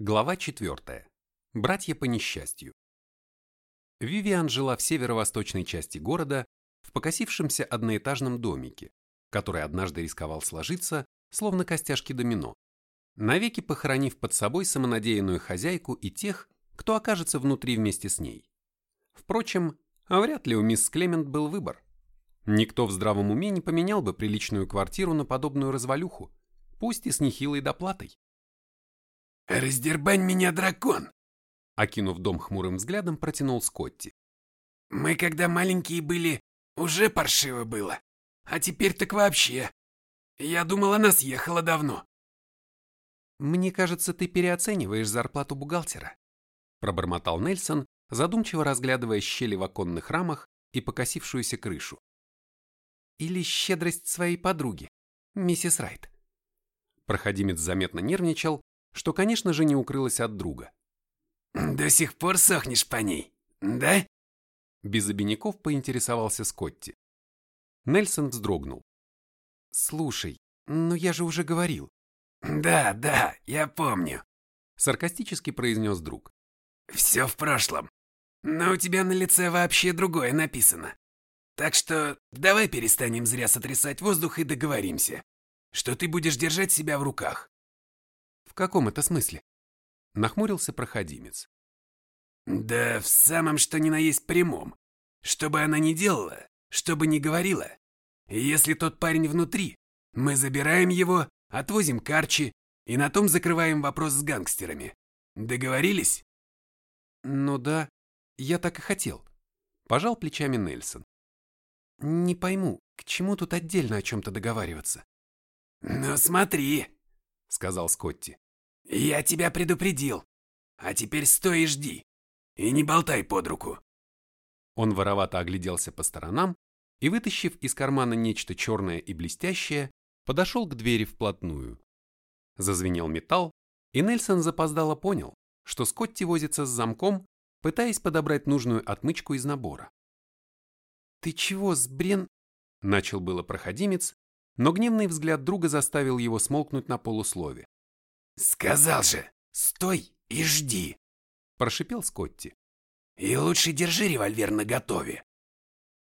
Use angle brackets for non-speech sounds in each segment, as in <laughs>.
Глава 4. Братья по несчастью. Вивиан жила в северо-восточной части города, в покосившемся одноэтажном домике, который однажды рисковал сложиться, словно костяшки домино, навеки похоронив под собой самонадеянную хозяйку и тех, кто окажется внутри вместе с ней. Впрочем, вряд ли у мисс Клемент был выбор. Никто в здравом уме не поменял бы приличную квартиру на подобную развалюху, пусть и с нехилой доплатой. «Раздербань меня, дракон!» Окинув дом хмурым взглядом, протянул Скотти. «Мы, когда маленькие были, уже паршиво было. А теперь так вообще. Я думал, она съехала давно». «Мне кажется, ты переоцениваешь зарплату бухгалтера», пробормотал Нельсон, задумчиво разглядывая щели в оконных рамах и покосившуюся крышу. «Или щедрость своей подруги, миссис Райт». Проходимец заметно нервничал, что, конечно же, не укрылось от друга. «До сих пор сохнешь по ней, да?» Без обиняков поинтересовался Скотти. Нельсон вздрогнул. «Слушай, ну я же уже говорил». «Да, да, я помню», — саркастически произнес друг. «Все в прошлом. Но у тебя на лице вообще другое написано. Так что давай перестанем зря сотрясать воздух и договоримся, что ты будешь держать себя в руках каком это смысле? Нахмурился проходимец. Да в самом что ни на есть прямом. Что бы она ни делала, что бы ни говорила. Если тот парень внутри, мы забираем его, отвозим к Арчи и на том закрываем вопрос с гангстерами. Договорились? Ну да, я так и хотел. Пожал плечами Нельсон. Не пойму, к чему тут отдельно о чем-то договариваться? Ну смотри, сказал Скотти. «Я тебя предупредил. А теперь стой и жди. И не болтай под руку». Он воровато огляделся по сторонам и, вытащив из кармана нечто черное и блестящее, подошел к двери вплотную. Зазвенел металл, и Нельсон запоздало понял, что Скотти возится с замком, пытаясь подобрать нужную отмычку из набора. «Ты чего, сбрен?» – начал было проходимец, но гневный взгляд друга заставил его смолкнуть на полуслове. «Сказал же, стой и жди!» – прошипел Скотти. «И лучше держи револьвер наготове!»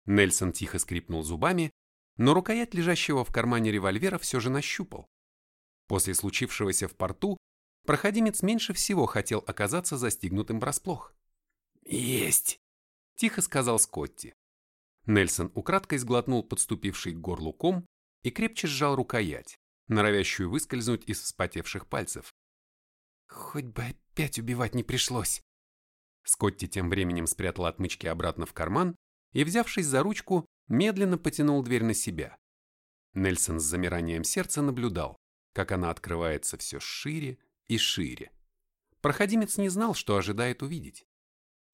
Нельсон тихо скрипнул зубами, но рукоять лежащего в кармане револьвера все же нащупал. После случившегося в порту проходимец меньше всего хотел оказаться застигнутым врасплох. «Есть!» – тихо сказал Скотти. Нельсон украдкой сглотнул подступивший к горлу ком и крепче сжал рукоять норовящую выскользнуть из вспотевших пальцев. Хоть бы опять убивать не пришлось. Скотти тем временем спрятал отмычки обратно в карман и, взявшись за ручку, медленно потянул дверь на себя. Нельсон с замиранием сердца наблюдал, как она открывается все шире и шире. Проходимец не знал, что ожидает увидеть.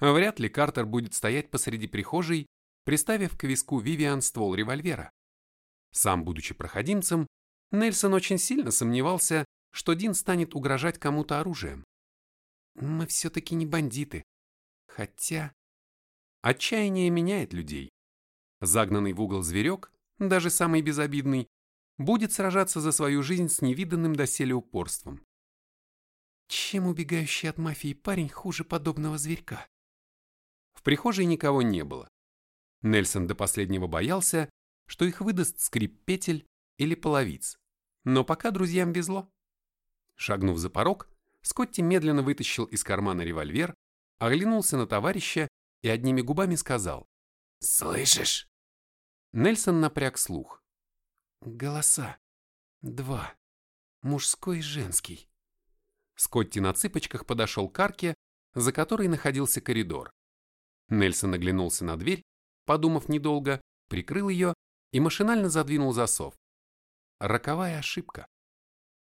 Вряд ли Картер будет стоять посреди прихожей, приставив к виску Вивиан ствол револьвера. Сам, будучи проходимцем, Нельсон очень сильно сомневался, что Дин станет угрожать кому-то оружием. Мы все-таки не бандиты. Хотя... Отчаяние меняет людей. Загнанный в угол зверек, даже самый безобидный, будет сражаться за свою жизнь с невиданным доселе упорством. Чем убегающий от мафии парень хуже подобного зверька? В прихожей никого не было. Нельсон до последнего боялся, что их выдаст скрип петель или половиц. Но пока друзьям везло. Шагнув за порог, Скотти медленно вытащил из кармана револьвер, оглянулся на товарища и одними губами сказал «Слышишь?» Нельсон напряг слух. «Голоса. Два. Мужской и женский». Скотти на цыпочках подошел к арке, за которой находился коридор. Нельсон оглянулся на дверь, подумав недолго, прикрыл ее и машинально задвинул засов. Роковая ошибка.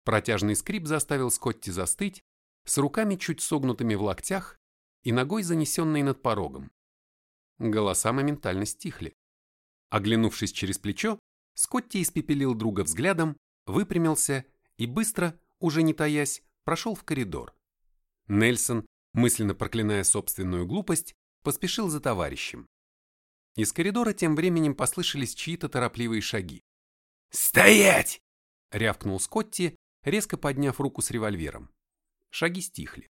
Протяжный скрип заставил Скотти застыть, с руками чуть согнутыми в локтях и ногой занесенной над порогом. Голоса моментально стихли. Оглянувшись через плечо, Скотти испепелил друга взглядом, выпрямился и быстро, уже не таясь, прошел в коридор. Нельсон, мысленно проклиная собственную глупость, поспешил за товарищем. Из коридора тем временем послышались чьи-то торопливые шаги. «Стоять!» — рявкнул Скотти, резко подняв руку с револьвером. Шаги стихли.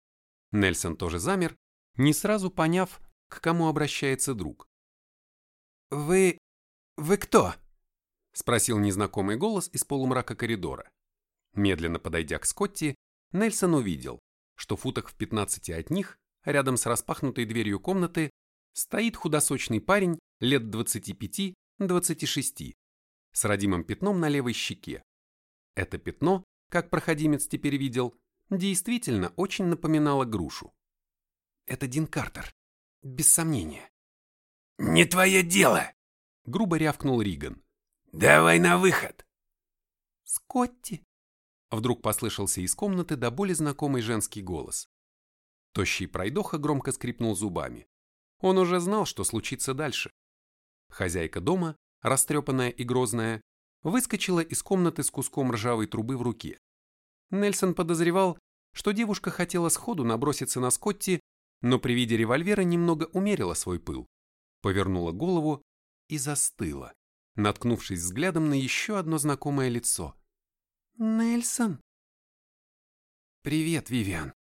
Нельсон тоже замер, не сразу поняв, к кому обращается друг. «Вы... вы кто?» — спросил незнакомый голос из полумрака коридора. Медленно подойдя к Скотти, Нельсон увидел, что футах в 15 от них, рядом с распахнутой дверью комнаты, стоит худосочный парень лет 25-26 с родимым пятном на левой щеке. Это пятно, как проходимец теперь видел, действительно очень напоминало грушу. Это Дин Картер, без сомнения. «Не твое дело!» — грубо рявкнул Риган. «Давай на выход!» «Скотти!» Вдруг послышался из комнаты до боли знакомый женский голос. Тощий пройдоха громко скрипнул зубами. Он уже знал, что случится дальше. Хозяйка дома, растрепанная и грозная, выскочила из комнаты с куском ржавой трубы в руке. Нельсон подозревал, что девушка хотела сходу наброситься на Скотти, но при виде револьвера немного умерила свой пыл, повернула голову и застыла, наткнувшись взглядом на еще одно знакомое лицо. «Нельсон!» «Привет, Вивиан!»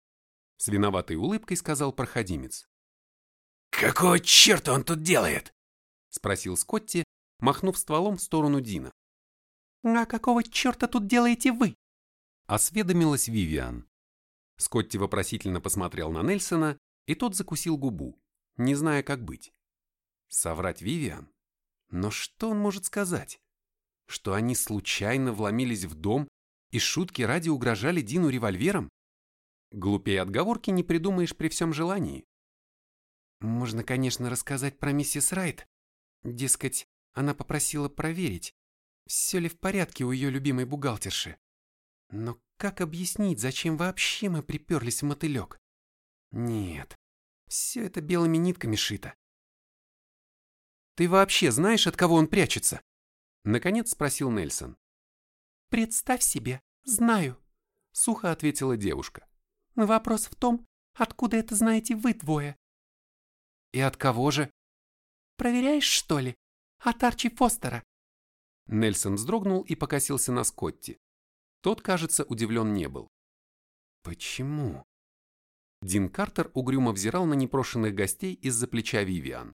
С виноватой улыбкой сказал проходимец. «Какого черта он тут делает?» Спросил Скотти, махнув стволом в сторону Дина. «А какого черта тут делаете вы?» Осведомилась Вивиан. Скотти вопросительно посмотрел на Нельсона, и тот закусил губу, не зная, как быть. Соврать Вивиан? Но что он может сказать? Что они случайно вломились в дом и шутки ради угрожали Дину револьвером? Глупее отговорки не придумаешь при всем желании. Можно, конечно, рассказать про миссис Райт. Дескать, она попросила проверить, все ли в порядке у ее любимой бухгалтерши. Но как объяснить, зачем вообще мы приперлись в мотылек? Нет, все это белыми нитками шито. «Ты вообще знаешь, от кого он прячется?» Наконец спросил Нельсон. «Представь себе, знаю», — сухо ответила девушка. «Вопрос в том, откуда это знаете вы двое?» «И от кого же?» «Проверяешь, что ли? От Арчи Фостера». Нельсон вздрогнул и покосился на Скотти. Тот, кажется, удивлен не был. «Почему?» Дин Картер угрюмо взирал на непрошенных гостей из-за плеча Вивиан.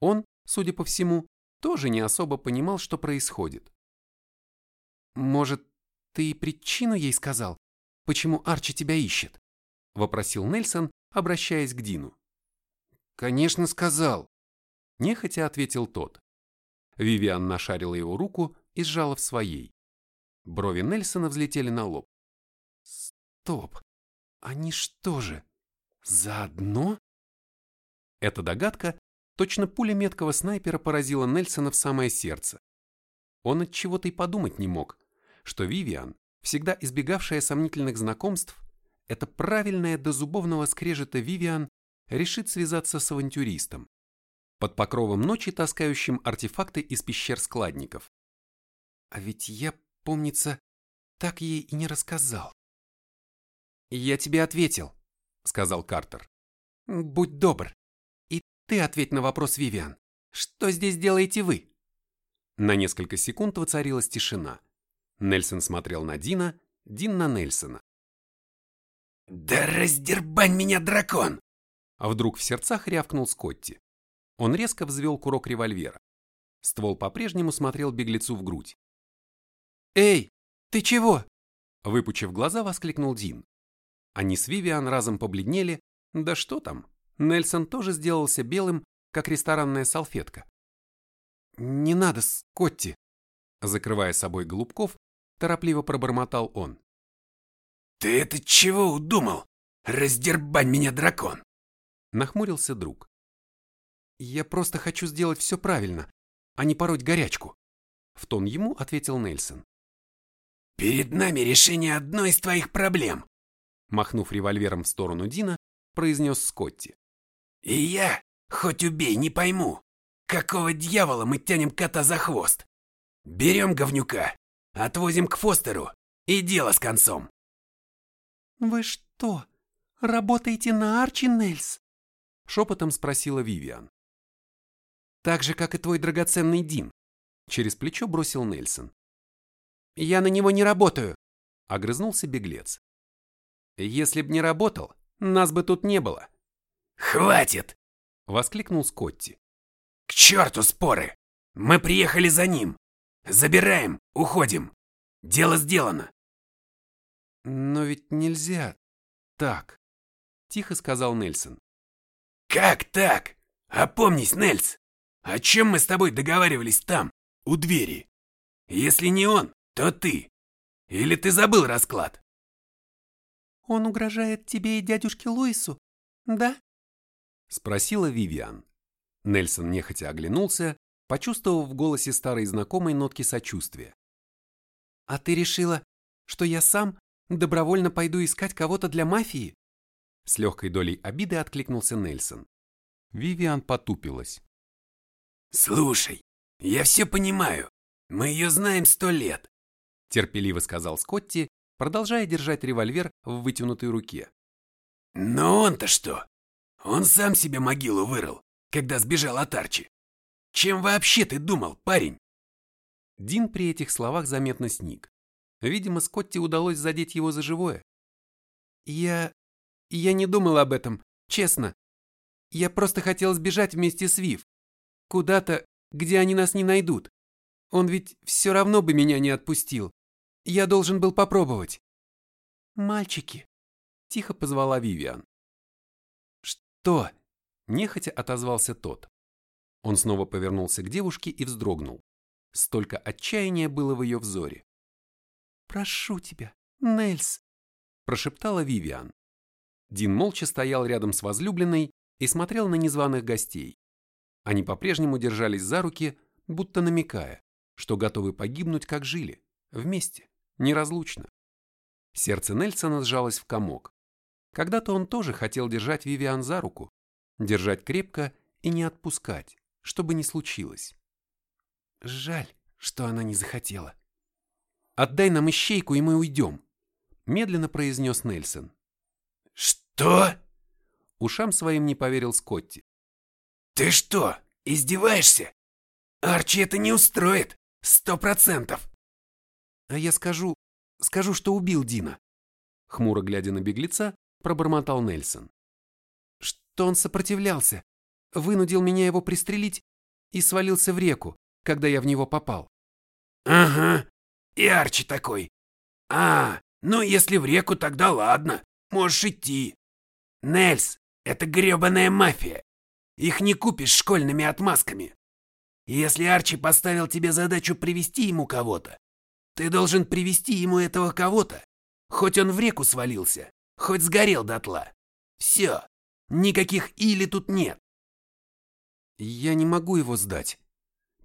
Он, судя по всему, тоже не особо понимал, что происходит. «Может, ты причину ей сказал, почему Арчи тебя ищет?» — вопросил Нельсон, обращаясь к Дину. «Конечно, сказал», — нехотя ответил тот. Вивиан нашарила его руку и сжала в своей. Брови Нельсона взлетели на лоб. «Стоп! Они что же, заодно?» Эта догадка, точно пуля меткого снайпера, поразила Нельсона в самое сердце. Он от чего-то и подумать не мог, что Вивиан, всегда избегавшая сомнительных знакомств, это правильная до зубовного скрежета Вивиан решит связаться с авантюристом, под покровом ночи таскающим артефакты из пещер складников. А ведь я, помнится, так ей и не рассказал. «Я тебе ответил», — сказал Картер. «Будь добр. И ты ответь на вопрос Вивиан. Что здесь делаете вы?» На несколько секунд воцарилась тишина. Нельсон смотрел на Дина, Дин на Нельсона. «Да раздербань меня, дракон!» А вдруг в сердцах рявкнул Скотти. Он резко взвел курок револьвера. Ствол по-прежнему смотрел беглецу в грудь. «Эй, ты чего?» Выпучив глаза, воскликнул Дин. Они с Вивиан разом побледнели. Да что там, Нельсон тоже сделался белым, как ресторанная салфетка. «Не надо, Скотти!» Закрывая собой голубков, торопливо пробормотал он. «Ты это чего удумал? Раздербань меня, дракон!» Нахмурился друг. «Я просто хочу сделать все правильно, а не пороть горячку», в тон ему ответил Нельсон. «Перед нами решение одной из твоих проблем», махнув револьвером в сторону Дина, произнес Скотти. «И я, хоть убей, не пойму, какого дьявола мы тянем кота за хвост? Берем говнюка, отвозим к Фостеру, и дело с концом». «Вы что, работаете на Арчи Нельс?» Шепотом спросила Вивиан. «Так же, как и твой драгоценный Дин», через плечо бросил Нельсон. «Я на него не работаю», огрызнулся беглец. Если б не работал, нас бы тут не было. «Хватит!» — воскликнул Скотти. «К черту споры! Мы приехали за ним! Забираем, уходим! Дело сделано!» «Но ведь нельзя так», — тихо сказал Нельсон. «Как так? Опомнись, Нельс! О чем мы с тобой договаривались там, у двери? Если не он, то ты. Или ты забыл расклад?» «Он угрожает тебе и дядюшке Луису, да?» — спросила Вивиан. Нельсон нехотя оглянулся, почувствовав в голосе старой знакомой нотки сочувствия. «А ты решила, что я сам добровольно пойду искать кого-то для мафии?» С легкой долей обиды откликнулся Нельсон. Вивиан потупилась. «Слушай, я все понимаю. Мы ее знаем сто лет», — терпеливо сказал Скотти, продолжая держать револьвер в вытянутой руке. «Но он-то что? Он сам себе могилу вырыл, когда сбежал от Арчи. Чем вообще ты думал, парень?» Дин при этих словах заметно сник. Видимо, Скотти удалось задеть его за живое. «Я... я не думал об этом, честно. Я просто хотел сбежать вместе с Вив. Куда-то, где они нас не найдут. Он ведь все равно бы меня не отпустил. Я должен был попробовать». «Мальчики», — тихо позвала Вивиан. «Что?» – нехотя отозвался тот. Он снова повернулся к девушке и вздрогнул. Столько отчаяния было в ее взоре. «Прошу тебя, Нельс», – прошептала Вивиан. Дин молча стоял рядом с возлюбленной и смотрел на незваных гостей. Они по-прежнему держались за руки, будто намекая, что готовы погибнуть, как жили, вместе, неразлучно. Сердце Нельсона сжалось в комок. Когда-то он тоже хотел держать Вивиан за руку, держать крепко и не отпускать, чтобы не случилось. Жаль, что она не захотела. «Отдай нам ищейку, и мы уйдем», — медленно произнес Нельсон. «Что?» Ушам своим не поверил Скотти. «Ты что, издеваешься? Арчи это не устроит, сто процентов!» «А я скажу, скажу, что убил Дина». Хмуро глядя на беглеца, пробормотал Нельсон. Что он сопротивлялся, вынудил меня его пристрелить и свалился в реку, когда я в него попал. Ага, и Арчи такой. А, ну если в реку, тогда ладно, можешь идти. Нельс, это гребаная мафия. Их не купишь школьными отмазками. Если Арчи поставил тебе задачу привести ему кого-то, ты должен привести ему этого кого-то, хоть он в реку свалился, Хоть сгорел дотла. Все. Никаких или тут нет. Я не могу его сдать.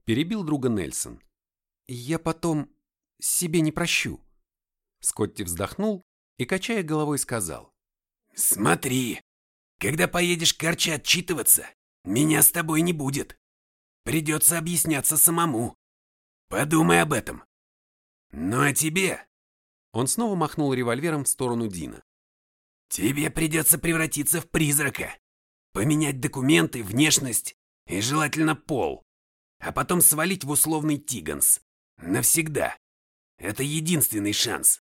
Перебил друга Нельсон. Я потом себе не прощу. Скотти вздохнул и, качая головой, сказал. Смотри, когда поедешь к Арчи отчитываться, меня с тобой не будет. Придется объясняться самому. Подумай об этом. Ну а тебе? Он снова махнул револьвером в сторону Дина. Тебе придется превратиться в призрака, поменять документы, внешность и желательно пол, а потом свалить в условный Тиганс. Навсегда. Это единственный шанс.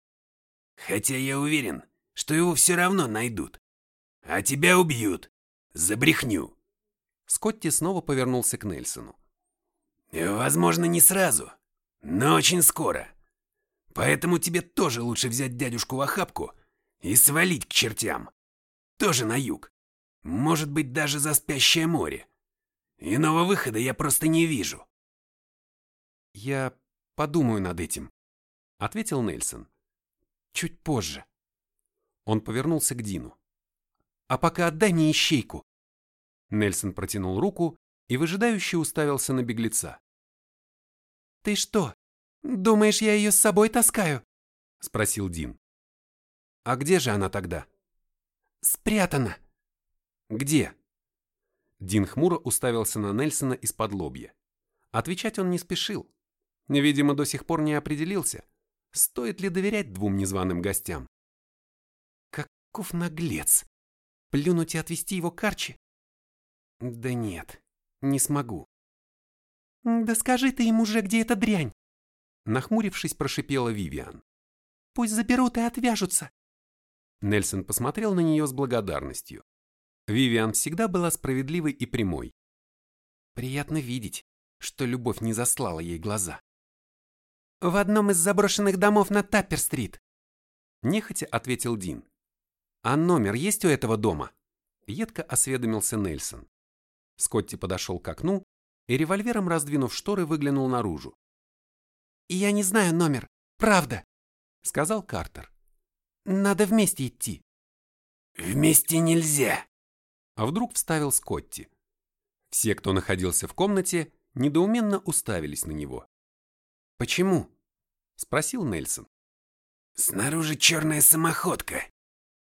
Хотя я уверен, что его все равно найдут. А тебя убьют. За брехню. Скотти снова повернулся к Нельсону. Возможно, не сразу, но очень скоро. Поэтому тебе тоже лучше взять дядюшку в охапку и свалить к чертям. Тоже на юг. Может быть, даже за спящее море. Иного выхода я просто не вижу. Я подумаю над этим, ответил Нельсон. Чуть позже. Он повернулся к Дину. А пока отдай мне ищейку. Нельсон протянул руку и выжидающе уставился на беглеца. Ты что, думаешь, я ее с собой таскаю? спросил Дин. А где же она тогда? Спрятана. Где? Дин хмуро уставился на Нельсона из-под лобья. Отвечать он не спешил. Видимо, до сих пор не определился, стоит ли доверять двум незваным гостям. Каков наглец! Плюнуть и отвести его к Арчи? Да нет, не смогу. Да скажи ты ему же, где эта дрянь! Нахмурившись, прошипела Вивиан. Пусть заберут и отвяжутся. Нельсон посмотрел на нее с благодарностью. Вивиан всегда была справедливой и прямой. Приятно видеть, что любовь не заслала ей глаза. «В одном из заброшенных домов на Таппер-стрит», нехотя ответил Дин. «А номер есть у этого дома?» Едко осведомился Нельсон. Скотти подошел к окну и револьвером, раздвинув шторы, выглянул наружу. «Я не знаю номер, правда», — сказал Картер. «Надо вместе идти». «Вместе нельзя», — а вдруг вставил Скотти. Все, кто находился в комнате, недоуменно уставились на него. «Почему?» — спросил Нельсон. «Снаружи черная самоходка.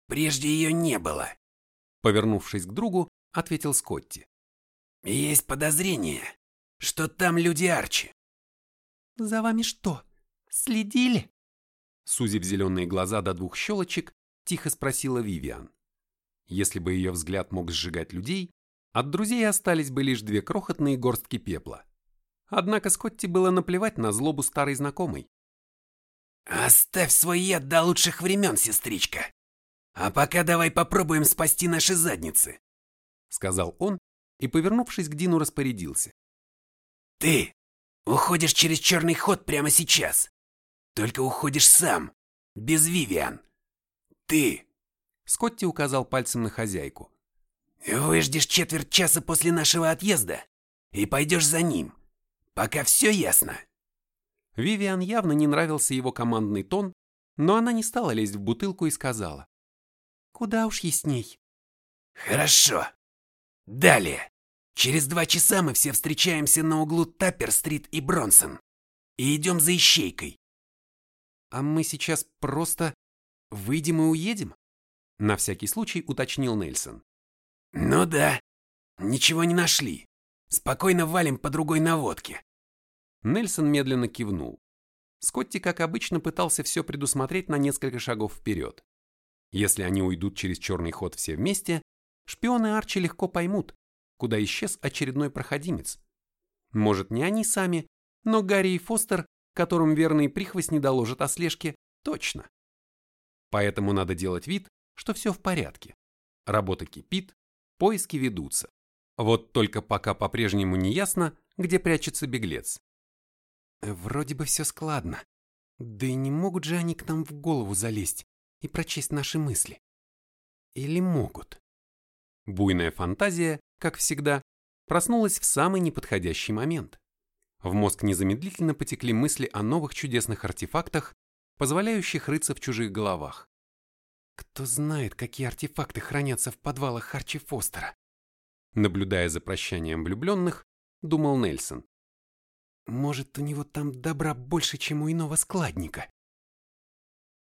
Прежде ее не было», — повернувшись к другу, ответил Скотти. «Есть подозрение, что там люди Арчи». «За вами что, следили?» Сузив зеленые глаза до двух щелочек, тихо спросила Вивиан. Если бы ее взгляд мог сжигать людей, от друзей остались бы лишь две крохотные горстки пепла. Однако Скотти было наплевать на злобу старой знакомой. «Оставь свой яд до лучших времен, сестричка. А пока давай попробуем спасти наши задницы», — сказал он и, повернувшись к Дину, распорядился. «Ты уходишь через черный ход прямо сейчас. Только уходишь сам, без Вивиан. Ты!» Скотти указал пальцем на хозяйку. «Выждешь четверть часа после нашего отъезда и пойдешь за ним, пока все ясно». Вивиан явно не нравился его командный тон, но она не стала лезть в бутылку и сказала. «Куда уж ясней». «Хорошо. Далее. Через два часа мы все встречаемся на углу Таппер-стрит и Бронсон и идем за ищейкой. «А мы сейчас просто выйдем и уедем?» На всякий случай уточнил Нельсон. «Ну да. Ничего не нашли. Спокойно валим по другой наводке». Нельсон медленно кивнул. Скотти, как обычно, пытался все предусмотреть на несколько шагов вперед. Если они уйдут через черный ход все вместе, шпионы Арчи легко поймут, куда исчез очередной проходимец. Может, не они сами, но Гарри и Фостер которым верные прихвостни доложат о слежке, точно. Поэтому надо делать вид, что все в порядке. Работа кипит, поиски ведутся. Вот только пока по-прежнему не ясно, где прячется беглец. Вроде бы все складно. Да и не могут же они к нам в голову залезть и прочесть наши мысли. Или могут? Буйная фантазия, как всегда, проснулась в самый неподходящий момент. В мозг незамедлительно потекли мысли о новых чудесных артефактах, позволяющих рыться в чужих головах. Кто знает, какие артефакты хранятся в подвалах Харчи Фостера? Наблюдая за прощанием влюбленных, думал Нельсон. Может, у него там добра больше, чем у иного складника?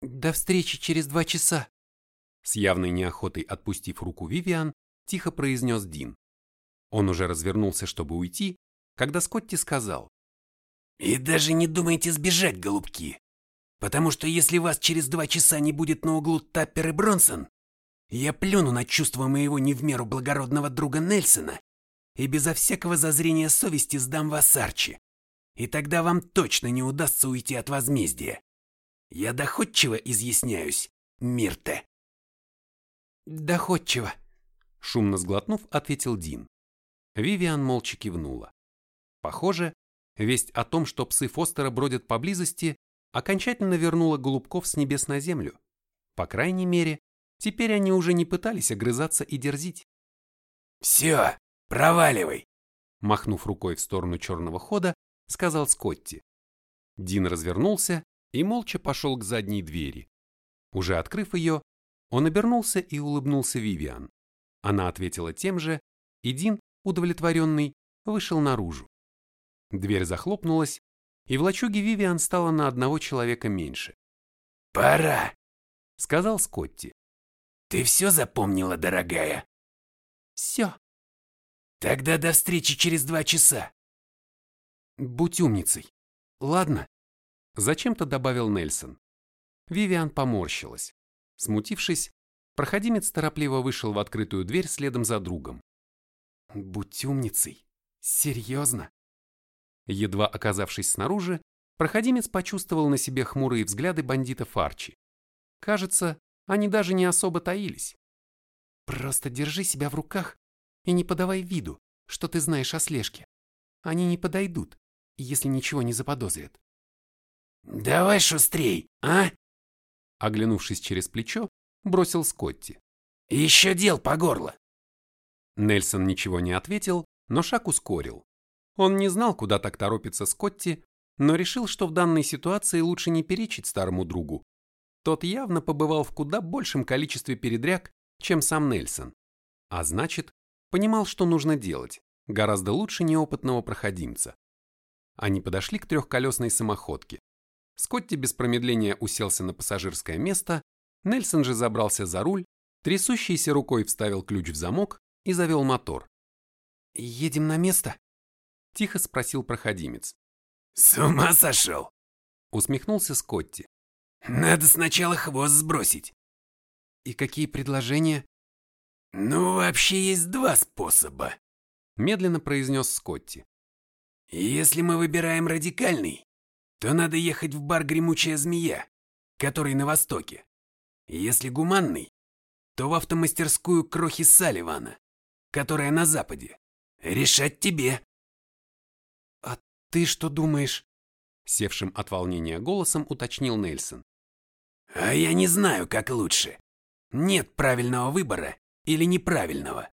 До встречи через два часа. С явной неохотой отпустив руку Вивиан, тихо произнес Дин. Он уже развернулся, чтобы уйти, когда Скотти сказал. «И даже не думайте сбежать, голубки, потому что если вас через два часа не будет на углу Таппер и Бронсон, я плюну на чувства моего не в меру благородного друга Нельсона и безо всякого зазрения совести сдам вас Арчи, и тогда вам точно не удастся уйти от возмездия. Я доходчиво изъясняюсь, Мирте». «Доходчиво», — шумно сглотнув, ответил Дин. Вивиан молча кивнула. Похоже, весть о том, что псы Фостера бродят поблизости, окончательно вернула голубков с небес на землю. По крайней мере, теперь они уже не пытались огрызаться и дерзить. «Все, проваливай!» Махнув рукой в сторону черного хода, сказал Скотти. Дин развернулся и молча пошел к задней двери. Уже открыв ее, он обернулся и улыбнулся Вивиан. Она ответила тем же, и Дин, удовлетворенный, вышел наружу. Дверь захлопнулась, и в лачуге Вивиан стало на одного человека меньше. «Пора», — сказал Скотти. «Ты все запомнила, дорогая?» «Все». «Тогда до встречи через два часа». «Будь умницей. Ладно?» Зачем-то добавил Нельсон. Вивиан поморщилась. Смутившись, проходимец торопливо вышел в открытую дверь следом за другом. «Будь умницей. Серьезно?» Едва оказавшись снаружи, проходимец почувствовал на себе хмурые взгляды бандита Фарчи. Кажется, они даже не особо таились. Просто держи себя в руках и не подавай виду, что ты знаешь о слежке. Они не подойдут, если ничего не заподозрят. «Давай шустрей, а?» Оглянувшись через плечо, бросил Скотти. «Еще дел по горло!» Нельсон ничего не ответил, но шаг ускорил. Он не знал, куда так торопится Скотти, но решил, что в данной ситуации лучше не перечить старому другу. Тот явно побывал в куда большем количестве передряг, чем сам Нельсон. А значит, понимал, что нужно делать, гораздо лучше неопытного проходимца. Они подошли к трехколесной самоходке. Скотти без промедления уселся на пассажирское место, Нельсон же забрался за руль, трясущейся рукой вставил ключ в замок и завел мотор. «Едем на место?» – тихо спросил проходимец. «С ума сошел!» – усмехнулся Скотти. «Надо сначала хвост сбросить». «И какие предложения?» «Ну, вообще есть два способа», – медленно произнес Скотти. «Если мы выбираем радикальный, то надо ехать в бар «Гремучая змея», который на востоке. Если гуманный, то в автомастерскую Крохи Салливана, которая на западе. Решать тебе. А ты что думаешь? Севшим от волнения голосом уточнил Нельсон. А я не знаю, как лучше. Нет правильного выбора или неправильного.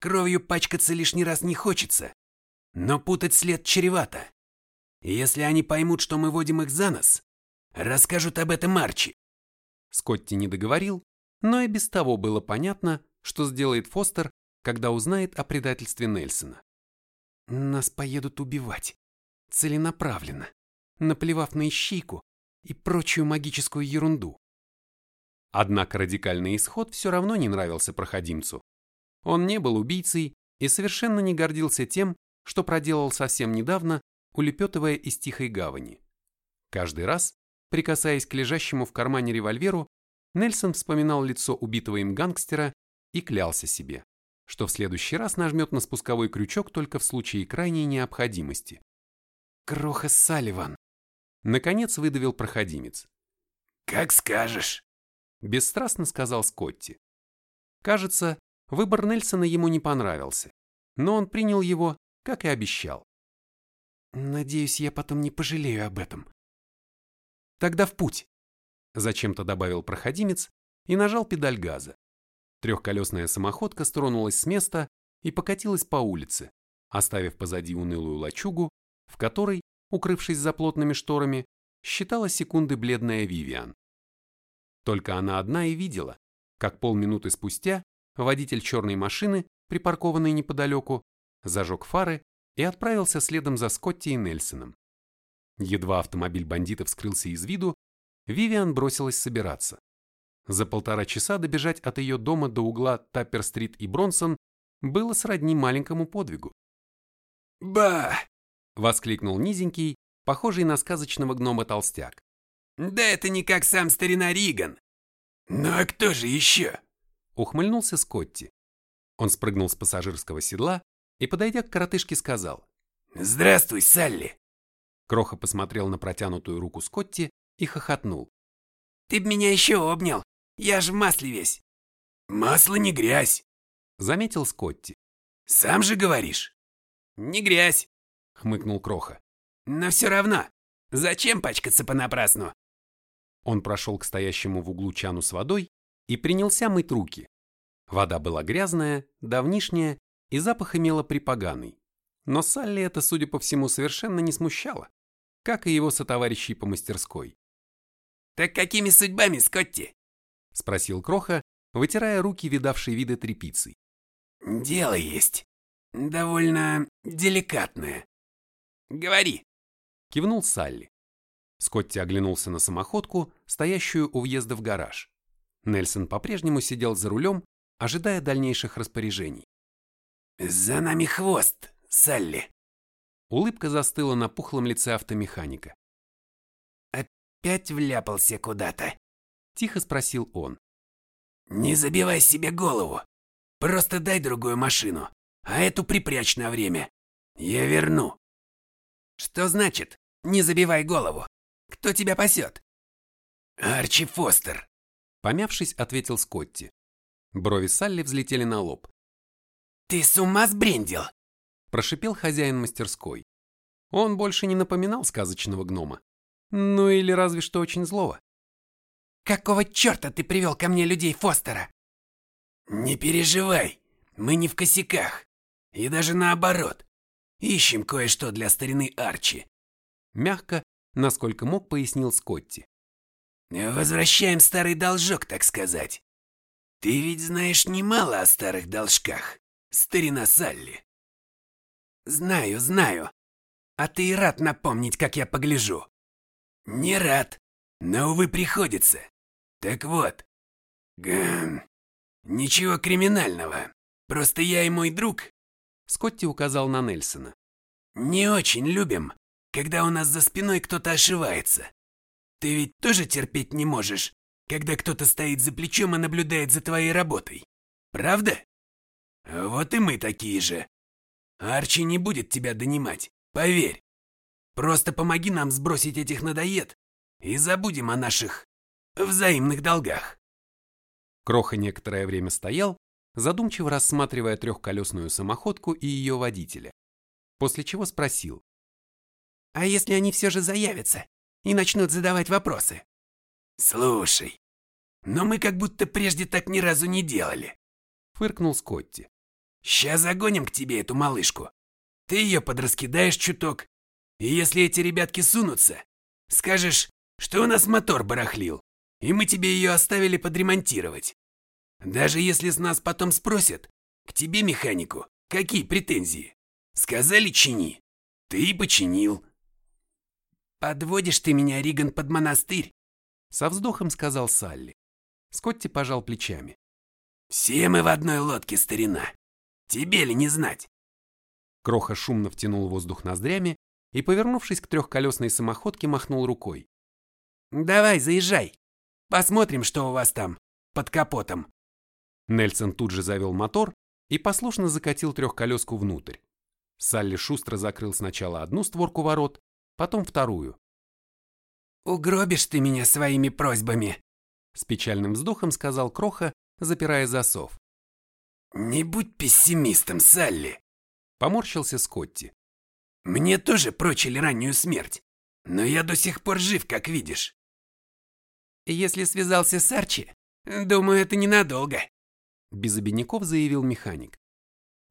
Кровью пачкаться лишний раз не хочется, но путать след чревато. Если они поймут, что мы водим их за нос, расскажут об этом Арчи. Скотти не договорил, но и без того было понятно, что сделает Фостер, когда узнает о предательстве Нельсона. Нас поедут убивать. Целенаправленно, наплевав на ищейку и прочую магическую ерунду. Однако радикальный исход все равно не нравился проходимцу. Он не был убийцей и совершенно не гордился тем, что проделал совсем недавно, улепетывая из тихой гавани. Каждый раз, прикасаясь к лежащему в кармане револьверу, Нельсон вспоминал лицо убитого им гангстера и клялся себе, что в следующий раз нажмет на спусковой крючок только в случае крайней необходимости. «Кроха Салливан!» Наконец выдавил проходимец. «Как скажешь!» Бесстрастно сказал Скотти. Кажется, выбор Нельсона ему не понравился, но он принял его, как и обещал. «Надеюсь, я потом не пожалею об этом». «Тогда в путь!» Зачем-то добавил проходимец и нажал педаль газа. Трехколесная самоходка стронулась с места и покатилась по улице, оставив позади унылую лачугу, в которой, укрывшись за плотными шторами, считала секунды бледная Вивиан. Только она одна и видела, как полминуты спустя водитель черной машины, припаркованный неподалеку, зажег фары и отправился следом за Скотти и Нельсоном. Едва автомобиль бандитов скрылся из виду, Вивиан бросилась собираться. За полтора часа добежать от ее дома до угла Таппер-стрит и Бронсон было сродни маленькому подвигу. «Ба!» — воскликнул низенький, похожий на сказочного гнома толстяк. «Да это не как сам старина Риган!» «Ну а кто же еще?» — ухмыльнулся Скотти. Он спрыгнул с пассажирского седла и, подойдя к коротышке, сказал. «Здравствуй, Салли!» Кроха посмотрел на протянутую руку Скотти и хохотнул. «Ты б меня еще обнял! Я ж в масле весь!» «Масло не грязь!» — заметил Скотти. «Сам же говоришь!» «Не грязь!» — хмыкнул Кроха. «Но все равно! Зачем пачкаться понапрасну?» Он прошел к стоящему в углу чану с водой и принялся мыть руки. Вода была грязная, давнишняя и запах имела припоганый. Но Салли это, судя по всему, совершенно не смущало, как и его сотоварищей по мастерской. «Так какими судьбами, Скотти?» — спросил Кроха, вытирая руки, видавшей виды тряпицей. «Дело есть. Довольно деликатное. Говори!» — кивнул Салли. Скотти оглянулся на самоходку, стоящую у въезда в гараж. Нельсон по-прежнему сидел за рулем, ожидая дальнейших распоряжений. «За нами хвост, Салли!» Улыбка застыла на пухлом лице автомеханика опять вляпался куда-то?» Тихо спросил он. «Не забивай себе голову. Просто дай другую машину, а эту припрячь на время. Я верну». «Что значит «не забивай голову»? Кто тебя пасет?» «Арчи Фостер. Помявшись, ответил Скотти. Брови Салли взлетели на лоб. «Ты с ума сбрендил?» Прошипел хозяин мастерской. Он больше не напоминал сказочного гнома. Ну или разве что очень злого. «Какого черта ты привел ко мне людей Фостера?» «Не переживай, мы не в косяках. И даже наоборот. Ищем кое-что для старины Арчи». Мягко, насколько мог, пояснил Скотти. «Возвращаем старый должок, так сказать. Ты ведь знаешь немало о старых должках, старина Салли». «Знаю, знаю. А ты и рад напомнить, как я погляжу?» «Не рад, но, увы, приходится. Так вот, гм, ничего криминального. Просто я и мой друг...» Скотти указал на Нельсона. «Не очень любим, когда у нас за спиной кто-то ошивается. Ты ведь тоже терпеть не можешь, когда кто-то стоит за плечом и наблюдает за твоей работой. Правда? Вот и мы такие же. Арчи не будет тебя донимать, поверь. Просто помоги нам сбросить этих надоед и забудем о наших взаимных долгах. Кроха некоторое время стоял, задумчиво рассматривая трехколесную самоходку и ее водителя, после чего спросил. «А если они все же заявятся и начнут задавать вопросы?» «Слушай, но мы как будто прежде так ни разу не делали», — фыркнул Скотти. «Сейчас загоним к тебе эту малышку. Ты ее подраскидаешь чуток, и если эти ребятки сунутся, скажешь, что у нас мотор барахлил, и мы тебе ее оставили подремонтировать. Даже если с нас потом спросят, к тебе, механику, какие претензии? Сказали чини. Ты и починил. Подводишь ты меня, Риган, под монастырь? Со вздохом сказал Салли. Скотти пожал плечами. Все мы в одной лодке, старина. Тебе ли не знать? Кроха шумно втянул воздух ноздрями и, повернувшись к трехколесной самоходке, махнул рукой. «Давай, заезжай. Посмотрим, что у вас там, под капотом». Нельсон тут же завел мотор и послушно закатил трехколеску внутрь. Салли шустро закрыл сначала одну створку ворот, потом вторую. «Угробишь ты меня своими просьбами», — с печальным вздохом сказал Кроха, запирая засов. «Не будь пессимистом, Салли», — поморщился Скотти. Мне тоже прочили раннюю смерть, но я до сих пор жив, как видишь. Если связался с Арчи, думаю, это ненадолго. Без обиняков заявил механик.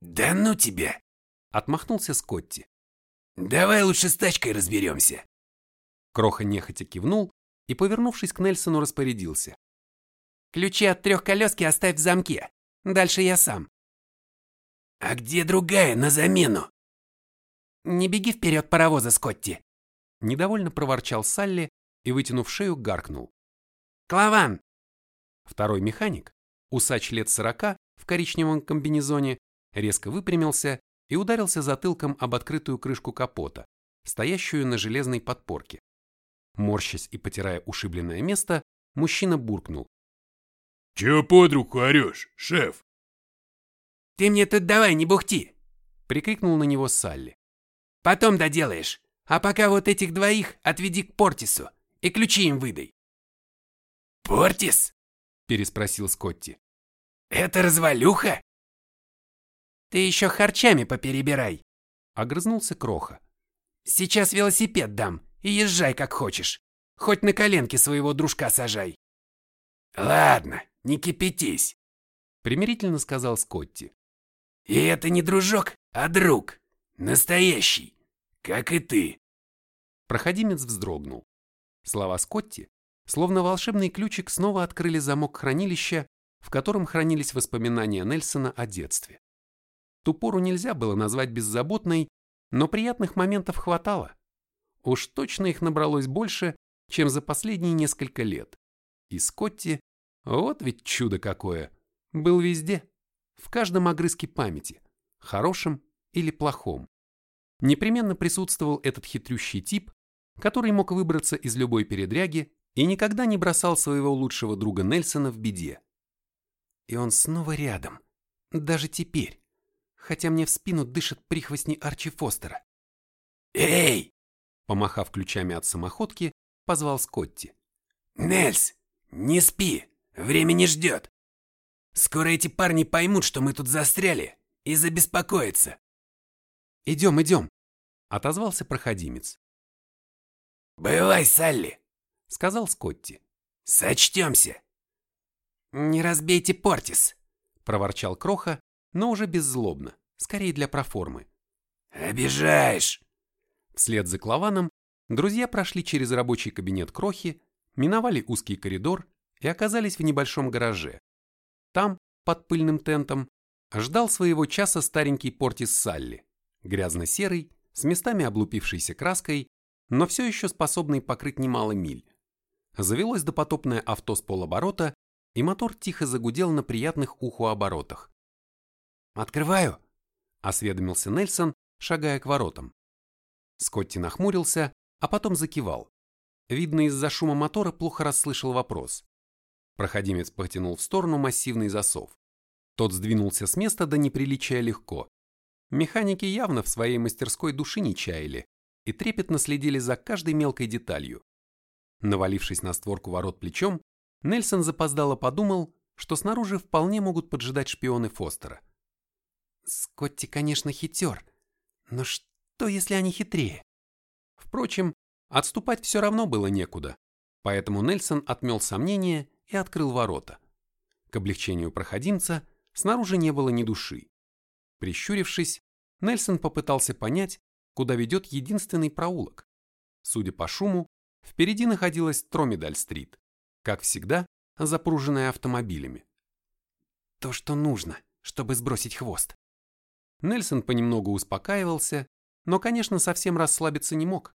Да ну тебя! Отмахнулся Скотти. Давай лучше с тачкой разберемся. Кроха нехотя кивнул и, повернувшись к Нельсону, распорядился. Ключи от трехколески оставь в замке. Дальше я сам. А где другая на замену? «Не беги вперед паровоза, Скотти!» Недовольно проворчал Салли и, вытянув шею, гаркнул. «Клаван!» Второй механик, усач лет сорока в коричневом комбинезоне, резко выпрямился и ударился затылком об открытую крышку капота, стоящую на железной подпорке. Морщась и потирая ушибленное место, мужчина буркнул. «Чего под руку орешь, шеф?» «Ты мне тут давай не бухти!» прикрикнул на него Салли. Потом доделаешь. А пока вот этих двоих отведи к Портису и ключи им выдай. Портис? Переспросил Скотти. Это развалюха? Ты еще харчами поперебирай. Огрызнулся Кроха. Сейчас велосипед дам и езжай как хочешь. Хоть на коленке своего дружка сажай. Ладно, не кипятись. Примирительно сказал Скотти. И это не дружок, а друг. Настоящий, как и ты. Проходимец вздрогнул. Слова Скотти, словно волшебный ключик, снова открыли замок хранилища, в котором хранились воспоминания Нельсона о детстве. Ту пору нельзя было назвать беззаботной, но приятных моментов хватало. Уж точно их набралось больше, чем за последние несколько лет. И Скотти, вот ведь чудо какое, был везде, в каждом огрызке памяти, хорошем или плохом. Непременно присутствовал этот хитрющий тип, который мог выбраться из любой передряги и никогда не бросал своего лучшего друга Нельсона в беде. И он снова рядом, даже теперь, хотя мне в спину дышит прихвостни Арчи Фостера. «Эй!» Помахав ключами от самоходки, позвал Скотти. «Нельс, не спи, Время не ждет. Скоро эти парни поймут, что мы тут застряли, и забеспокоятся. «Идем, идем», — отозвался проходимец. «Бывай, Салли», — сказал Скотти. «Сочтемся». «Не разбейте Портис», — проворчал Кроха, но уже беззлобно, скорее для проформы. «Обижаешь!» Вслед за Клаваном друзья прошли через рабочий кабинет Крохи, миновали узкий коридор и оказались в небольшом гараже. Там, под пыльным тентом, ждал своего часа старенький Портис Салли, грязно-серый, с местами облупившейся краской, но все еще способный покрыть немало миль. Завелось допотопное авто с полоборота, и мотор тихо загудел на приятных уху оборотах. «Открываю», — осведомился Нельсон, шагая к воротам. Скотти нахмурился, а потом закивал. Видно, из-за шума мотора плохо расслышал вопрос. Проходимец потянул в сторону массивный засов. Тот сдвинулся с места до неприличия легко. Механики явно в своей мастерской души не чаяли и трепетно следили за каждой мелкой деталью. Навалившись на створку ворот плечом, Нельсон запоздало подумал, что снаружи вполне могут поджидать шпионы Фостера. Скотти, конечно, хитер, но что, если они хитрее? Впрочем, отступать все равно было некуда, поэтому Нельсон отмел сомнения и открыл ворота. К облегчению проходимца снаружи не было ни души. Прищурившись, Нельсон попытался понять, куда ведет единственный проулок. Судя по шуму, впереди находилась Тромидаль-стрит, как всегда, запруженная автомобилями. То, что нужно, чтобы сбросить хвост. Нельсон понемногу успокаивался, но, конечно, совсем расслабиться не мог.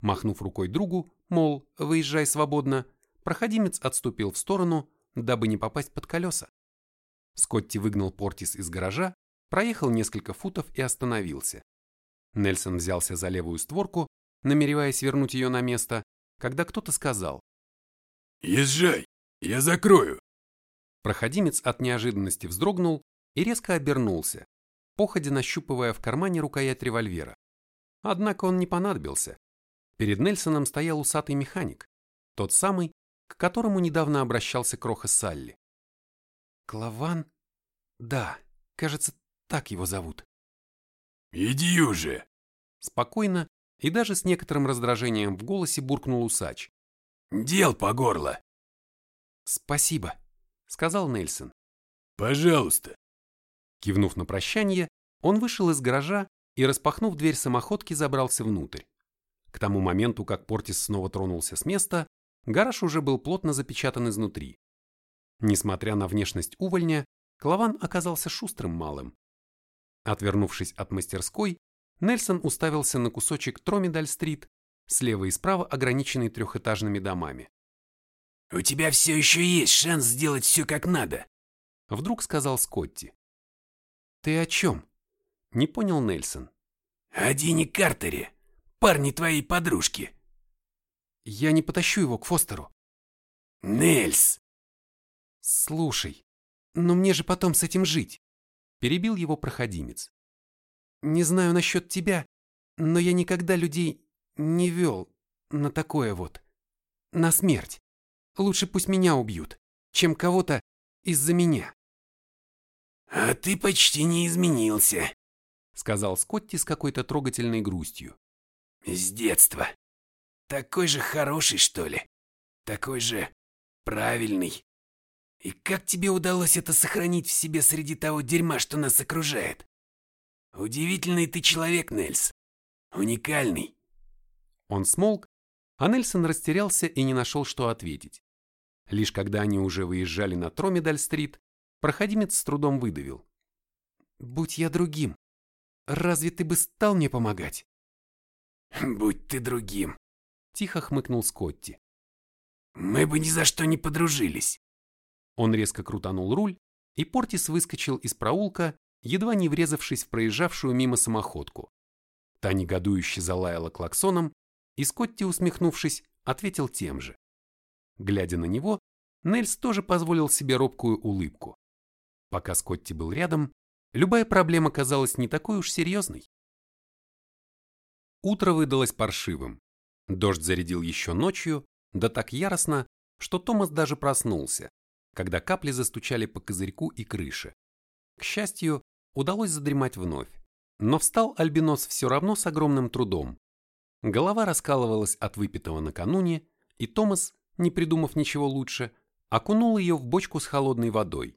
Махнув рукой другу, мол, выезжай свободно, проходимец отступил в сторону, дабы не попасть под колеса. Скотти выгнал Портис из гаража, проехал несколько футов и остановился. Нельсон взялся за левую створку, намереваясь вернуть ее на место, когда кто-то сказал. «Езжай, я закрою». Проходимец от неожиданности вздрогнул и резко обернулся, походя нащупывая в кармане рукоять револьвера. Однако он не понадобился. Перед Нельсоном стоял усатый механик, тот самый, к которому недавно обращался Кроха Салли. Клаван? Да, кажется, так его зовут. «Иди уже!» Спокойно и даже с некоторым раздражением в голосе буркнул усач. «Дел по горло!» «Спасибо», — сказал Нельсон. «Пожалуйста!» Кивнув на прощание, он вышел из гаража и, распахнув дверь самоходки, забрался внутрь. К тому моменту, как Портис снова тронулся с места, гараж уже был плотно запечатан изнутри. Несмотря на внешность увольня, Клаван оказался шустрым малым. Отвернувшись от мастерской, Нельсон уставился на кусочек Тромидаль-стрит, слева и справа ограниченный трехэтажными домами. «У тебя все еще есть шанс сделать все как надо», — вдруг сказал Скотти. «Ты о чем?» — не понял Нельсон. «О Дине Картере, парне твоей подружки». «Я не потащу его к Фостеру». «Нельс!» «Слушай, но мне же потом с этим жить», — перебил его проходимец. «Не знаю насчет тебя, но я никогда людей не вел на такое вот, на смерть. Лучше пусть меня убьют, чем кого-то из-за меня». «А ты почти не изменился», — сказал Скотти с какой-то трогательной грустью. «С детства. Такой же хороший, что ли? Такой же правильный. И как тебе удалось это сохранить в себе среди того дерьма, что нас окружает? Удивительный ты человек, Нельс. Уникальный». Он смолк, а Нельсон растерялся и не нашел, что ответить. Лишь когда они уже выезжали на Тромидаль-стрит, Проходимец с трудом выдавил. «Будь я другим, разве ты бы стал мне помогать?» «Будь ты другим», — тихо хмыкнул Скотти. «Мы бы ни за что не подружились». Он резко крутанул руль, и Портис выскочил из проулка, едва не врезавшись в проезжавшую мимо самоходку. Та негодующе залаяла клаксоном, и Скотти, усмехнувшись, ответил тем же. Глядя на него, Нельс тоже позволил себе робкую улыбку. Пока Скотти был рядом, любая проблема казалась не такой уж серьезной. Утро выдалось паршивым. Дождь зарядил еще ночью, да так яростно, что Томас даже проснулся. когда капли застучали по козырьку и крыше. К счастью, удалось задремать вновь, но встал альбинос все равно с огромным трудом. Голова раскалывалась от выпитого накануне, и Томас, не придумав ничего лучше, окунул ее в бочку с холодной водой.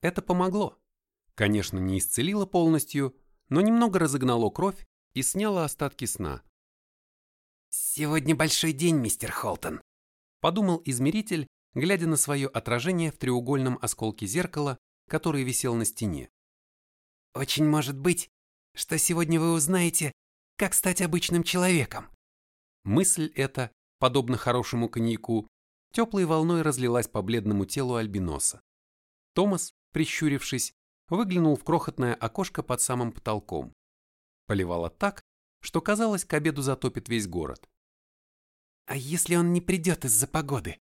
Это помогло. Конечно, не исцелило полностью, но немного разогнало кровь и сняло остатки сна. «Сегодня большой день, мистер Холтон», — подумал измеритель, глядя на свое отражение в треугольном осколке зеркала, который висел на стене. «Очень может быть, что сегодня вы узнаете, как стать обычным человеком». Мысль эта, подобно хорошему коньяку, теплой волной разлилась по бледному телу альбиноса. Томас, прищурившись, выглянул в крохотное окошко под самым потолком. Поливало так, что казалось, к обеду затопит весь город. «А если он не придет из-за погоды?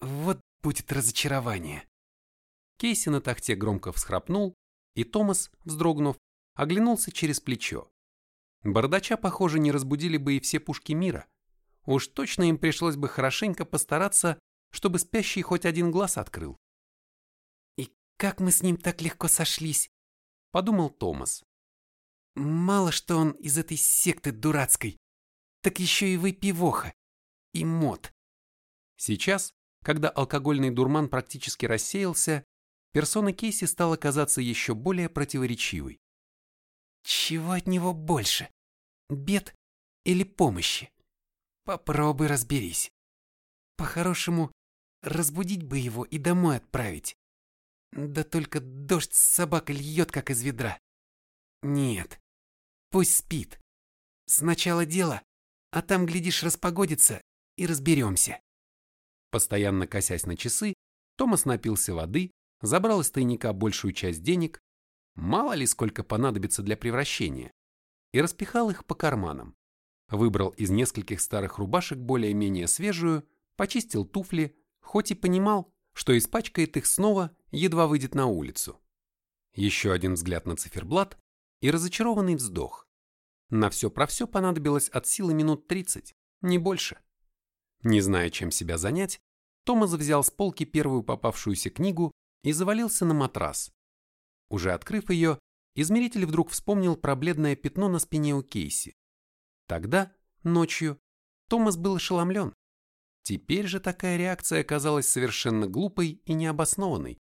Вот будет разочарование». Кейси на тахте громко всхрапнул, и Томас, вздрогнув, оглянулся через плечо. Бардача, похоже, не разбудили бы и все пушки мира. Уж точно им пришлось бы хорошенько постараться, чтобы спящий хоть один глаз открыл. «И как мы с ним так легко сошлись?» – подумал Томас. «Мало что он из этой секты дурацкой, так еще и выпивоха, и мод». Сейчас, когда алкогольный дурман практически рассеялся, персона Кейси стала казаться еще более противоречивой. Чего от него больше? Бед или помощи? Попробуй разберись. По-хорошему, разбудить бы его и домой отправить. Да только дождь с собакой льет, как из ведра. Нет, пусть спит. Сначала дело, а там, глядишь, распогодится и разберемся. Постоянно косясь на часы, Томас напился воды, забрал из тайника большую часть денег мало ли сколько понадобится для превращения, и распихал их по карманам. Выбрал из нескольких старых рубашек более-менее свежую, почистил туфли, хоть и понимал, что испачкает их снова, едва выйдет на улицу. Еще один взгляд на циферблат и разочарованный вздох. На все про все понадобилось от силы минут 30, не больше. Не зная, чем себя занять, Томас взял с полки первую попавшуюся книгу и завалился на матрас, уже открыв ее, измеритель вдруг вспомнил про бледное пятно на спине у Кейси. Тогда, ночью, Томас был ошеломлен. Теперь же такая реакция оказалась совершенно глупой и необоснованной,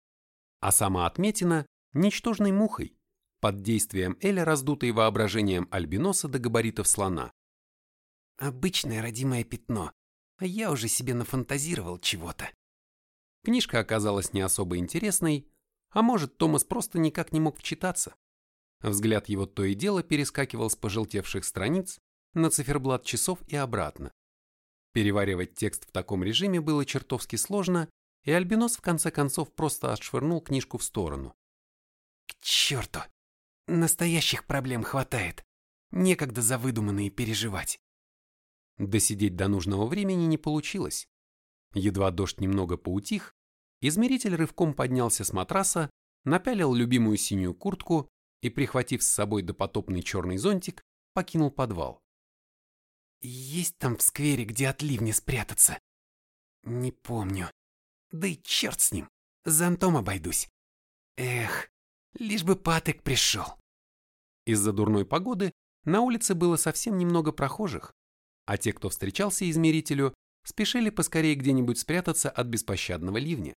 а сама отметина – ничтожной мухой, под действием Эля, раздутой воображением альбиноса до габаритов слона. Обычное родимое пятно, а я уже себе нафантазировал чего-то. Книжка оказалась не особо интересной, а может, Томас просто никак не мог вчитаться. Взгляд его то и дело перескакивал с пожелтевших страниц на циферблат часов и обратно. Переваривать текст в таком режиме было чертовски сложно, и Альбинос в конце концов просто отшвырнул книжку в сторону. «К черту! Настоящих проблем хватает. Некогда за выдуманные переживать». Досидеть до нужного времени не получилось. Едва дождь немного поутих, Измеритель рывком поднялся с матраса, напялил любимую синюю куртку и, прихватив с собой допотопный черный зонтик, покинул подвал. «Есть там в сквере, где от ливня спрятаться?» «Не помню. Да и черт с ним, зонтом обойдусь. Эх, лишь бы Патек пришел». Из-за дурной погоды на улице было совсем немного прохожих, а те, кто встречался измерителю, спешили поскорее где-нибудь спрятаться от беспощадного ливня.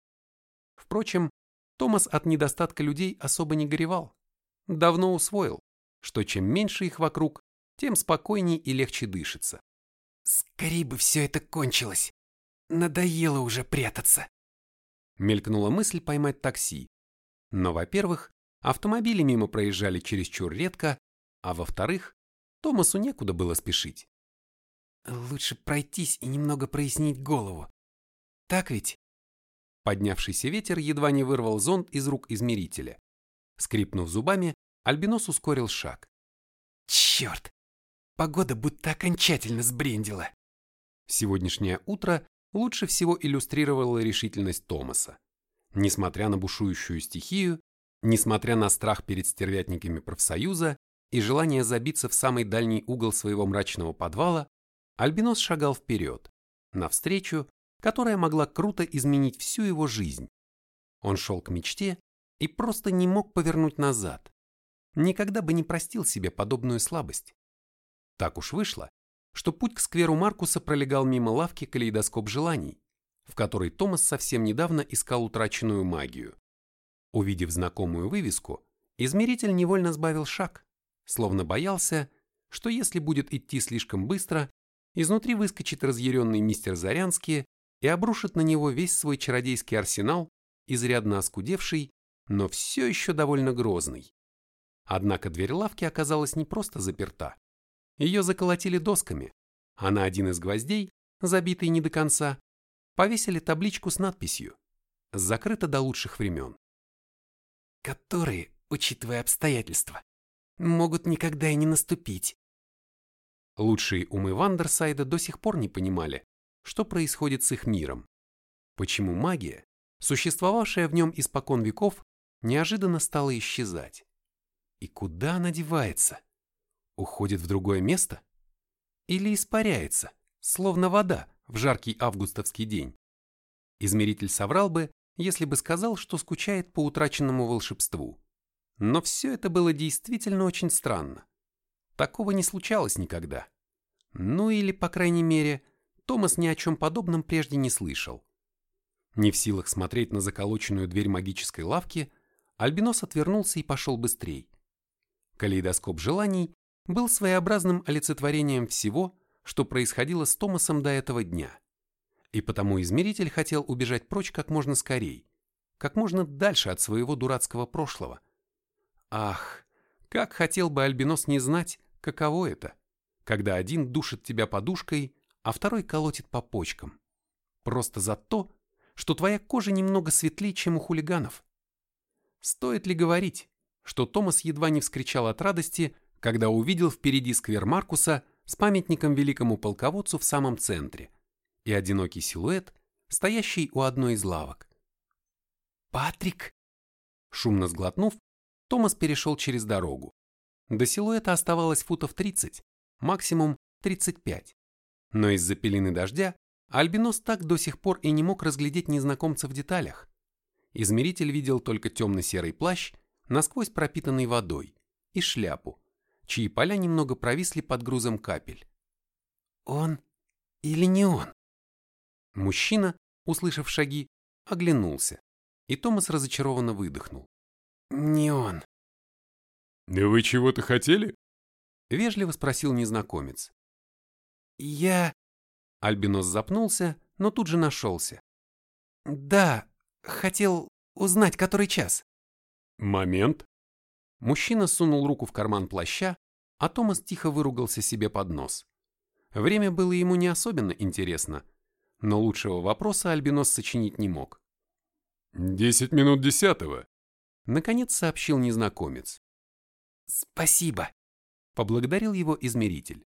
Впрочем, Томас от недостатка людей особо не горевал. Давно усвоил, что чем меньше их вокруг, тем спокойней и легче дышится. «Скорей бы все это кончилось! Надоело уже прятаться!» Мелькнула мысль поймать такси. Но, во-первых, автомобили мимо проезжали чересчур редко, а во-вторых, Томасу некуда было спешить. «Лучше пройтись и немного прояснить голову. Так ведь?» Поднявшийся ветер едва не вырвал зонт из рук измерителя. Скрипнув зубами, Альбинос ускорил шаг. Черт! Погода будто окончательно сбрендила. Сегодняшнее утро лучше всего иллюстрировало решительность Томаса. Несмотря на бушующую стихию, несмотря на страх перед стервятниками профсоюза и желание забиться в самый дальний угол своего мрачного подвала, Альбинос шагал вперед, навстречу которая могла круто изменить всю его жизнь. Он шел к мечте и просто не мог повернуть назад. Никогда бы не простил себе подобную слабость. Так уж вышло, что путь к скверу Маркуса пролегал мимо лавки калейдоскоп желаний, в которой Томас совсем недавно искал утраченную магию. Увидев знакомую вывеску, измеритель невольно сбавил шаг, словно боялся, что если будет идти слишком быстро, изнутри выскочит разъяренный мистер Зарянский и обрушит на него весь свой чародейский арсенал, изрядно оскудевший, но все еще довольно грозный. Однако дверь лавки оказалась не просто заперта. Ее заколотили досками, а на один из гвоздей, забитый не до конца, повесили табличку с надписью «Закрыто до лучших времен». «Которые, учитывая обстоятельства, могут никогда и не наступить», Лучшие умы Вандерсайда до сих пор не понимали, что происходит с их миром. Почему магия, существовавшая в нем испокон веков, неожиданно стала исчезать? И куда она девается? Уходит в другое место? Или испаряется, словно вода в жаркий августовский день? Измеритель соврал бы, если бы сказал, что скучает по утраченному волшебству. Но все это было действительно очень странно. Такого не случалось никогда. Ну или, по крайней мере, Томас ни о чем подобном прежде не слышал. Не в силах смотреть на заколоченную дверь магической лавки, Альбинос отвернулся и пошел быстрей. Калейдоскоп желаний был своеобразным олицетворением всего, что происходило с Томасом до этого дня. И потому измеритель хотел убежать прочь как можно скорей, как можно дальше от своего дурацкого прошлого. Ах, как хотел бы Альбинос не знать, Каково это, когда один душит тебя подушкой, а второй колотит по почкам? Просто за то, что твоя кожа немного светлее, чем у хулиганов. Стоит ли говорить, что Томас едва не вскричал от радости, когда увидел впереди сквер Маркуса с памятником великому полководцу в самом центре и одинокий силуэт, стоящий у одной из лавок. «Патрик!» Шумно сглотнув, Томас перешел через дорогу. До силуэта оставалось футов 30, максимум 35. Но из-за пелены дождя Альбинос так до сих пор и не мог разглядеть незнакомца в деталях. Измеритель видел только темно-серый плащ, насквозь пропитанный водой, и шляпу, чьи поля немного провисли под грузом капель. «Он или не он?» Мужчина, услышав шаги, оглянулся, и Томас разочарованно выдохнул. «Не он». «Вы чего-то хотели?» Вежливо спросил незнакомец. «Я...» Альбинос запнулся, но тут же нашелся. «Да, хотел узнать, который час». «Момент». Мужчина сунул руку в карман плаща, а Томас тихо выругался себе под нос. Время было ему не особенно интересно, но лучшего вопроса Альбинос сочинить не мог. «Десять минут десятого», — наконец сообщил незнакомец. «Спасибо», — поблагодарил его измеритель.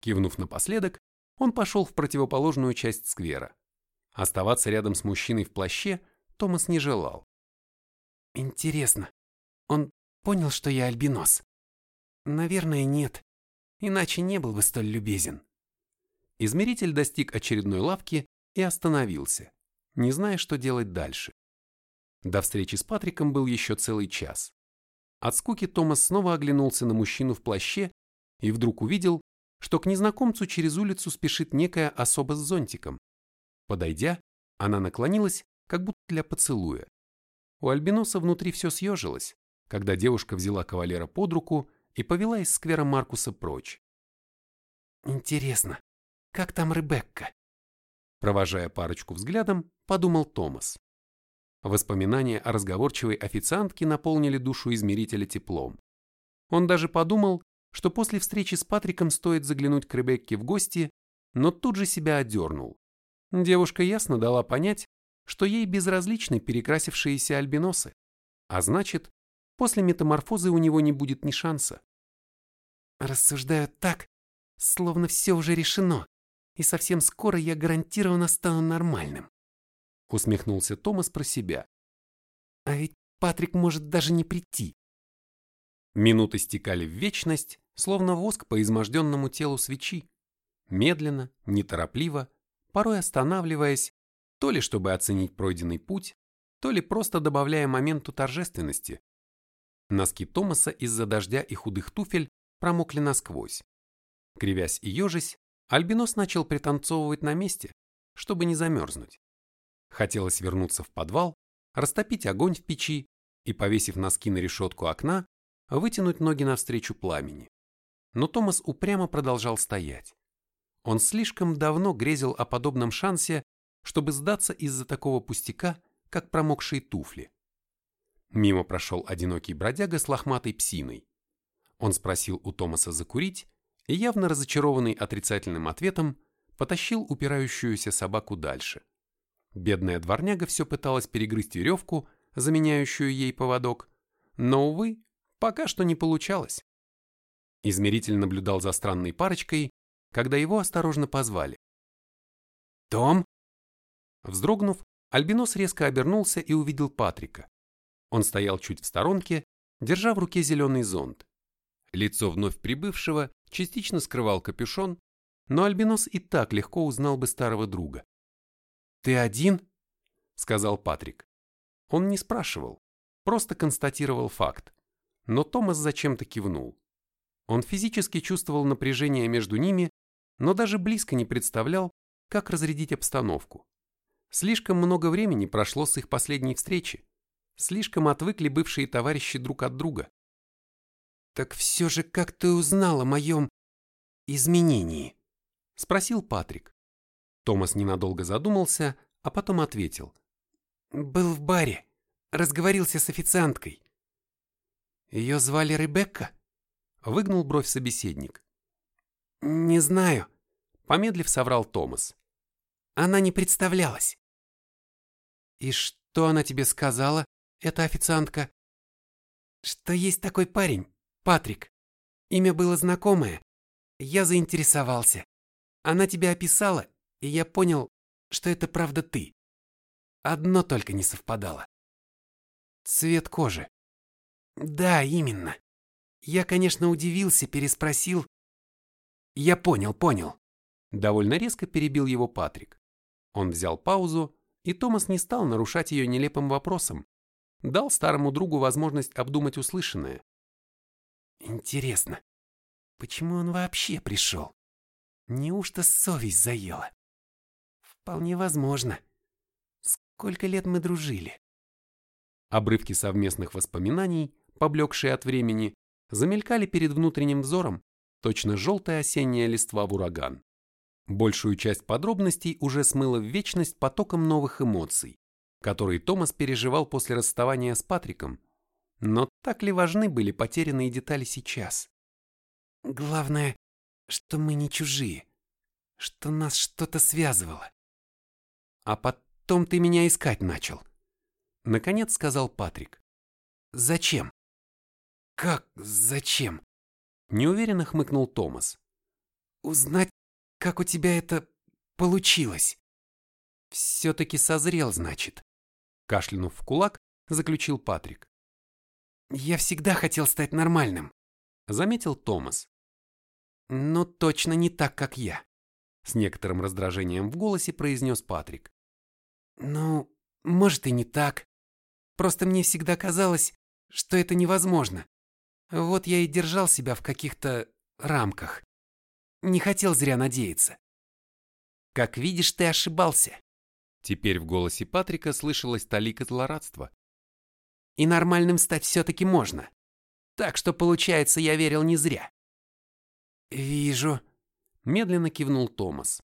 Кивнув напоследок, он пошел в противоположную часть сквера. Оставаться рядом с мужчиной в плаще Томас не желал. «Интересно, он понял, что я альбинос?» «Наверное, нет, иначе не был бы столь любезен». Измеритель достиг очередной лавки и остановился, не зная, что делать дальше. До встречи с Патриком был еще целый час. От скуки Томас снова оглянулся на мужчину в плаще и вдруг увидел, что к незнакомцу через улицу спешит некая особа с зонтиком. Подойдя, она наклонилась, как будто для поцелуя. У Альбиноса внутри все съежилось, когда девушка взяла кавалера под руку и повела из сквера Маркуса прочь. «Интересно, как там Ребекка?» Провожая парочку взглядом, подумал Томас. Воспоминания о разговорчивой официантке наполнили душу измерителя теплом. Он даже подумал, что после встречи с Патриком стоит заглянуть к Ребекке в гости, но тут же себя одернул. Девушка ясно дала понять, что ей безразличны перекрасившиеся альбиносы, а значит, после метаморфозы у него не будет ни шанса. Рассуждаю так, словно все уже решено, и совсем скоро я гарантированно стану нормальным усмехнулся Томас про себя. А ведь Патрик может даже не прийти. Минуты стекали в вечность, словно воск по изможденному телу свечи. Медленно, неторопливо, порой останавливаясь, то ли чтобы оценить пройденный путь, то ли просто добавляя моменту торжественности. Носки Томаса из-за дождя и худых туфель промокли насквозь. Кривясь и ежась, Альбинос начал пританцовывать на месте, чтобы не замерзнуть. Хотелось вернуться в подвал, растопить огонь в печи и, повесив носки на решетку окна, вытянуть ноги навстречу пламени. Но Томас упрямо продолжал стоять. Он слишком давно грезил о подобном шансе, чтобы сдаться из-за такого пустяка, как промокшие туфли. Мимо прошел одинокий бродяга с лохматой псиной. Он спросил у Томаса закурить и, явно разочарованный отрицательным ответом, потащил упирающуюся собаку дальше. Бедная дворняга все пыталась перегрызть веревку, заменяющую ей поводок, но, увы, пока что не получалось. Измеритель наблюдал за странной парочкой, когда его осторожно позвали. «Том?» Вздрогнув, Альбинос резко обернулся и увидел Патрика. Он стоял чуть в сторонке, держа в руке зеленый зонт. Лицо вновь прибывшего частично скрывал капюшон, но Альбинос и так легко узнал бы старого друга. «Ты один?» — сказал Патрик. Он не спрашивал, просто констатировал факт. Но Томас зачем-то кивнул. Он физически чувствовал напряжение между ними, но даже близко не представлял, как разрядить обстановку. Слишком много времени прошло с их последней встречи. Слишком отвыкли бывшие товарищи друг от друга. «Так все же как ты узнал о моем изменении?» — спросил Патрик. Томас ненадолго задумался, а потом ответил. «Был в баре, разговорился с официанткой. Ее звали Ребекка?» — выгнул бровь собеседник. «Не знаю», — помедлив соврал Томас. «Она не представлялась». «И что она тебе сказала, эта официантка?» «Что есть такой парень, Патрик. Имя было знакомое. Я заинтересовался. Она тебя описала, и я понял, что это правда ты. Одно только не совпадало. Цвет кожи. Да, именно. Я, конечно, удивился, переспросил. Я понял, понял. Довольно резко перебил его Патрик. Он взял паузу, и Томас не стал нарушать ее нелепым вопросом. Дал старому другу возможность обдумать услышанное. Интересно, почему он вообще пришел? Неужто совесть заела? Вполне возможно. Сколько лет мы дружили? Обрывки совместных воспоминаний, поблекшие от времени, замелькали перед внутренним взором, точно желтая осенняя листва в ураган. Большую часть подробностей уже смыло в вечность потоком новых эмоций, которые Томас переживал после расставания с Патриком но так ли важны были потерянные детали сейчас? Главное, что мы не чужие, что нас что-то связывало. А потом ты меня искать начал. Наконец сказал Патрик. Зачем? Как зачем? Неуверенно хмыкнул Томас. Узнать, как у тебя это получилось. Все-таки созрел, значит. Кашлянув в кулак, заключил Патрик. «Я всегда хотел стать нормальным», — заметил Томас. «Но точно не так, как я», — с некоторым раздражением в голосе произнес Патрик. «Ну, может и не так. Просто мне всегда казалось, что это невозможно. Вот я и держал себя в каких-то рамках. Не хотел зря надеяться. Как видишь, ты ошибался». Теперь в голосе Патрика слышалось талика злорадства и нормальным стать все-таки можно. Так что, получается, я верил не зря. «Вижу», — медленно кивнул Томас.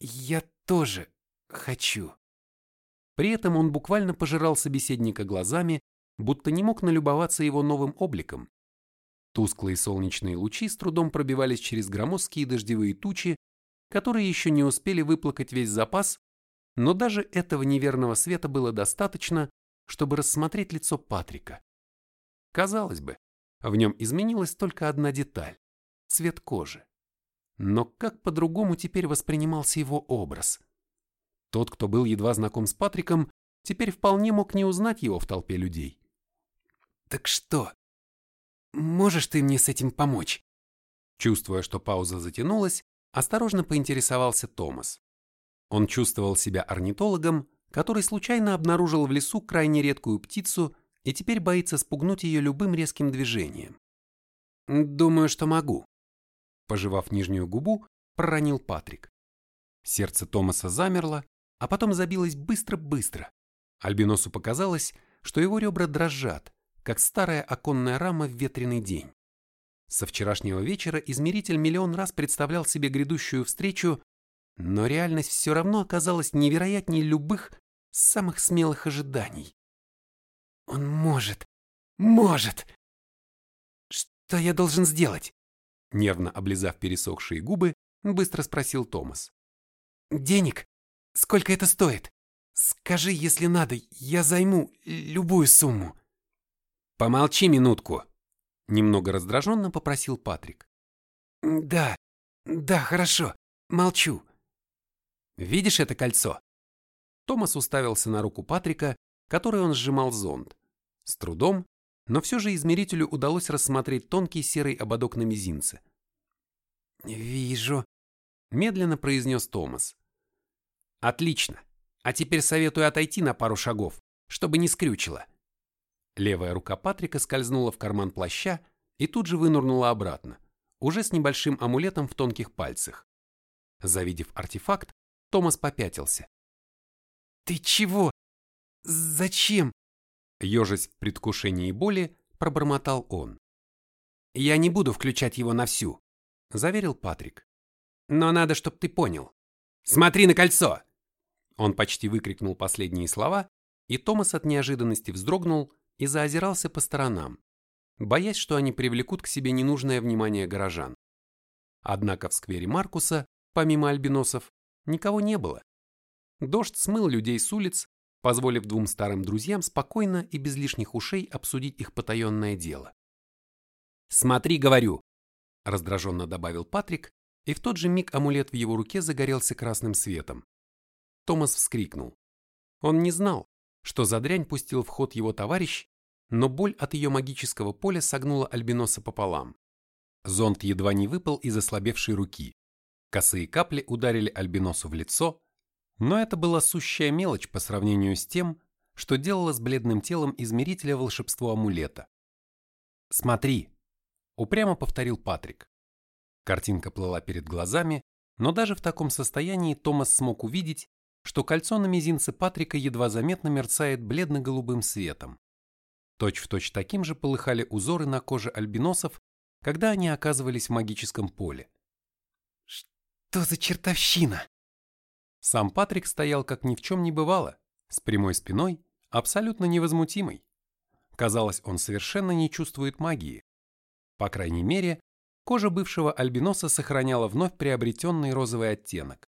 «Я тоже хочу». При этом он буквально пожирал собеседника глазами, будто не мог налюбоваться его новым обликом. Тусклые солнечные лучи с трудом пробивались через громоздкие дождевые тучи, которые еще не успели выплакать весь запас, но даже этого неверного света было достаточно, чтобы рассмотреть лицо Патрика. Казалось бы, в нем изменилась только одна деталь – цвет кожи. Но как по-другому теперь воспринимался его образ? Тот, кто был едва знаком с Патриком, теперь вполне мог не узнать его в толпе людей. «Так что? Можешь ты мне с этим помочь?» Чувствуя, что пауза затянулась, осторожно поинтересовался Томас. Он чувствовал себя орнитологом, который случайно обнаружил в лесу крайне редкую птицу и теперь боится спугнуть ее любым резким движением. «Думаю, что могу», – пожевав нижнюю губу, проронил Патрик. Сердце Томаса замерло, а потом забилось быстро-быстро. Альбиносу показалось, что его ребра дрожат, как старая оконная рама в ветреный день. Со вчерашнего вечера измеритель миллион раз представлял себе грядущую встречу, но реальность все равно оказалась невероятней любых самых смелых ожиданий. Он может, может. Что я должен сделать? Нервно облизав пересохшие губы, быстро спросил Томас. Денег? Сколько это стоит? Скажи, если надо, я займу любую сумму. Помолчи минутку, немного раздраженно попросил Патрик. Да, да, хорошо, молчу. Видишь это кольцо? Томас уставился на руку Патрика, которой он сжимал зонд. С трудом, но все же измерителю удалось рассмотреть тонкий серый ободок на мизинце. «Вижу», — медленно произнес Томас. «Отлично. А теперь советую отойти на пару шагов, чтобы не скрючило». Левая рука Патрика скользнула в карман плаща и тут же вынурнула обратно, уже с небольшим амулетом в тонких пальцах. Завидев артефакт, Томас попятился. «Ты чего? Зачем?» Ежась в предвкушении боли, пробормотал он. «Я не буду включать его на всю», — заверил Патрик. «Но надо, чтоб ты понял. Смотри на кольцо!» Он почти выкрикнул последние слова, и Томас от неожиданности вздрогнул и заозирался по сторонам, боясь, что они привлекут к себе ненужное внимание горожан. Однако в сквере Маркуса, помимо альбиносов, никого не было. Дождь смыл людей с улиц, позволив двум старым друзьям спокойно и без лишних ушей обсудить их потаенное дело. «Смотри, говорю!» – раздраженно добавил Патрик, и в тот же миг амулет в его руке загорелся красным светом. Томас вскрикнул. Он не знал, что за дрянь пустил в ход его товарищ, но боль от ее магического поля согнула Альбиноса пополам. Зонт едва не выпал из ослабевшей руки. Косые капли ударили Альбиносу в лицо, но это была сущая мелочь по сравнению с тем, что делало с бледным телом измерителя волшебство амулета. «Смотри!» – упрямо повторил Патрик. Картинка плыла перед глазами, но даже в таком состоянии Томас смог увидеть, что кольцо на мизинце Патрика едва заметно мерцает бледно-голубым светом. Точь-в-точь точь таким же полыхали узоры на коже альбиносов, когда они оказывались в магическом поле. «Что за чертовщина?» Сам Патрик стоял как ни в чем не бывало, с прямой спиной, абсолютно невозмутимый. Казалось, он совершенно не чувствует магии. По крайней мере, кожа бывшего альбиноса сохраняла вновь приобретенный розовый оттенок.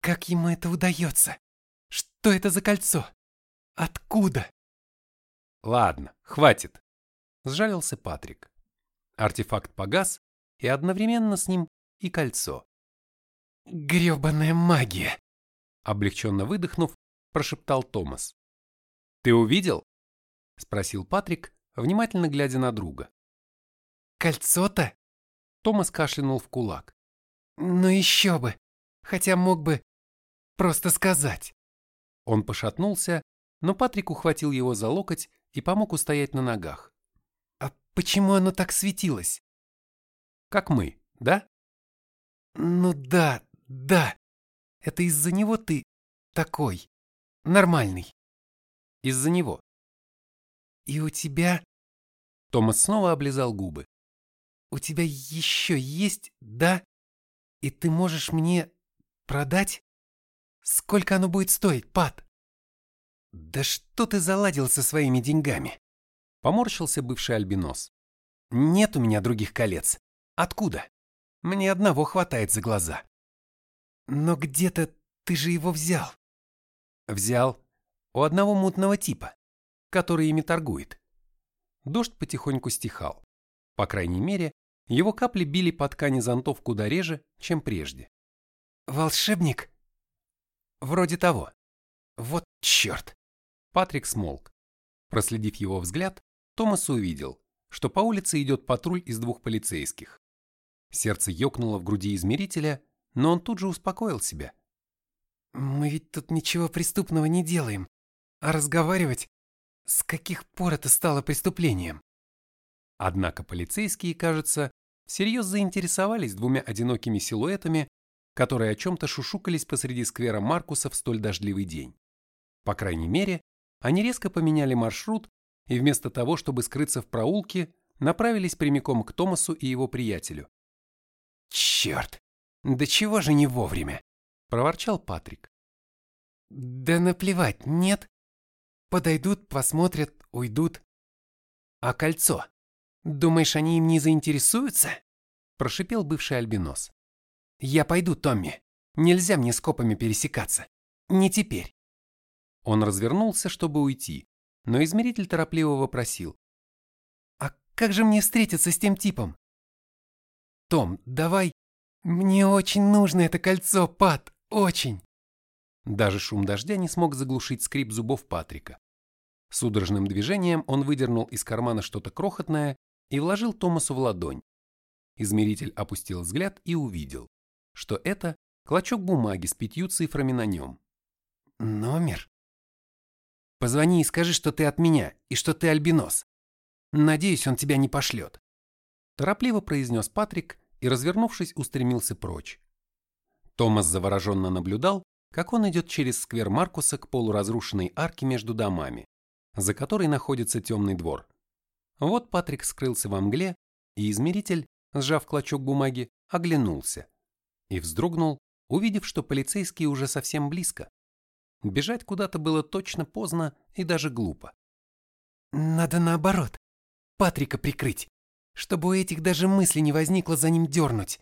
«Как ему это удается? Что это за кольцо? Откуда?» «Ладно, хватит», — сжалился Патрик. Артефакт погас, и одновременно с ним и кольцо. Грёбаная магия! Облегченно выдохнув, прошептал Томас. Ты увидел? Спросил Патрик, внимательно глядя на друга. Кольцо-то? Томас кашлянул в кулак. Ну еще бы, хотя мог бы просто сказать. Он пошатнулся, но Патрик ухватил его за локоть и помог устоять на ногах. А почему оно так светилось? Как мы, да? Ну да, да, это из-за него ты такой, нормальный. Из-за него. И у тебя... Томас снова облизал губы. У тебя еще есть, да? И ты можешь мне продать? Сколько оно будет стоить, Пат? Да что ты заладил со своими деньгами? Поморщился бывший альбинос. Нет у меня других колец. Откуда? Мне одного хватает за глаза. Но где-то ты же его взял. Взял. У одного мутного типа, который ими торгует. Дождь потихоньку стихал. По крайней мере, его капли били по ткани зонтов куда реже, чем прежде. «Волшебник?» «Вроде того». «Вот черт!» Патрик смолк. Проследив его взгляд, Томас увидел, что по улице идет патруль из двух полицейских. Сердце ёкнуло в груди измерителя, но он тут же успокоил себя. Мы ведь тут ничего преступного не делаем. А разговаривать? С каких пор это стало преступлением? Однако полицейские, кажется, всерьез заинтересовались двумя одинокими силуэтами, которые о чем-то шушукались посреди сквера Маркуса в столь дождливый день. По крайней мере, они резко поменяли маршрут и вместо того, чтобы скрыться в проулке, направились прямиком к Томасу и его приятелю. «Черт! Да чего же не вовремя?» – проворчал Патрик. «Да наплевать, нет. Подойдут, посмотрят, уйдут. А кольцо? Думаешь, они им не заинтересуются?» – прошипел бывший альбинос. «Я пойду, Томми. Нельзя мне с копами пересекаться. Не теперь». Он развернулся, чтобы уйти, но измеритель торопливо вопросил. «А как же мне встретиться с тем типом?» «Том, давай...» «Мне очень нужно это кольцо, Пат, очень!» Даже шум дождя не смог заглушить скрип зубов Патрика. Судорожным движением он выдернул из кармана что-то крохотное и вложил Томасу в ладонь. Измеритель опустил взгляд и увидел, что это клочок бумаги с пятью цифрами на нем. «Номер?» «Позвони и скажи, что ты от меня и что ты альбинос. Надеюсь, он тебя не пошлет», – торопливо произнес Патрик и, развернувшись, устремился прочь. Томас завороженно наблюдал, как он идет через сквер Маркуса к полуразрушенной арке между домами, за которой находится темный двор. Вот Патрик скрылся во мгле, и измеритель, сжав клочок бумаги, оглянулся и вздрогнул, увидев, что полицейские уже совсем близко. Бежать куда-то было точно поздно и даже глупо. «Надо наоборот, Патрика прикрыть, чтобы у этих даже мысли не возникло за ним дернуть».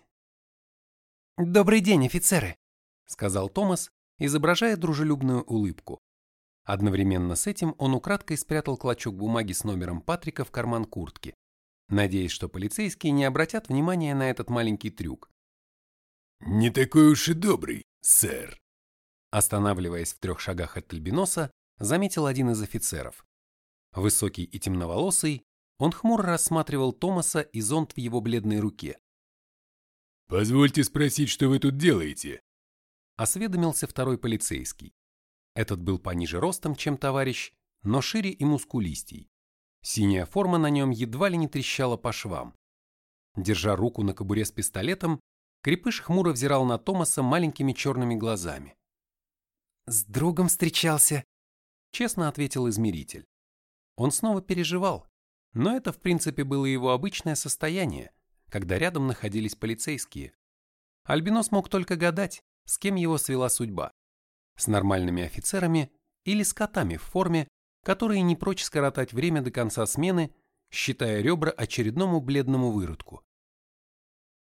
«Добрый день, офицеры», — сказал Томас, изображая дружелюбную улыбку. Одновременно с этим он украдкой спрятал клочок бумаги с номером Патрика в карман куртки, надеясь, что полицейские не обратят внимания на этот маленький трюк. «Не такой уж и добрый, сэр», останавливаясь в трех шагах от Альбиноса, заметил один из офицеров. Высокий и темноволосый, он хмуро рассматривал Томаса и зонт в его бледной руке. «Позвольте спросить, что вы тут делаете?» Осведомился второй полицейский. Этот был пониже ростом, чем товарищ, но шире и мускулистей. Синяя форма на нем едва ли не трещала по швам. Держа руку на кобуре с пистолетом, Крепыш хмуро взирал на Томаса маленькими черными глазами. «С другом встречался», — честно ответил измеритель. Он снова переживал, но это в принципе было его обычное состояние, когда рядом находились полицейские. Альбинос мог только гадать, с кем его свела судьба. С нормальными офицерами или с котами в форме, которые не прочь скоротать время до конца смены, считая ребра очередному бледному выродку.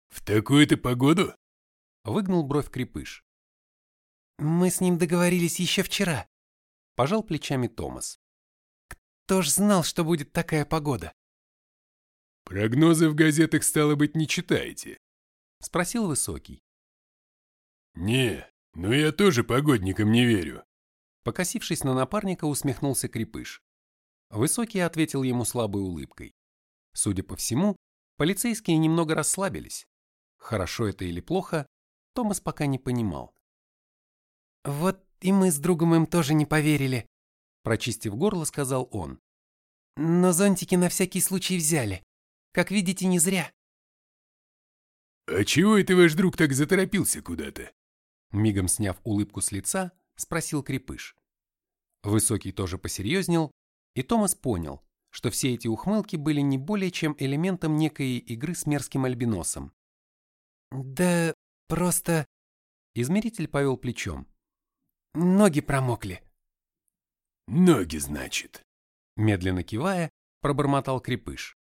«В такую-то погоду?» — выгнул бровь крепыш. «Мы с ним договорились еще вчера», — пожал плечами Томас. «Кто ж знал, что будет такая погода?» «Прогнозы в газетах, стало быть, не читаете?» — спросил Высокий. «Не, ну я тоже погодникам не верю». Покосившись на напарника, усмехнулся Крепыш. Высокий ответил ему слабой улыбкой. Судя по всему, полицейские немного расслабились. Хорошо это или плохо, Томас пока не понимал. «Вот и мы с другом им тоже не поверили», прочистив горло, сказал он. «Но зонтики на всякий случай взяли. Как видите, не зря». «А чего это ваш друг так заторопился куда-то?» Мигом сняв улыбку с лица, спросил Крепыш. Высокий тоже посерьезнел, и Томас понял, что все эти ухмылки были не более чем элементом некой игры с мерзким альбиносом. «Да просто...» Измеритель повел плечом. «Ноги промокли». «Ноги, значит?» Медленно кивая, пробормотал крепыш.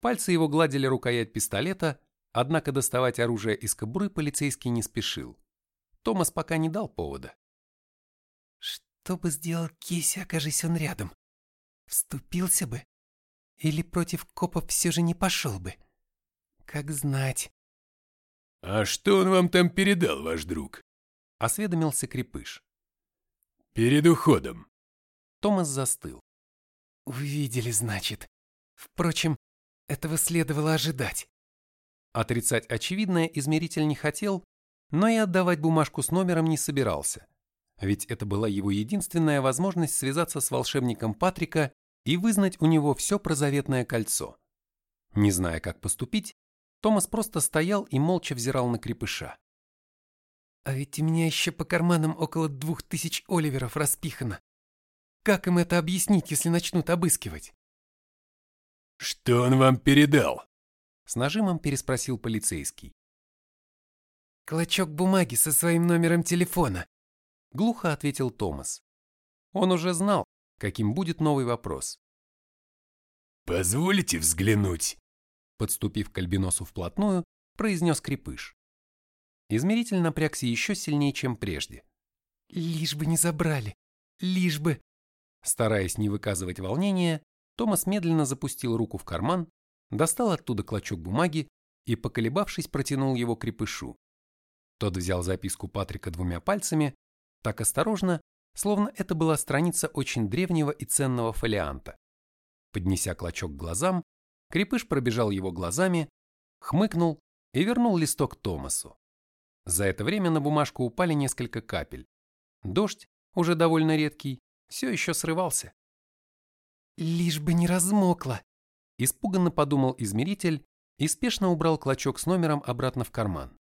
Пальцы его гладили рукоять пистолета, однако доставать оружие из кобуры полицейский не спешил. Томас пока не дал повода. «Что бы сделал Кейси, окажись он рядом? Вступился бы? Или против копов все же не пошел бы? Как знать». «А что он вам там передал, ваш друг?» — осведомился крепыш. «Перед уходом». Томас застыл. «Увидели, значит. Впрочем, этого следовало ожидать». Отрицать очевидное измеритель не хотел, но и отдавать бумажку с номером не собирался. ведь это была его единственная возможность связаться с волшебником Патрика и вызнать у него все про заветное кольцо. Не зная, как поступить, Томас просто стоял и молча взирал на крепыша. «А ведь у меня еще по карманам около двух тысяч оливеров распихано. Как им это объяснить, если начнут обыскивать?» «Что он вам передал?» С нажимом переспросил полицейский. «Клочок бумаги со своим номером телефона», — глухо ответил Томас. Он уже знал, каким будет новый вопрос. «Позволите взглянуть?» Подступив к Альбиносу вплотную, произнес крепыш. Измеритель напрягся еще сильнее, чем прежде. «Лишь бы не забрали, лишь бы...» Стараясь не выказывать волнения, Томас медленно запустил руку в карман, достал оттуда клочок бумаги и, поколебавшись, протянул его крепышу. Тот взял записку Патрика двумя пальцами, так осторожно, словно это была страница очень древнего и ценного фолианта. Поднеся клочок к глазам, крепыш пробежал его глазами, хмыкнул и вернул листок Томасу. За это время на бумажку упали несколько капель. Дождь, уже довольно редкий, все еще срывался. «Лишь бы не размокло!» Испуганно подумал измеритель и спешно убрал клочок с номером обратно в карман.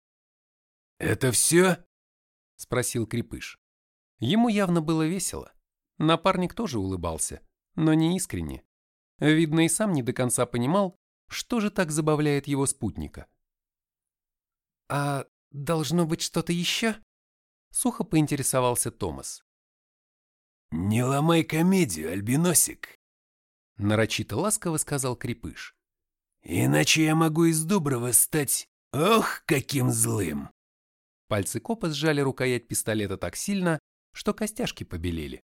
«Это все?» – спросил Крепыш. Ему явно было весело. Напарник тоже улыбался, но не искренне. Видно, и сам не до конца понимал, что же так забавляет его спутника. «А должно быть что-то еще?» – сухо поинтересовался Томас. «Не ломай комедию, Альбиносик!» – нарочито ласково сказал Крепыш. «Иначе я могу из доброго стать, ох, каким злым!» Пальцы копа сжали рукоять пистолета так сильно, что костяшки побелели.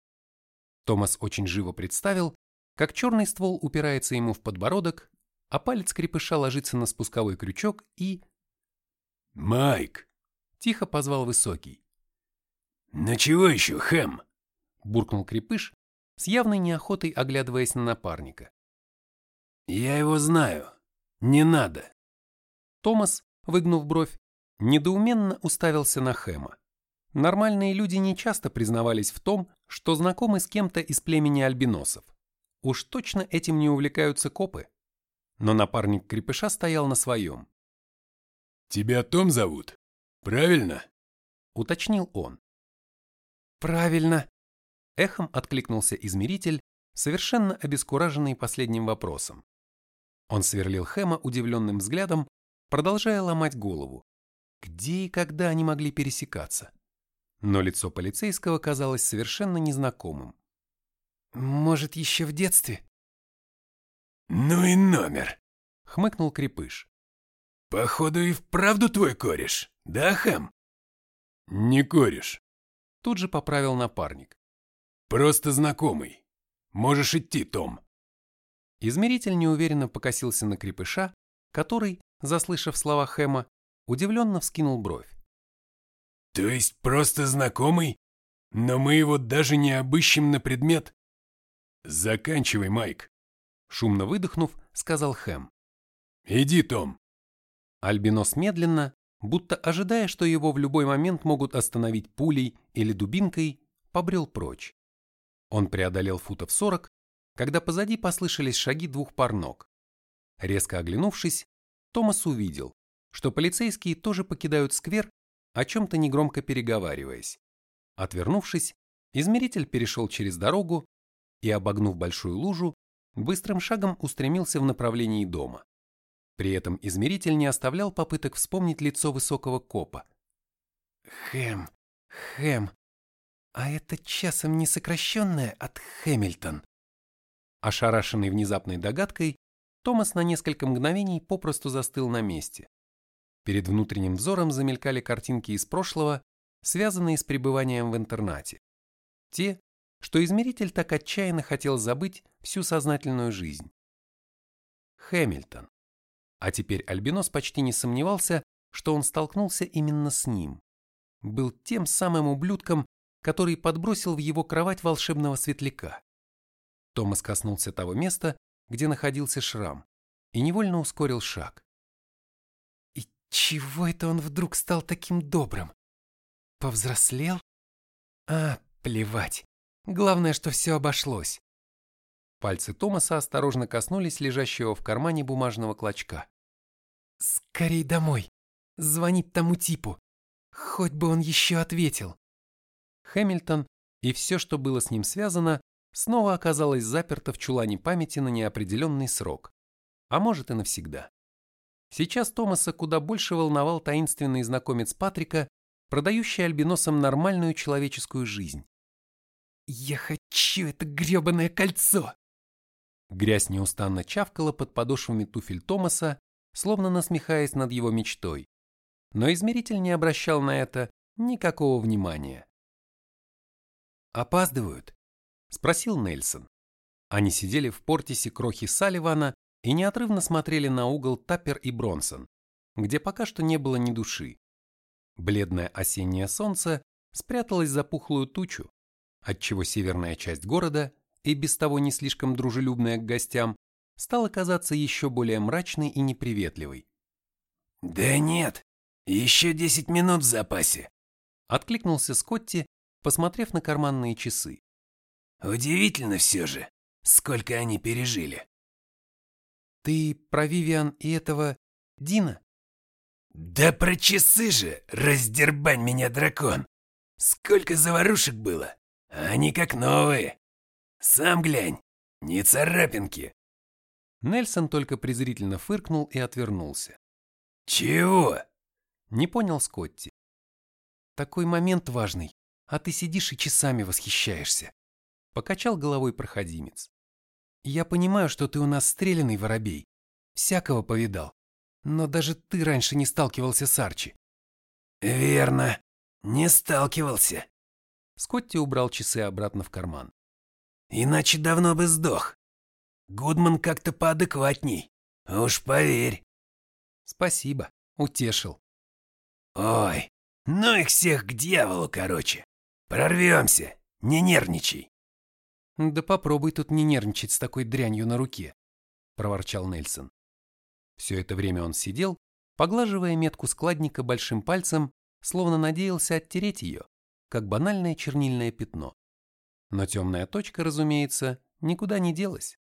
Томас очень живо представил, как черный ствол упирается ему в подбородок, а палец крепыша ложится на спусковой крючок и... «Майк!» — тихо позвал Высокий. «Ну чего еще, Хэм?» — буркнул крепыш, с явной неохотой оглядываясь на напарника. «Я его знаю. Не надо». Томас, выгнув бровь, недоуменно уставился на Хэма. Нормальные люди не часто признавались в том, что знакомы с кем-то из племени альбиносов. Уж точно этим не увлекаются копы. Но напарник крепыша стоял на своем. «Тебя Том зовут? Правильно?» — уточнил он. «Правильно!» — эхом откликнулся измеритель, совершенно обескураженный последним вопросом. Он сверлил Хэма удивленным взглядом, продолжая ломать голову. Где и когда они могли пересекаться? Но лицо полицейского казалось совершенно незнакомым. «Может, еще в детстве?» «Ну и номер!» — хмыкнул Крепыш. «Походу и вправду твой кореш, да, Хэм?» «Не кореш», — тут же поправил напарник. «Просто знакомый. Можешь идти, Том». Измеритель неуверенно покосился на Крепыша, который, заслышав слова Хэма, удивленно вскинул бровь. «То есть просто знакомый? Но мы его даже не обыщем на предмет?» «Заканчивай, Майк», — шумно выдохнув, сказал Хэм. «Иди, Том». Альбинос медленно, будто ожидая, что его в любой момент могут остановить пулей или дубинкой, побрел прочь. Он преодолел футов сорок, когда позади послышались шаги двух пар ног. Резко оглянувшись, Томас увидел, что полицейские тоже покидают сквер, о чем-то негромко переговариваясь. Отвернувшись, измеритель перешел через дорогу и, обогнув большую лужу, быстрым шагом устремился в направлении дома. При этом измеритель не оставлял попыток вспомнить лицо высокого копа. «Хэм, Хэм, а это часом не сокращенное от Хэмилтон?» Ошарашенный внезапной догадкой, Томас на несколько мгновений попросту застыл на месте. Перед внутренним взором замелькали картинки из прошлого, связанные с пребыванием в интернате. Те, что измеритель так отчаянно хотел забыть всю сознательную жизнь. Хэмилтон. А теперь Альбинос почти не сомневался, что он столкнулся именно с ним. Был тем самым ублюдком, который подбросил в его кровать волшебного светляка. Томас коснулся того места, где находился шрам, и невольно ускорил шаг. Чего это он вдруг стал таким добрым? Повзрослел? А, плевать. Главное, что все обошлось. Пальцы Томаса осторожно коснулись лежащего в кармане бумажного клочка. «Скорей домой! Звонить тому типу! Хоть бы он еще ответил!» Хэмилтон и все, что было с ним связано, снова оказалось заперто в чулане памяти на неопределенный срок, а может и навсегда. Сейчас Томаса куда больше волновал таинственный знакомец Патрика, продающий альбиносам нормальную человеческую жизнь. «Я хочу это гребаное кольцо!» Грязь неустанно чавкала под подошвами туфель Томаса, словно насмехаясь над его мечтой. Но измеритель не обращал на это никакого внимания. «Опаздывают?» – спросил Нельсон. Они сидели в портисе крохи Салливана и неотрывно смотрели на угол Таппер и Бронсон, где пока что не было ни души. Бледное осеннее солнце спряталось за пухлую тучу, отчего северная часть города и без того не слишком дружелюбная к гостям, стала казаться еще более мрачной и неприветливой. «Да нет, еще десять минут в запасе», — откликнулся Скотти, посмотрев на карманные часы. «Удивительно все же, сколько они пережили». «Ты про Вивиан и этого Дина?» «Да про часы же, раздербань меня, дракон! Сколько заварушек было, они как новые!» Сам глянь, не царапинки. Нельсон только презрительно фыркнул и отвернулся. Чего? Не понял Скотти. Такой момент важный, а ты сидишь и часами восхищаешься. Покачал головой проходимец. Я понимаю, что ты у нас стрелянный воробей. Всякого повидал. Но даже ты раньше не сталкивался с Арчи. Верно, не сталкивался. Скотти убрал часы обратно в карман. Иначе давно бы сдох. Гудман как-то поадекватней. Уж поверь. Спасибо, утешил. Ой, ну их всех к дьяволу, короче. Прорвемся, не нервничай. Да попробуй тут не нервничать с такой дрянью на руке, проворчал Нельсон. Все это время он сидел, поглаживая метку складника большим пальцем, словно надеялся оттереть ее, как банальное чернильное пятно. Но темная точка, разумеется, никуда не делась.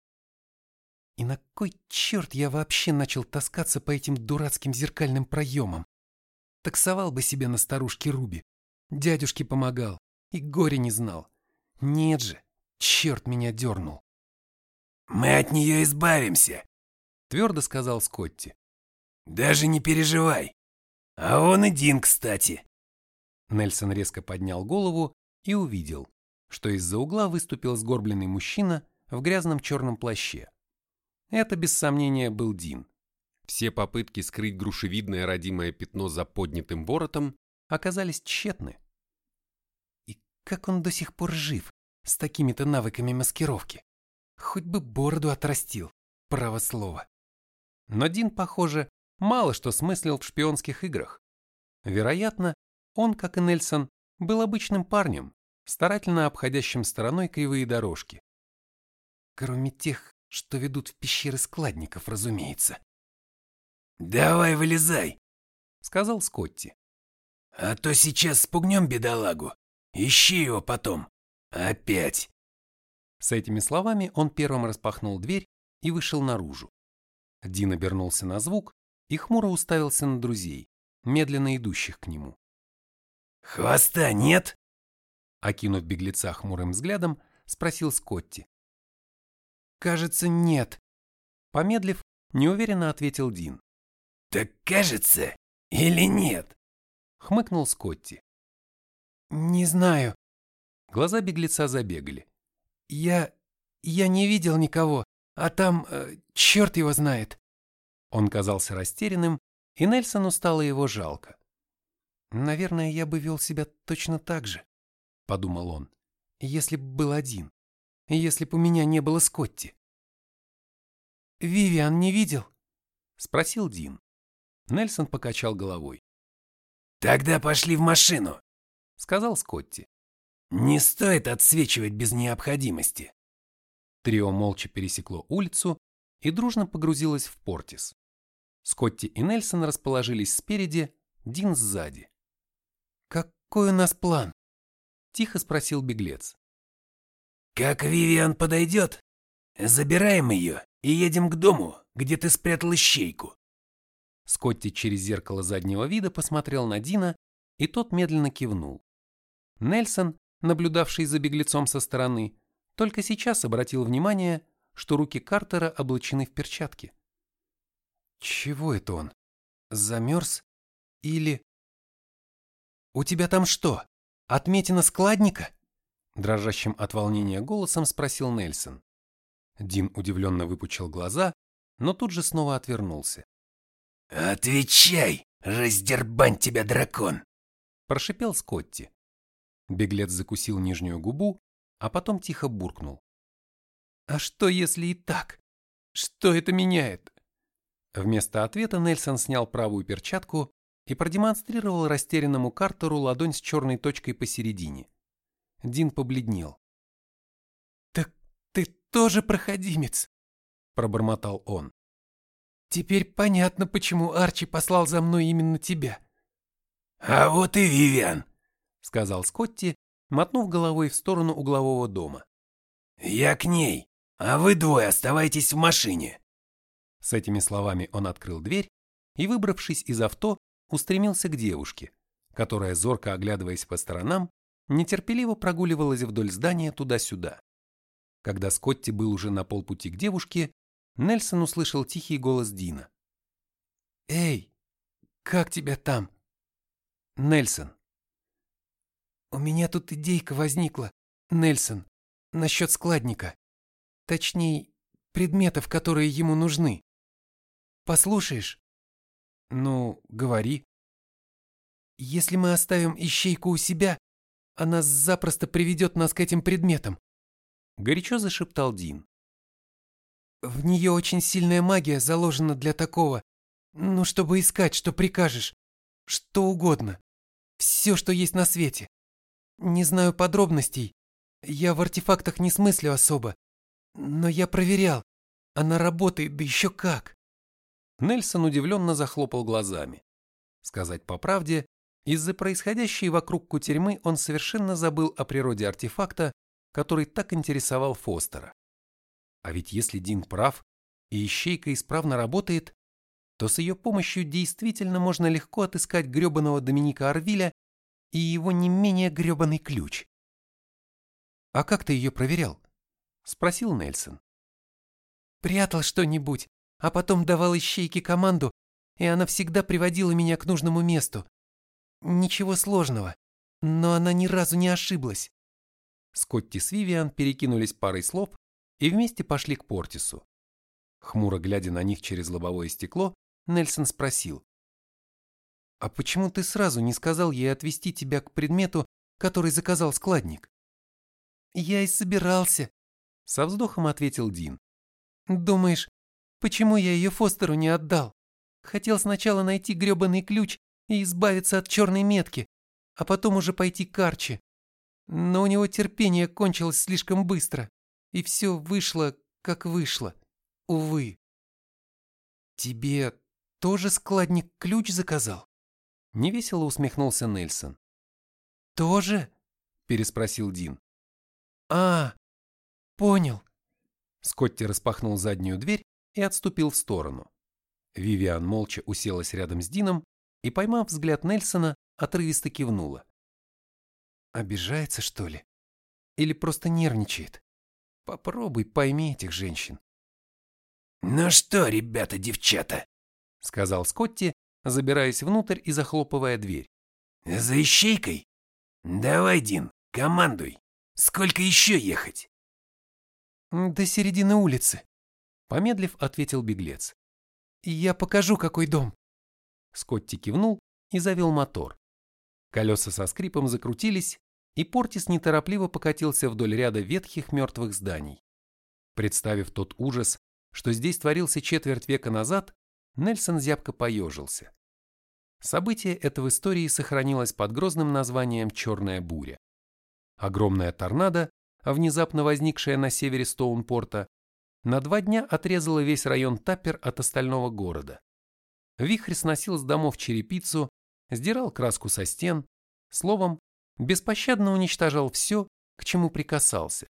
И на кой черт я вообще начал таскаться по этим дурацким зеркальным проемам? Таксовал бы себе на старушке Руби. Дядюшке помогал. И горе не знал. Нет же, черт меня дернул. «Мы от нее избавимся», — твердо сказал Скотти. «Даже не переживай. А он и Дин, кстати». Нельсон резко поднял голову и увидел, что из-за угла выступил сгорбленный мужчина в грязном черном плаще. Это, без сомнения, был Дин. Все попытки скрыть грушевидное родимое пятно за поднятым воротом оказались тщетны. Как он до сих пор жив с такими-то навыками маскировки? Хоть бы бороду отрастил, право слово. Но Дин, похоже, мало что смыслил в шпионских играх. Вероятно, он, как и Нельсон, был обычным парнем, старательно обходящим стороной кривые дорожки. Кроме тех, что ведут в пещеры складников, разумеется. «Давай вылезай», — сказал Скотти. «А то сейчас спугнем бедолагу. Ищи его потом. Опять». С этими словами он первым распахнул дверь и вышел наружу. Дин обернулся на звук и хмуро уставился на друзей, медленно идущих к нему. «Хвоста нет?» Окинув беглеца хмурым взглядом, спросил Скотти. «Кажется, нет». Помедлив, неуверенно ответил Дин. «Так кажется или нет?» Хмыкнул Скотти. «Не знаю». Глаза беглеца забегали. «Я... я не видел никого, а там... Э, черт его знает». Он казался растерянным, и Нельсону стало его жалко. «Наверное, я бы вел себя точно так же», — подумал он, — «если б был один, если б у меня не было Скотти». «Вивиан не видел?» — спросил Дин. Нельсон покачал головой. «Тогда пошли в машину», — сказал Скотти. «Не стоит отсвечивать без необходимости». Трио молча пересекло улицу и дружно погрузилось в Портис. Скотти и Нельсон расположились спереди, Дин сзади. «Какой у нас план?» Тихо спросил беглец. Как Вивиан подойдет, забираем ее и едем к дому, где ты спрятал ищейку. Скотти через зеркало заднего вида посмотрел на Дина, и тот медленно кивнул. Нельсон, наблюдавший за беглецом со стороны, только сейчас обратил внимание, что руки Картера облачены в перчатки. Чего это он? Замерз? Или... «У тебя там что, отметина складника?» Дрожащим от волнения голосом спросил Нельсон. Дин удивленно выпучил глаза, но тут же снова отвернулся. «Отвечай, раздербань тебя, дракон!» Прошипел Скотти. Беглец закусил нижнюю губу, а потом тихо буркнул. «А что, если и так? Что это меняет?» Вместо ответа Нельсон снял правую перчатку и продемонстрировал растерянному Картеру ладонь с черной точкой посередине. Дин побледнел. «Так ты тоже проходимец?» – пробормотал он. «Теперь понятно, почему Арчи послал за мной именно тебя». «А вот и Вивиан», – сказал Скотти, мотнув головой в сторону углового дома. «Я к ней, а вы двое оставайтесь в машине». С этими словами он открыл дверь и, выбравшись из авто, устремился к девушке, которая, зорко оглядываясь по сторонам, нетерпеливо прогуливалась вдоль здания туда-сюда. Когда Скотти был уже на полпути к девушке, Нельсон услышал тихий голос Дина. «Эй, как тебя там?» «Нельсон». «У меня тут идейка возникла, Нельсон, насчет складника. Точнее, предметов, которые ему нужны. Послушаешь?» «Ну, говори». «Если мы оставим ищейку у себя, она запросто приведет нас к этим предметам. Горячо зашептал Дин. В нее очень сильная магия заложена для такого. Ну, чтобы искать, что прикажешь. Что угодно. Все, что есть на свете. Не знаю подробностей. Я в артефактах не смыслю особо. Но я проверял. Она работает, да еще как. Нельсон удивленно захлопал глазами. Сказать по правде, из-за происходящей вокруг кутерьмы он совершенно забыл о природе артефакта, который так интересовал Фостера. А ведь если Дин прав, и ищейка исправно работает, то с ее помощью действительно можно легко отыскать гребаного Доминика Арвиля и его не менее гребаный ключ. «А как ты ее проверял?» — спросил Нельсон. «Прятал что-нибудь, а потом давал ищейке команду, и она всегда приводила меня к нужному месту. Ничего сложного, но она ни разу не ошиблась. Скотти с Вивиан перекинулись парой слов и вместе пошли к Портису. Хмуро глядя на них через лобовое стекло, Нельсон спросил. «А почему ты сразу не сказал ей отвезти тебя к предмету, который заказал складник?» «Я и собирался», — со вздохом ответил Дин. «Думаешь, почему я ее Фостеру не отдал? Хотел сначала найти гребаный ключ, и избавиться от черной метки, а потом уже пойти к Арчи. Но у него терпение кончилось слишком быстро, и все вышло, как вышло. Увы. Тебе тоже складник ключ заказал? Невесело усмехнулся Нельсон. Тоже? Переспросил Дин. А, понял. Скотти распахнул заднюю дверь и отступил в сторону. Вивиан молча уселась рядом с Дином и, поймав взгляд Нельсона, отрывисто кивнула. Обижается, что ли? Или просто нервничает? Попробуй пойми этих женщин. «Ну что, ребята, девчата?» — сказал Скотти, забираясь внутрь и захлопывая дверь. «За ищейкой? Давай, Дин, командуй. Сколько еще ехать?» «До середины улицы», — помедлив, ответил беглец. «Я покажу, какой дом. Скотти кивнул и завел мотор. Колеса со скрипом закрутились, и Портис неторопливо покатился вдоль ряда ветхих мертвых зданий. Представив тот ужас, что здесь творился четверть века назад, Нельсон зябко поежился. Событие это в истории сохранилось под грозным названием «Черная буря». Огромная торнадо, внезапно возникшая на севере Стоунпорта, на два дня отрезала весь район Таппер от остального города. Вихрь сносил с домов черепицу, сдирал краску со стен, словом, беспощадно уничтожал все, к чему прикасался.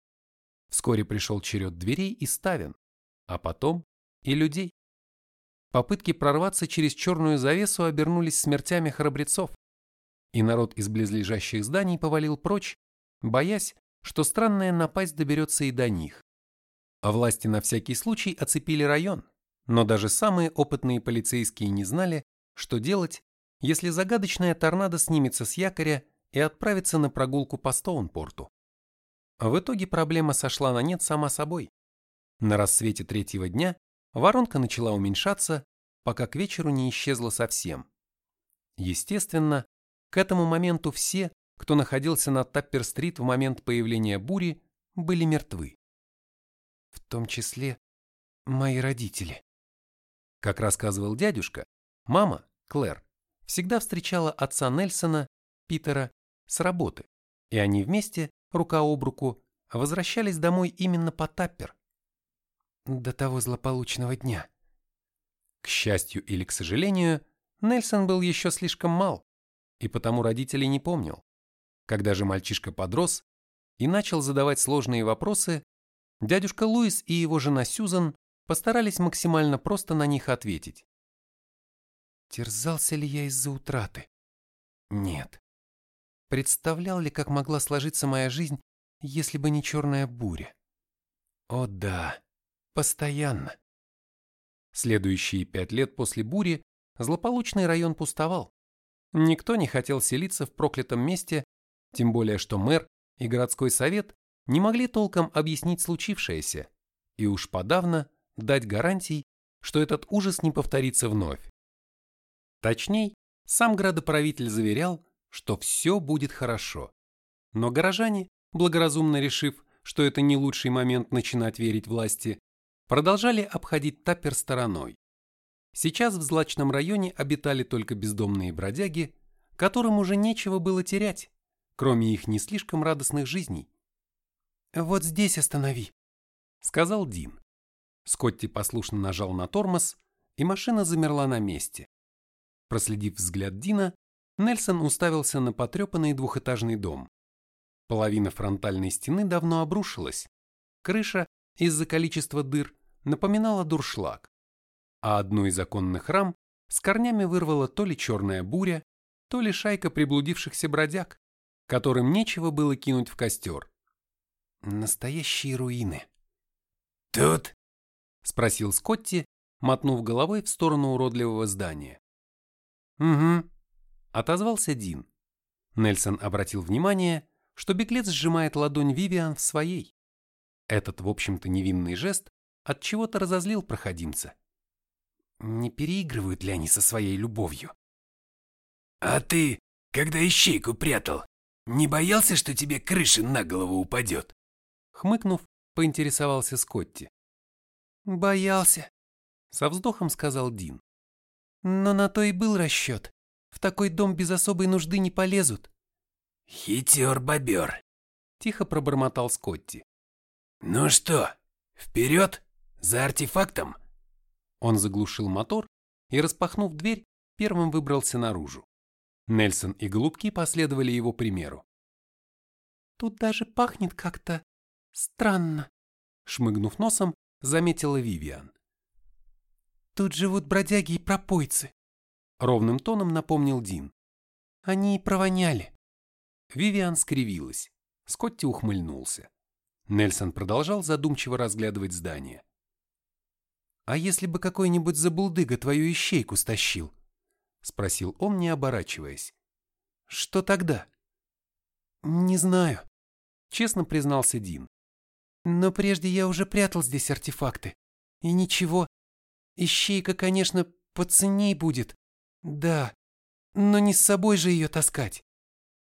Вскоре пришел черед дверей и ставен, а потом и людей. Попытки прорваться через черную завесу обернулись смертями храбрецов, и народ из близлежащих зданий повалил прочь, боясь, что странная напасть доберется и до них. А власти на всякий случай оцепили район, но даже самые опытные полицейские не знали, что делать, если загадочная торнадо снимется с якоря и отправится на прогулку по Стоунпорту. В итоге проблема сошла на нет сама собой. На рассвете третьего дня воронка начала уменьшаться, пока к вечеру не исчезла совсем. Естественно, к этому моменту все, кто находился на Таппер-стрит в момент появления бури, были мертвы. В том числе мои родители. Как рассказывал дядюшка, мама, Клэр, всегда встречала отца Нельсона, Питера, с работы, и они вместе, рука об руку, возвращались домой именно по Таппер. До того злополучного дня. К счастью или к сожалению, Нельсон был еще слишком мал, и потому родителей не помнил. Когда же мальчишка подрос и начал задавать сложные вопросы, дядюшка Луис и его жена Сьюзан постарались максимально просто на них ответить. Терзался ли я из-за утраты? Нет. Представлял ли, как могла сложиться моя жизнь, если бы не черная буря? О да, постоянно. Следующие пять лет после бури злополучный район пустовал. Никто не хотел селиться в проклятом месте, тем более что мэр и городской совет не могли толком объяснить случившееся и уж подавно дать гарантий, что этот ужас не повторится вновь. Точней, сам градоправитель заверял, что все будет хорошо. Но горожане, благоразумно решив, что это не лучший момент начинать верить власти, продолжали обходить Таппер стороной. Сейчас в злачном районе обитали только бездомные бродяги, которым уже нечего было терять, кроме их не слишком радостных жизней. «Вот здесь останови», — сказал Дин. Скотти послушно нажал на тормоз, и машина замерла на месте. Проследив взгляд Дина, Нельсон уставился на потрепанный двухэтажный дом. Половина фронтальной стены давно обрушилась. Крыша, из-за количества дыр, напоминала дуршлаг. А одну из оконных рам с корнями вырвала то ли черная буря, то ли шайка приблудившихся бродяг, которым нечего было кинуть в костер. Настоящие руины. «Тут?» — спросил Скотти, мотнув головой в сторону уродливого здания. «Угу», — отозвался Дин. Нельсон обратил внимание, что беглец сжимает ладонь Вивиан в своей. Этот, в общем-то, невинный жест от чего то разозлил проходимца. Не переигрывают ли они со своей любовью? «А ты, когда ищейку прятал, не боялся, что тебе крыша на голову упадет?» Хмыкнув, поинтересовался Скотти. «Боялся», — со вздохом сказал Дин. Но на то и был расчет. В такой дом без особой нужды не полезут. Хитер бобер, тихо пробормотал Скотти. Ну что, вперед, за артефактом? Он заглушил мотор и, распахнув дверь, первым выбрался наружу. Нельсон и Голубки последовали его примеру. «Тут даже пахнет как-то странно», — шмыгнув носом, заметила Вивиан. Тут живут бродяги и пропойцы. Ровным тоном напомнил Дин. Они и провоняли. Вивиан скривилась. Скотти ухмыльнулся. Нельсон продолжал задумчиво разглядывать здание. «А если бы какой-нибудь забулдыга твою ищейку стащил?» — спросил он, не оборачиваясь. «Что тогда?» «Не знаю», — честно признался Дин. «Но прежде я уже прятал здесь артефакты. И ничего, Ищейка, конечно, поценней будет. Да, но не с собой же ее таскать.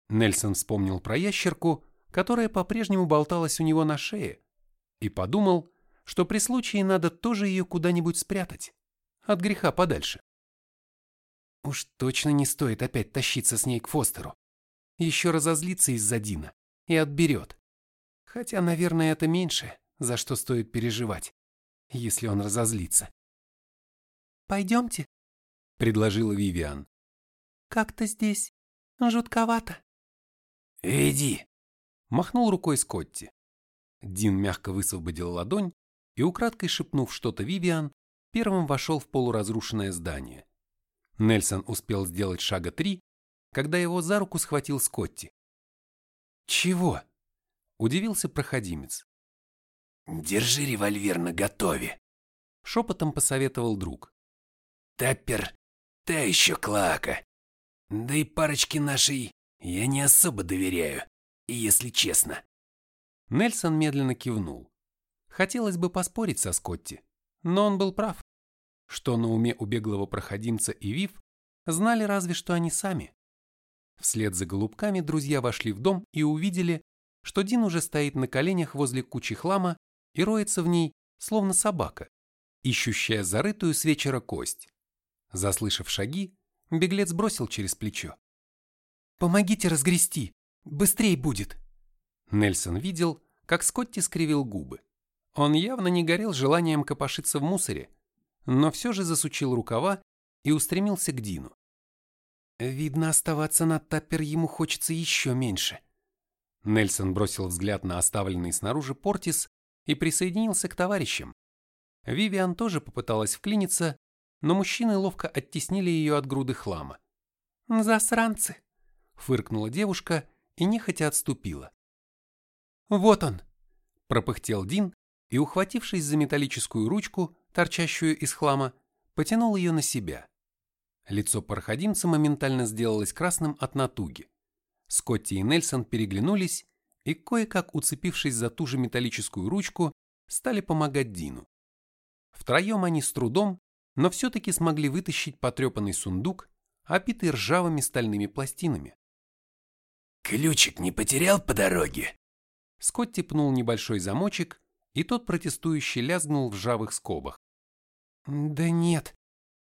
Нельсон вспомнил про ящерку, которая по-прежнему болталась у него на шее, и подумал, что при случае надо тоже ее куда-нибудь спрятать, от греха подальше. Уж точно не стоит опять тащиться с ней к Фостеру. Еще разозлится из-за Дина и отберет. Хотя, наверное, это меньше, за что стоит переживать, если он разозлится. «Пойдемте», — предложила Вивиан. «Как-то здесь жутковато». Веди. Махнул рукой Скотти. Дин мягко высвободил ладонь и, украдкой шепнув что-то Вивиан, первым вошел в полуразрушенное здание. Нельсон успел сделать шага три, когда его за руку схватил Скотти. «Чего?» – удивился проходимец. «Держи револьвер наготове», – шепотом посоветовал друг. «Таппер, та еще клака. Да и парочке нашей я не особо доверяю, если честно». Нельсон медленно кивнул. Хотелось бы поспорить со Скотти, но он был прав. Что на уме у беглого проходимца и Вив, знали разве что они сами. Вслед за голубками друзья вошли в дом и увидели, что Дин уже стоит на коленях возле кучи хлама и роется в ней, словно собака, ищущая зарытую с вечера кость. Заслышав шаги, беглец бросил через плечо. «Помогите разгрести, быстрей будет!» Нельсон видел, как Скотти скривил губы. Он явно не горел желанием копошиться в мусоре, но все же засучил рукава и устремился к Дину. Видно, оставаться на таппер ему хочется еще меньше. Нельсон бросил взгляд на оставленный снаружи Портис и присоединился к товарищам. Вивиан тоже попыталась вклиниться, но мужчины ловко оттеснили ее от груды хлама. «Засранцы!» — фыркнула девушка и нехотя отступила. «Вот он!» — пропыхтел Дин и, ухватившись за металлическую ручку, торчащую из хлама, потянул ее на себя. Лицо проходимца моментально сделалось красным от натуги. Скотти и Нельсон переглянулись и, кое-как уцепившись за ту же металлическую ручку, стали помогать Дину. Втроем они с трудом, но все-таки смогли вытащить потрепанный сундук, опитый ржавыми стальными пластинами. «Ключик не потерял по дороге?» Скотти пнул небольшой замочек, и тот протестующий лязгнул в ржавых скобах. «Да нет,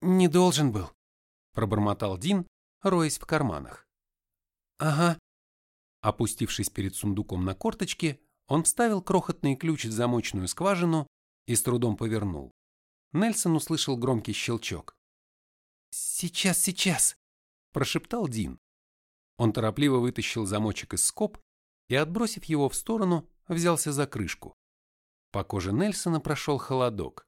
не должен был», — пробормотал Дин, роясь в карманах. «Ага». Опустившись перед сундуком на корточки, он вставил крохотный ключ в замочную скважину и с трудом повернул. Нельсон услышал громкий щелчок. «Сейчас, сейчас!» – прошептал Дин. Он торопливо вытащил замочек из скоб и, отбросив его в сторону, взялся за крышку. По коже Нельсона прошел холодок.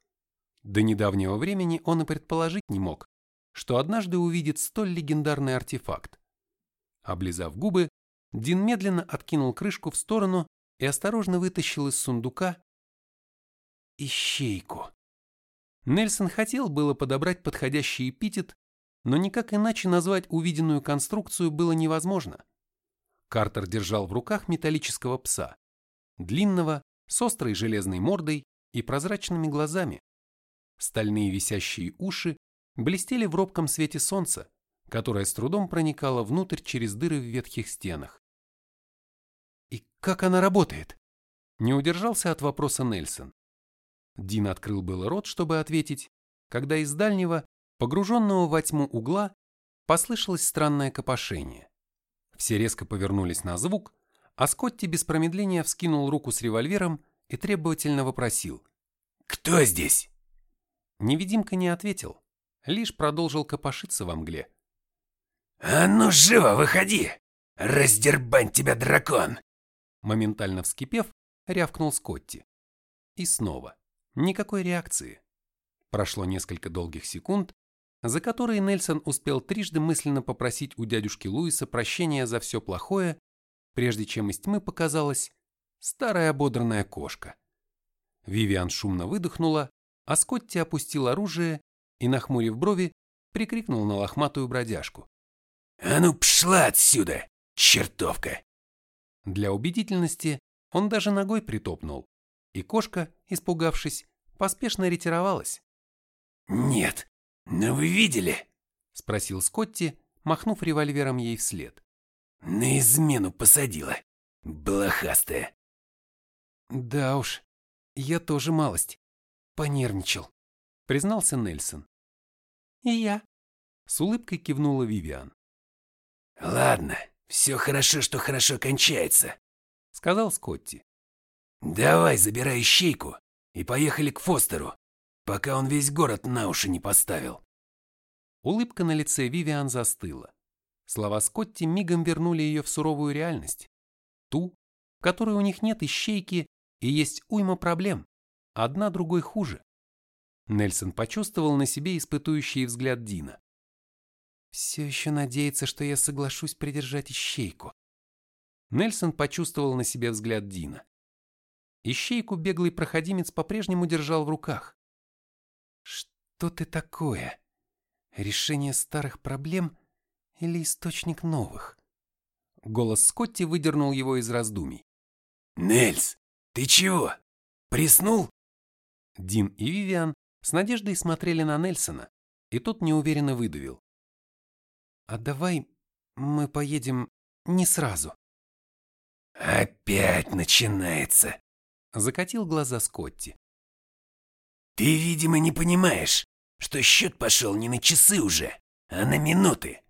До недавнего времени он и предположить не мог, что однажды увидит столь легендарный артефакт. Облизав губы, Дин медленно откинул крышку в сторону и осторожно вытащил из сундука ищейку. Нельсон хотел было подобрать подходящий эпитет, но никак иначе назвать увиденную конструкцию было невозможно. Картер держал в руках металлического пса, длинного, с острой железной мордой и прозрачными глазами. Стальные висящие уши блестели в робком свете солнца, которое с трудом проникало внутрь через дыры в ветхих стенах. «И как она работает?» Не удержался от вопроса Нельсон. Дин открыл было рот, чтобы ответить, когда из дальнего, погруженного во тьму угла, послышалось странное копошение. Все резко повернулись на звук, а Скотти без промедления вскинул руку с револьвером и требовательно вопросил. «Кто здесь?» Невидимка не ответил, лишь продолжил копошиться во мгле. «А ну живо, выходи! Раздербань тебя, дракон!» Моментально вскипев, рявкнул Скотти. И снова. Никакой реакции. Прошло несколько долгих секунд, за которые Нельсон успел трижды мысленно попросить у дядюшки Луиса прощения за все плохое, прежде чем из тьмы показалась старая ободранная кошка. Вивиан шумно выдохнула, а Скотти опустил оружие и, нахмурив брови, прикрикнул на лохматую бродяжку. «А ну пшла отсюда, чертовка!» Для убедительности он даже ногой притопнул, и кошка, испугавшись, поспешно ретировалась. «Нет, но вы видели?» — спросил Скотти, махнув револьвером ей вслед. «На измену посадила, блохастая». «Да уж, я тоже малость. Понервничал», — признался Нельсон. «И я», — с улыбкой кивнула Вивиан. «Ладно, все хорошо, что хорошо кончается», — сказал Скотти. «Давай, забирай ищейку и поехали к Фостеру, пока он весь город на уши не поставил». Улыбка на лице Вивиан застыла. Слова Скотти мигом вернули ее в суровую реальность. Ту, в которой у них нет ищейки и есть уйма проблем, одна другой хуже. Нельсон почувствовал на себе испытующий взгляд Дина. Все еще надеется, что я соглашусь придержать ищейку. Нельсон почувствовал на себе взгляд Дина. Ищейку беглый проходимец по-прежнему держал в руках. Что ты такое? Решение старых проблем или источник новых? Голос Скотти выдернул его из раздумий. «Нельс, ты чего? Приснул?» Дин и Вивиан с надеждой смотрели на Нельсона, и тот неуверенно выдавил. «А давай мы поедем не сразу». «Опять начинается», — закатил глаза Скотти. «Ты, видимо, не понимаешь, что счет пошел не на часы уже, а на минуты.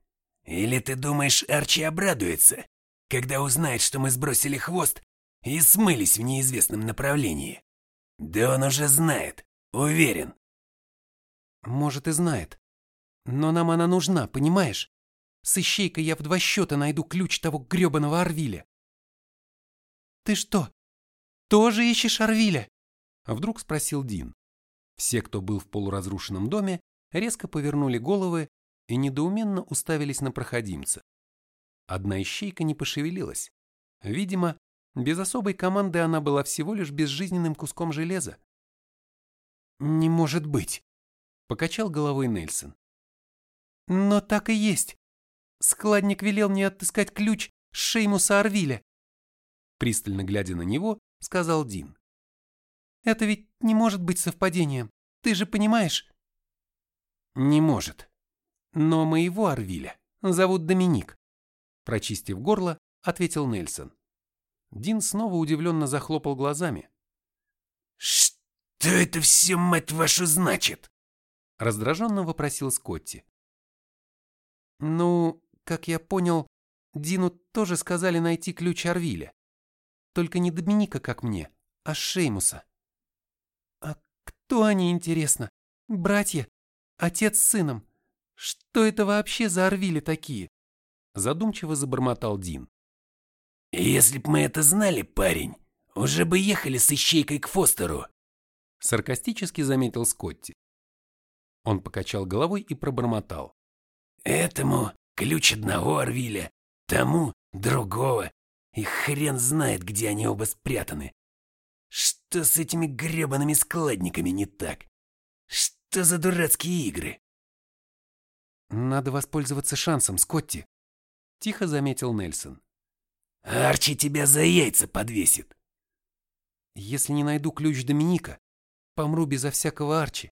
Или ты думаешь, Арчи обрадуется, когда узнает, что мы сбросили хвост и смылись в неизвестном направлении? Да он уже знает, уверен. Может и знает. Но нам она нужна, понимаешь? С ищейкой я в два счета найду ключ того гребаного Арвиля. Ты что, тоже ищешь Арвиля? Вдруг спросил Дин. Все, кто был в полуразрушенном доме, резко повернули головы и недоуменно уставились на проходимца. Одна ищейка не пошевелилась. Видимо, без особой команды она была всего лишь безжизненным куском железа. «Не может быть», — покачал головой Нельсон. «Но так и есть. Складник велел мне отыскать ключ Шеймуса Арвиля». Пристально глядя на него, сказал Дин. «Это ведь не может быть совпадением, ты же понимаешь?» «Не может», но моего Арвиля зовут Доминик. Прочистив горло, ответил Нельсон. Дин снова удивленно захлопал глазами. «Что это все, мать вашу, значит?» Раздраженно вопросил Скотти. «Ну, как я понял, Дину тоже сказали найти ключ Арвиля. Только не Доминика, как мне, а Шеймуса. А кто они, интересно? Братья? Отец с сыном? Что это вообще за Орвили такие? Задумчиво забормотал Дин. Если б мы это знали, парень, уже бы ехали с ищейкой к Фостеру. Саркастически заметил Скотти. Он покачал головой и пробормотал. Этому ключ одного Орвиля, тому другого, и хрен знает, где они оба спрятаны. Что с этими гребаными складниками не так? Что за дурацкие игры? «Надо воспользоваться шансом, Скотти», — тихо заметил Нельсон. «Арчи тебя за яйца подвесит». «Если не найду ключ Доминика, помру безо всякого Арчи.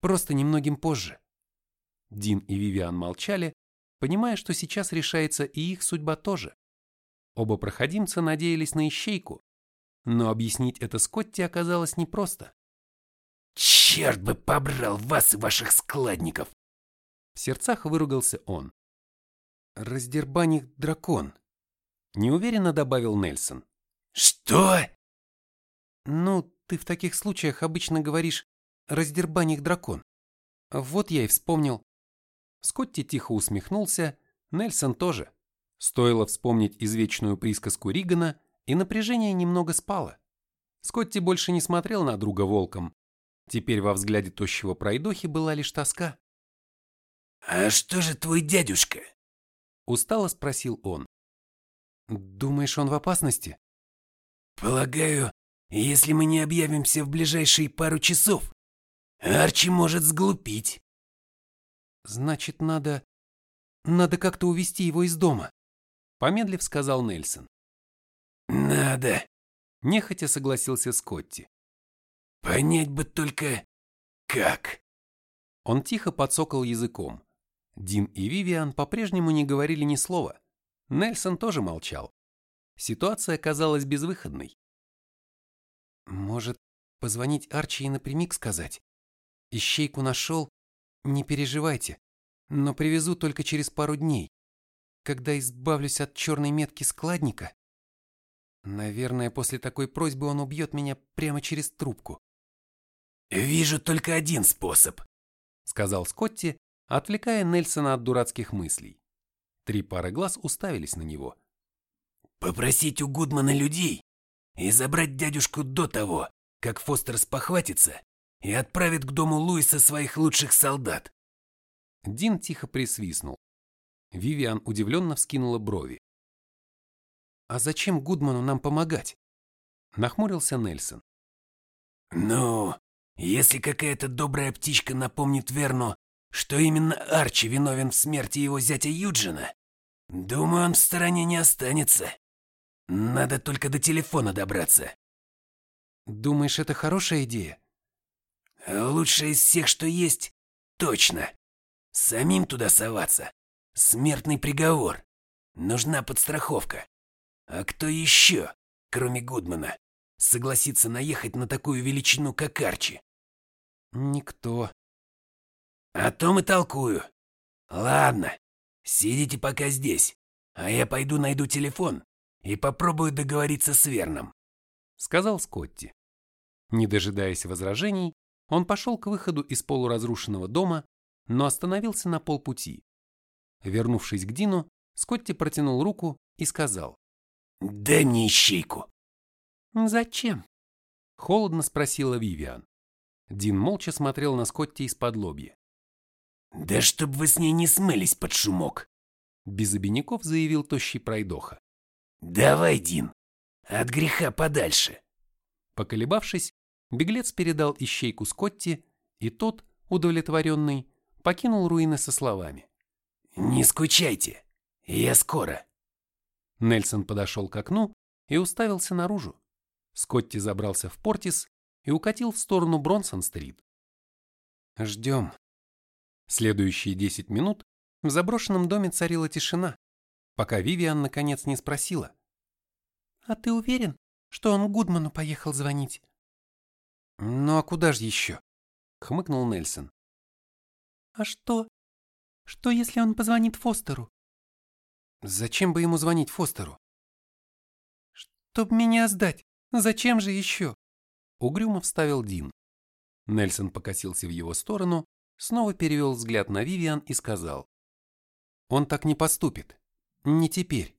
Просто немногим позже». Дин и Вивиан молчали, понимая, что сейчас решается и их судьба тоже. Оба проходимца надеялись на ищейку, но объяснить это Скотти оказалось непросто. «Черт бы побрал вас и ваших складников!» В сердцах выругался он. «Раздербаних дракон», — неуверенно добавил Нельсон. «Что?» «Ну, ты в таких случаях обычно говоришь «раздербаних дракон». Вот я и вспомнил». Скотти тихо усмехнулся, Нельсон тоже. Стоило вспомнить извечную присказку Ригана, и напряжение немного спало. Скотти больше не смотрел на друга волком. Теперь во взгляде тощего пройдохи была лишь тоска. «А что же твой дядюшка?» Устало спросил он. «Думаешь, он в опасности?» «Полагаю, если мы не объявимся в ближайшие пару часов, Арчи может сглупить». «Значит, надо... надо как-то увести его из дома», помедлив сказал Нельсон. «Надо», — нехотя согласился Скотти. «Понять бы только, как». Он тихо подсокал языком. Дин и Вивиан по-прежнему не говорили ни слова. Нельсон тоже молчал. Ситуация казалась безвыходной. «Может, позвонить Арчи и напрямик сказать? Ищейку нашел? Не переживайте, но привезу только через пару дней, когда избавлюсь от черной метки складника. Наверное, после такой просьбы он убьет меня прямо через трубку». «Вижу только один способ», — сказал Скотти, отвлекая Нельсона от дурацких мыслей. Три пары глаз уставились на него. «Попросить у Гудмана людей и забрать дядюшку до того, как Фостер спохватится и отправит к дому Луиса своих лучших солдат». Дин тихо присвистнул. Вивиан удивленно вскинула брови. «А зачем Гудману нам помогать?» Нахмурился Нельсон. «Ну, если какая-то добрая птичка напомнит Верну, что именно Арчи виновен в смерти его зятя Юджина, думаю, он в стороне не останется. Надо только до телефона добраться». «Думаешь, это хорошая идея?» «Лучшая из всех, что есть, точно. Самим туда соваться. Смертный приговор. Нужна подстраховка. А кто еще, кроме Гудмана, согласится наехать на такую величину, как Арчи? Никто. О том и толкую. Ладно, сидите пока здесь, а я пойду найду телефон и попробую договориться с Верном. Сказал Скотти. Не дожидаясь возражений, он пошел к выходу из полуразрушенного дома, но остановился на полпути. Вернувшись к Дину, Скотти протянул руку и сказал. «Дай мне ищейку». «Зачем?» — холодно спросила Вивиан. Дин молча смотрел на Скотти из-под лобья. «Да чтоб вы с ней не смылись под шумок!» Без обиняков заявил тощий пройдоха. «Давай, Дин, от греха подальше!» Поколебавшись, беглец передал ищейку Скотти, и тот, удовлетворенный, покинул руины со словами. «Не скучайте, я скоро». Нельсон подошел к окну и уставился наружу. Скотти забрался в Портис и укатил в сторону Бронсон-стрит. «Ждем». Следующие десять минут в заброшенном доме царила тишина, пока Вивиан наконец не спросила. «А ты уверен, что он Гудману поехал звонить?» «Ну а куда же еще?» — хмыкнул Нельсон. «А что? Что, если он позвонит Фостеру?» «Зачем бы ему звонить Фостеру?» «Чтоб меня сдать. Зачем же еще?» Угрюмо вставил Дин. Нельсон покосился в его сторону, снова перевел взгляд на Вивиан и сказал. «Он так не поступит. Не теперь».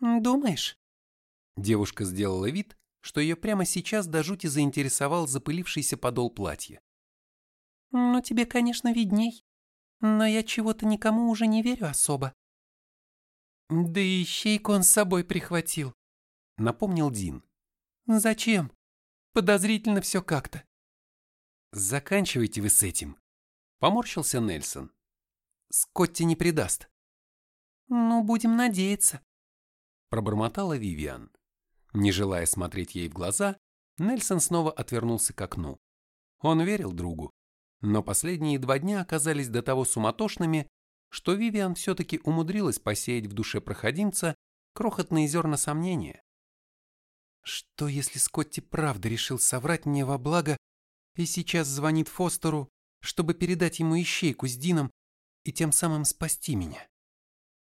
«Думаешь?» Девушка сделала вид, что ее прямо сейчас до жути заинтересовал запылившийся подол платья. «Ну, тебе, конечно, видней, но я чего-то никому уже не верю особо». «Да и ищейку он с собой прихватил», — напомнил Дин. «Зачем? Подозрительно все как-то». «Заканчивайте вы с этим», — поморщился Нельсон. «Скотти не предаст». «Ну, будем надеяться», — пробормотала Вивиан. Не желая смотреть ей в глаза, Нельсон снова отвернулся к окну. Он верил другу, но последние два дня оказались до того суматошными, что Вивиан все-таки умудрилась посеять в душе проходимца крохотные зерна сомнения. Что если Скотти правда решил соврать мне во благо и сейчас звонит Фостеру, чтобы передать ему ищейку с Дином и тем самым спасти меня?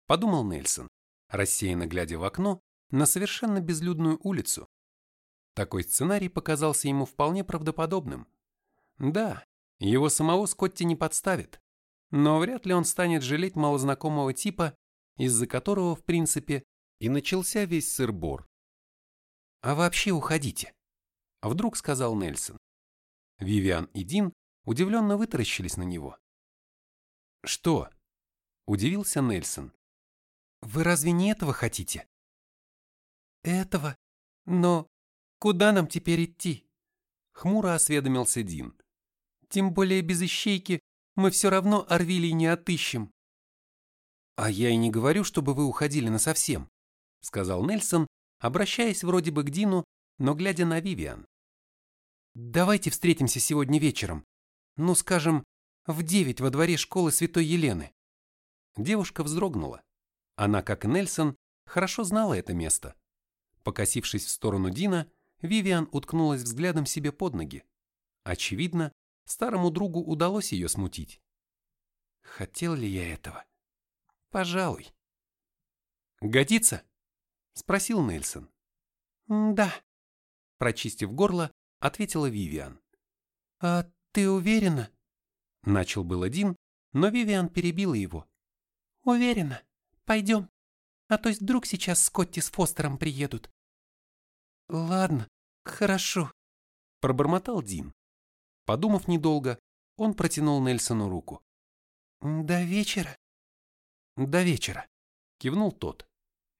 Подумал Нельсон, рассеянно глядя в окно на совершенно безлюдную улицу. Такой сценарий показался ему вполне правдоподобным. Да, его самого Скотти не подставит, но вряд ли он станет жалеть малознакомого типа, из-за которого, в принципе, и начался весь сыр-бор. «А вообще уходите», — вдруг сказал Нельсон. Вивиан и Дин удивленно вытаращились на него. «Что?» — удивился Нельсон. «Вы разве не этого хотите?» «Этого? Но куда нам теперь идти?» Хмуро осведомился Дин. «Тем более без ищейки мы все равно Орвилий не отыщем». «А я и не говорю, чтобы вы уходили насовсем», сказал Нельсон, обращаясь вроде бы к Дину, но глядя на Вивиан. «Давайте встретимся сегодня вечером. Ну, скажем, в девять во дворе школы Святой Елены». Девушка вздрогнула. Она, как Нельсон, хорошо знала это место. Покосившись в сторону Дина, Вивиан уткнулась взглядом себе под ноги. Очевидно, старому другу удалось ее смутить. Хотел ли я этого? Пожалуй. «Годится?» — спросил Нельсон. «Да», — прочистив горло, ответила Вивиан. «А ты уверена?» Начал был один, но Вивиан перебила его. «Уверена. Пойдем, а то есть вдруг сейчас Скотти с Фостером приедут. Ладно, хорошо, пробормотал Дин. Подумав недолго, он протянул Нельсону руку. До вечера. До вечера, кивнул тот.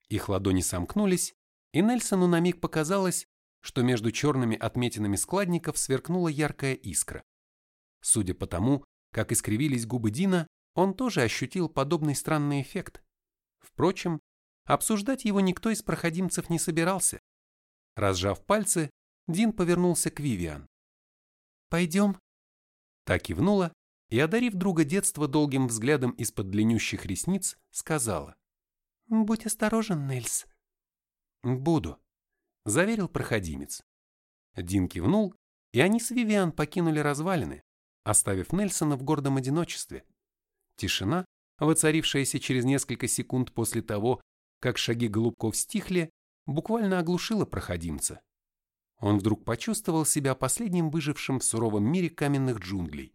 Их ладони сомкнулись, и Нельсону на миг показалось, что между черными отметинами складников сверкнула яркая искра. Судя по тому, как искривились губы Дина, он тоже ощутил подобный странный эффект. Впрочем, обсуждать его никто из проходимцев не собирался. Разжав пальцы, Дин повернулся к Вивиан. «Пойдем?» Та кивнула и, одарив друга детства долгим взглядом из-под длиннющих ресниц, сказала. «Будь осторожен, Нельс». «Буду», — заверил проходимец. Дин кивнул, и они с Вивиан покинули развалины, оставив Нельсона в гордом одиночестве. Тишина, воцарившаяся через несколько секунд после того, как шаги голубков стихли, буквально оглушила проходимца. Он вдруг почувствовал себя последним выжившим в суровом мире каменных джунглей.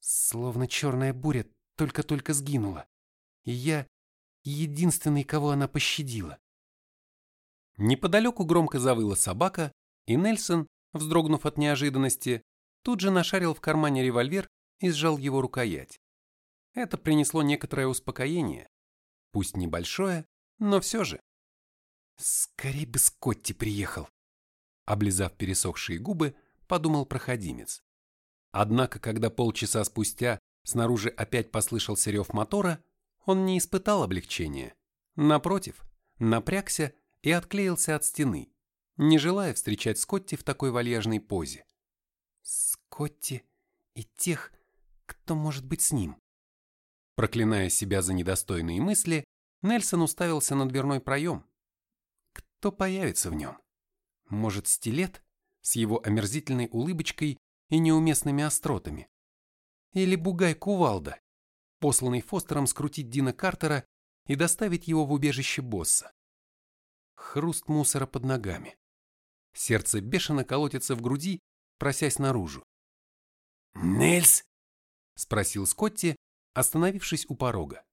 Словно черная буря только-только сгинула, и я единственный, кого она пощадила. Неподалеку громко завыла собака, и Нельсон, вздрогнув от неожиданности, тут же нашарил в кармане револьвер и сжал его рукоять. Это принесло некоторое успокоение, пусть небольшое, но все же. Скорей бы Скотти приехал. Облизав пересохшие губы, подумал проходимец. Однако, когда полчаса спустя снаружи опять послышался рев мотора, он не испытал облегчения. Напротив, напрягся и отклеился от стены, не желая встречать Скотти в такой вальяжной позе. Скотти и тех, кто может быть с ним. Проклиная себя за недостойные мысли, Нельсон уставился на дверной проем. Кто появится в нем? Может, стилет с его омерзительной улыбочкой и неуместными остротами? Или бугай Кувалда, посланный Фостером скрутить Дина Картера и доставить его в убежище босса? Хруст мусора под ногами. Сердце бешено колотится в груди, просясь наружу. «Нельс?» — спросил Скотти, остановившись у порога.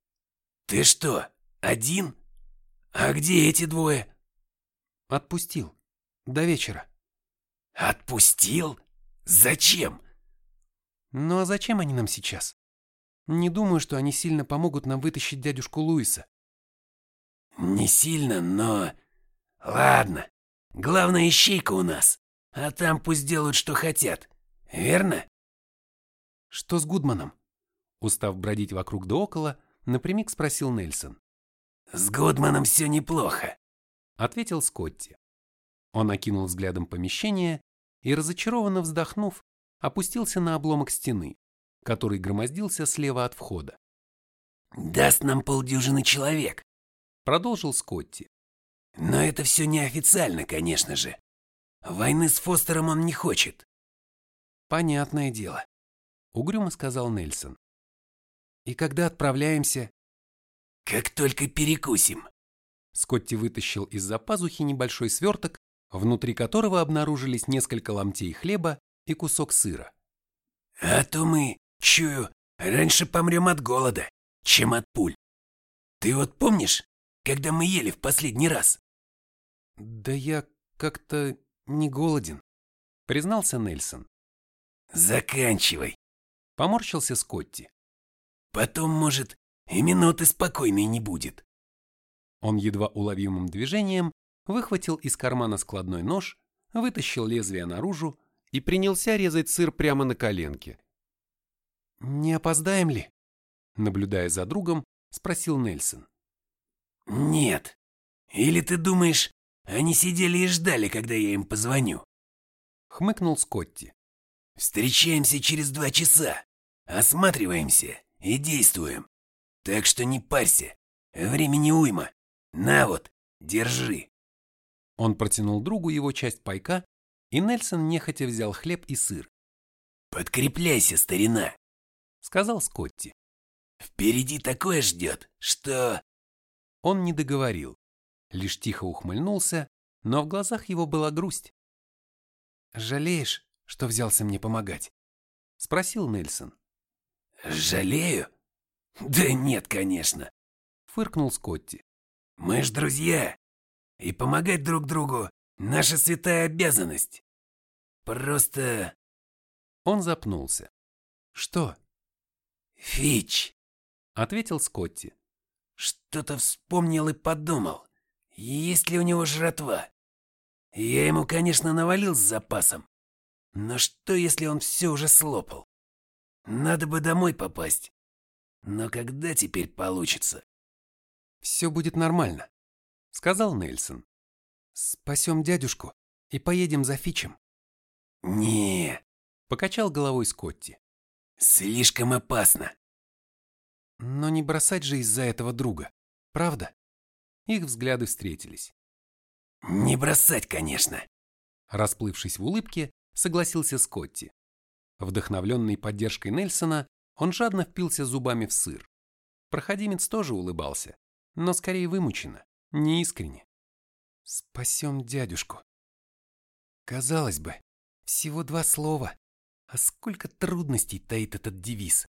«Ты что, один? А где эти двое?» «Отпустил. До вечера». «Отпустил? Зачем?» «Ну а зачем они нам сейчас? Не думаю, что они сильно помогут нам вытащить дядюшку Луиса». «Не сильно, но Ладно, главная ищейка у нас, а там пусть делают, что хотят. Верно? Что с Гудманом? Устав бродить вокруг да около, напрямик спросил Нельсон. С Гудманом все неплохо, ответил Скотти. Он окинул взглядом помещение и, разочарованно вздохнув, опустился на обломок стены, который громоздился слева от входа. «Даст нам полдюжины человек», — продолжил Скотти. Но это все неофициально, конечно же. Войны с Фостером он не хочет. Понятное дело, угрюмо сказал Нельсон. И когда отправляемся? Как только перекусим. Скотти вытащил из-за пазухи небольшой сверток, внутри которого обнаружились несколько ломтей хлеба и кусок сыра. А то мы, чую, раньше помрем от голода, чем от пуль. Ты вот помнишь, когда мы ели в последний раз? «Да я как-то не голоден», — признался Нельсон. «Заканчивай», — поморщился Скотти. «Потом, может, и минуты спокойной не будет». Он едва уловимым движением выхватил из кармана складной нож, вытащил лезвие наружу и принялся резать сыр прямо на коленке. «Не опоздаем ли?» Наблюдая за другом, спросил Нельсон. «Нет. Или ты думаешь, они сидели и ждали, когда я им позвоню. Хмыкнул Скотти. Встречаемся через два часа. Осматриваемся и действуем. Так что не парься. Времени уйма. На вот, держи. Он протянул другу его часть пайка, и Нельсон нехотя взял хлеб и сыр. «Подкрепляйся, старина», — сказал Скотти. «Впереди такое ждет, что...» Он не договорил лишь тихо ухмыльнулся, но в глазах его была грусть. «Жалеешь, что взялся мне помогать?» — спросил Нельсон. «Жалею? <laughs> Да нет, конечно», — Фыркнул Скотти. Мы ж друзья, и помогать друг другу – наша святая обязанность. Просто... Он запнулся. Что? Фич, Ответил Скотти. что-то вспомнил и подумал, есть ли у него жратва. Я ему, конечно, навалил с запасом, но что, если он все уже слопал? Надо бы домой попасть. Но когда теперь получится? Все будет нормально, сказал Нельсон. Спасем дядюшку и поедем за Фичем. Не, Покачал головой Скотти. слишком опасно. Но не бросать же из-за этого друга, правда? Их взгляды встретились. Не бросать, конечно. Расплывшись в улыбке, согласился Скотти. Вдохновленный поддержкой Нельсона, он жадно впился зубами в сыр. Проходимец тоже улыбался, но скорее вымученно, неискренне. Спасем дядюшку. Казалось бы, всего два слова, а сколько трудностей таит этот девиз.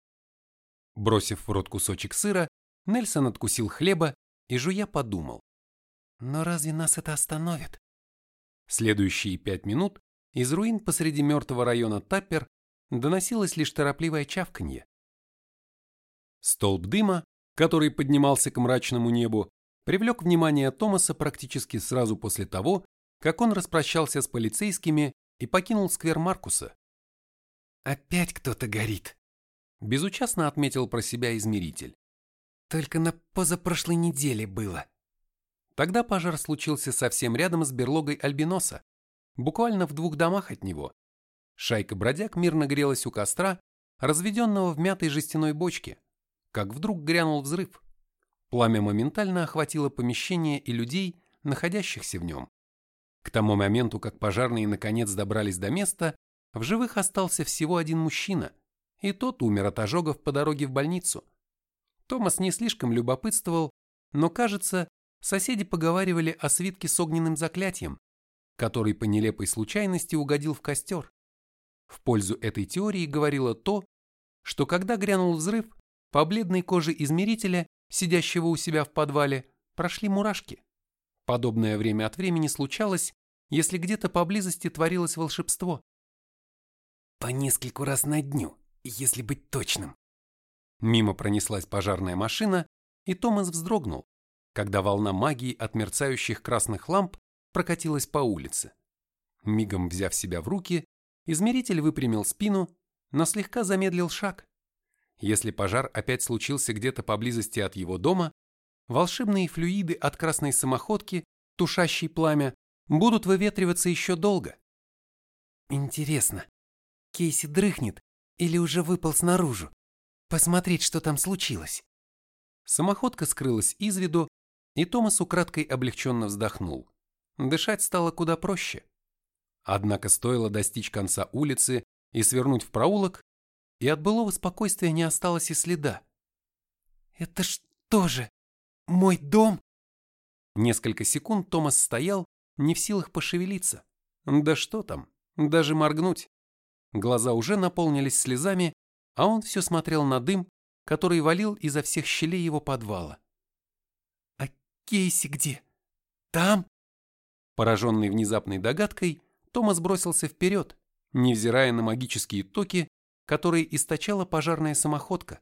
Бросив в рот кусочек сыра, Нельсон откусил хлеба и, жуя, подумал. Но разве нас это остановит? Следующие пять минут из руин посреди мертвого района Таппер доносилось лишь торопливое чавканье. Столб дыма, который поднимался к мрачному небу, привлек внимание Томаса практически сразу после того, как он распрощался с полицейскими и покинул сквер Маркуса. «Опять кто-то горит», – безучастно отметил про себя измеритель. «Только на позапрошлой неделе было». Тогда пожар случился совсем рядом с берлогой Альбиноса, буквально в двух домах от него. Шайка бродяг мирно грелась у костра, разведенного в мятой жестяной бочке, как вдруг грянул взрыв. Пламя моментально охватило помещение и людей, находящихся в нем. К тому моменту, как пожарные наконец добрались до места, в живых остался всего один мужчина, и тот умер от ожогов по дороге в больницу. Томас не слишком любопытствовал, но, кажется, соседи поговаривали о свитке с огненным заклятием, который по нелепой случайности угодил в костер. В пользу этой теории говорило то, что когда грянул взрыв, по бледной коже измерителя, сидящего у себя в подвале, прошли мурашки. Подобное время от времени случалось, если где-то поблизости творилось волшебство. По нескольку раз на дню, если быть точным. Мимо пронеслась пожарная машина, и Томас вздрогнул, когда волна магии от мерцающих красных ламп прокатилась по улице. Мигом взяв себя в руки, измеритель выпрямил спину, но слегка замедлил шаг. Если пожар опять случился где-то поблизости от его дома, волшебные флюиды от красной самоходки, тушащей пламя, будут выветриваться еще долго. Интересно, Кейси дрыхнет или уже выпал снаружи? Посмотреть, что там случилось. Самоходка скрылась из виду, и Томас украдкой облегченно вздохнул. Дышать стало куда проще. Однако стоило достичь конца улицы и свернуть в проулок, и от былого спокойствия не осталось и следа. «Это что же, мой дом?» Несколько секунд Томас стоял, не в силах пошевелиться. Да что там, даже моргнуть. Глаза уже наполнились слезами, а он все смотрел на дым, который валил изо всех щелей его подвала. «А Кейси где? Там?» Пораженный внезапной догадкой, Томас бросился вперед, невзирая на магические токи, которые источала пожарная самоходка.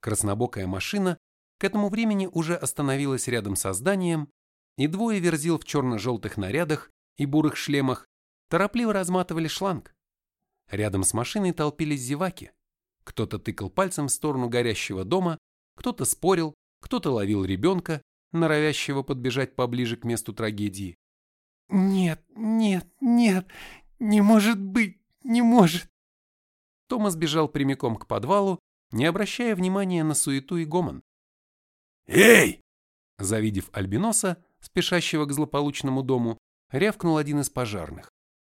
Краснобокая машина к этому времени уже остановилась рядом со зданием, и двое верзил в черно-желтых нарядах и бурых шлемах торопливо разматывали шланг. Рядом с машиной толпились зеваки. Кто-то тыкал пальцем в сторону горящего дома, кто-то спорил, кто-то ловил ребенка, норовящего подбежать поближе к месту трагедии. «Нет, нет, нет, не может быть, не может!» Томас бежал прямиком к подвалу, не обращая внимания на суету и гомон. «Эй!» Завидев Альбиноса, спешащего к злополучному дому, рявкнул один из пожарных.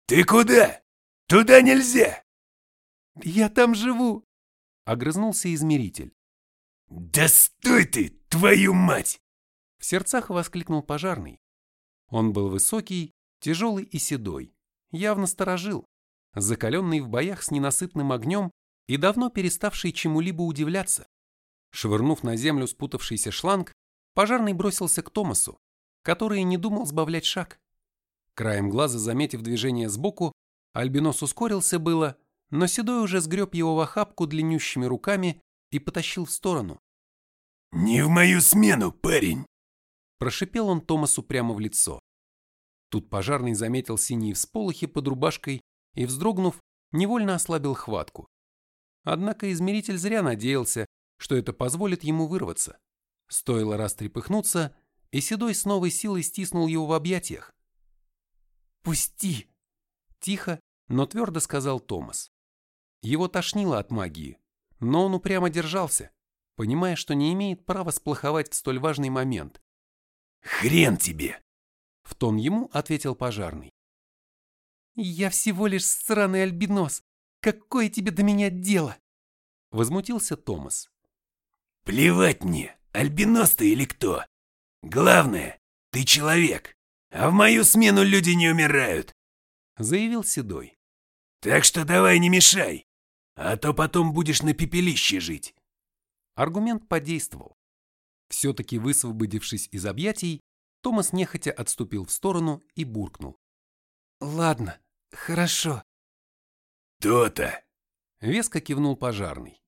«Ты куда? Туда нельзя!» «Я там живу!» — огрызнулся измеритель. «Да стой ты, твою мать!» В сердцах воскликнул пожарный. Он был высокий, тяжелый и седой, явно сторожил, закаленный в боях с ненасытным огнем и давно переставший чему-либо удивляться. Швырнув на землю спутавшийся шланг, Пожарный бросился к Томасу, который не думал сбавлять шаг. Краем глаза, заметив движение сбоку, Альбинос ускорился было, но Седой уже сгреб его в охапку длиннющими руками и потащил в сторону. «Не в мою смену, парень!» Прошипел он Томасу прямо в лицо. Тут пожарный заметил синие всполохи под рубашкой и, вздрогнув, невольно ослабил хватку. Однако измеритель зря надеялся, что это позволит ему вырваться. Стоило раз трепыхнуться, и Седой с новой силой стиснул его в объятиях. «Пусти!» – тихо, но твердо сказал Томас. Его тошнило от магии, но он упрямо держался, понимая, что не имеет права сплоховать в столь важный момент. «Хрен тебе!» – в тон ему ответил пожарный. «Я всего лишь сраный альбинос. Какое тебе до меня дело?» – возмутился Томас. «Плевать мне, альбинос ты или кто. Главное, ты человек, а в мою смену люди не умирают», – заявил Седой. «Так что давай не мешай, а то потом будешь на пепелище жить». Аргумент подействовал. Все-таки высвободившись из объятий, Томас нехотя отступил в сторону и буркнул. «Ладно, хорошо». «То-то!» — веско кивнул пожарный.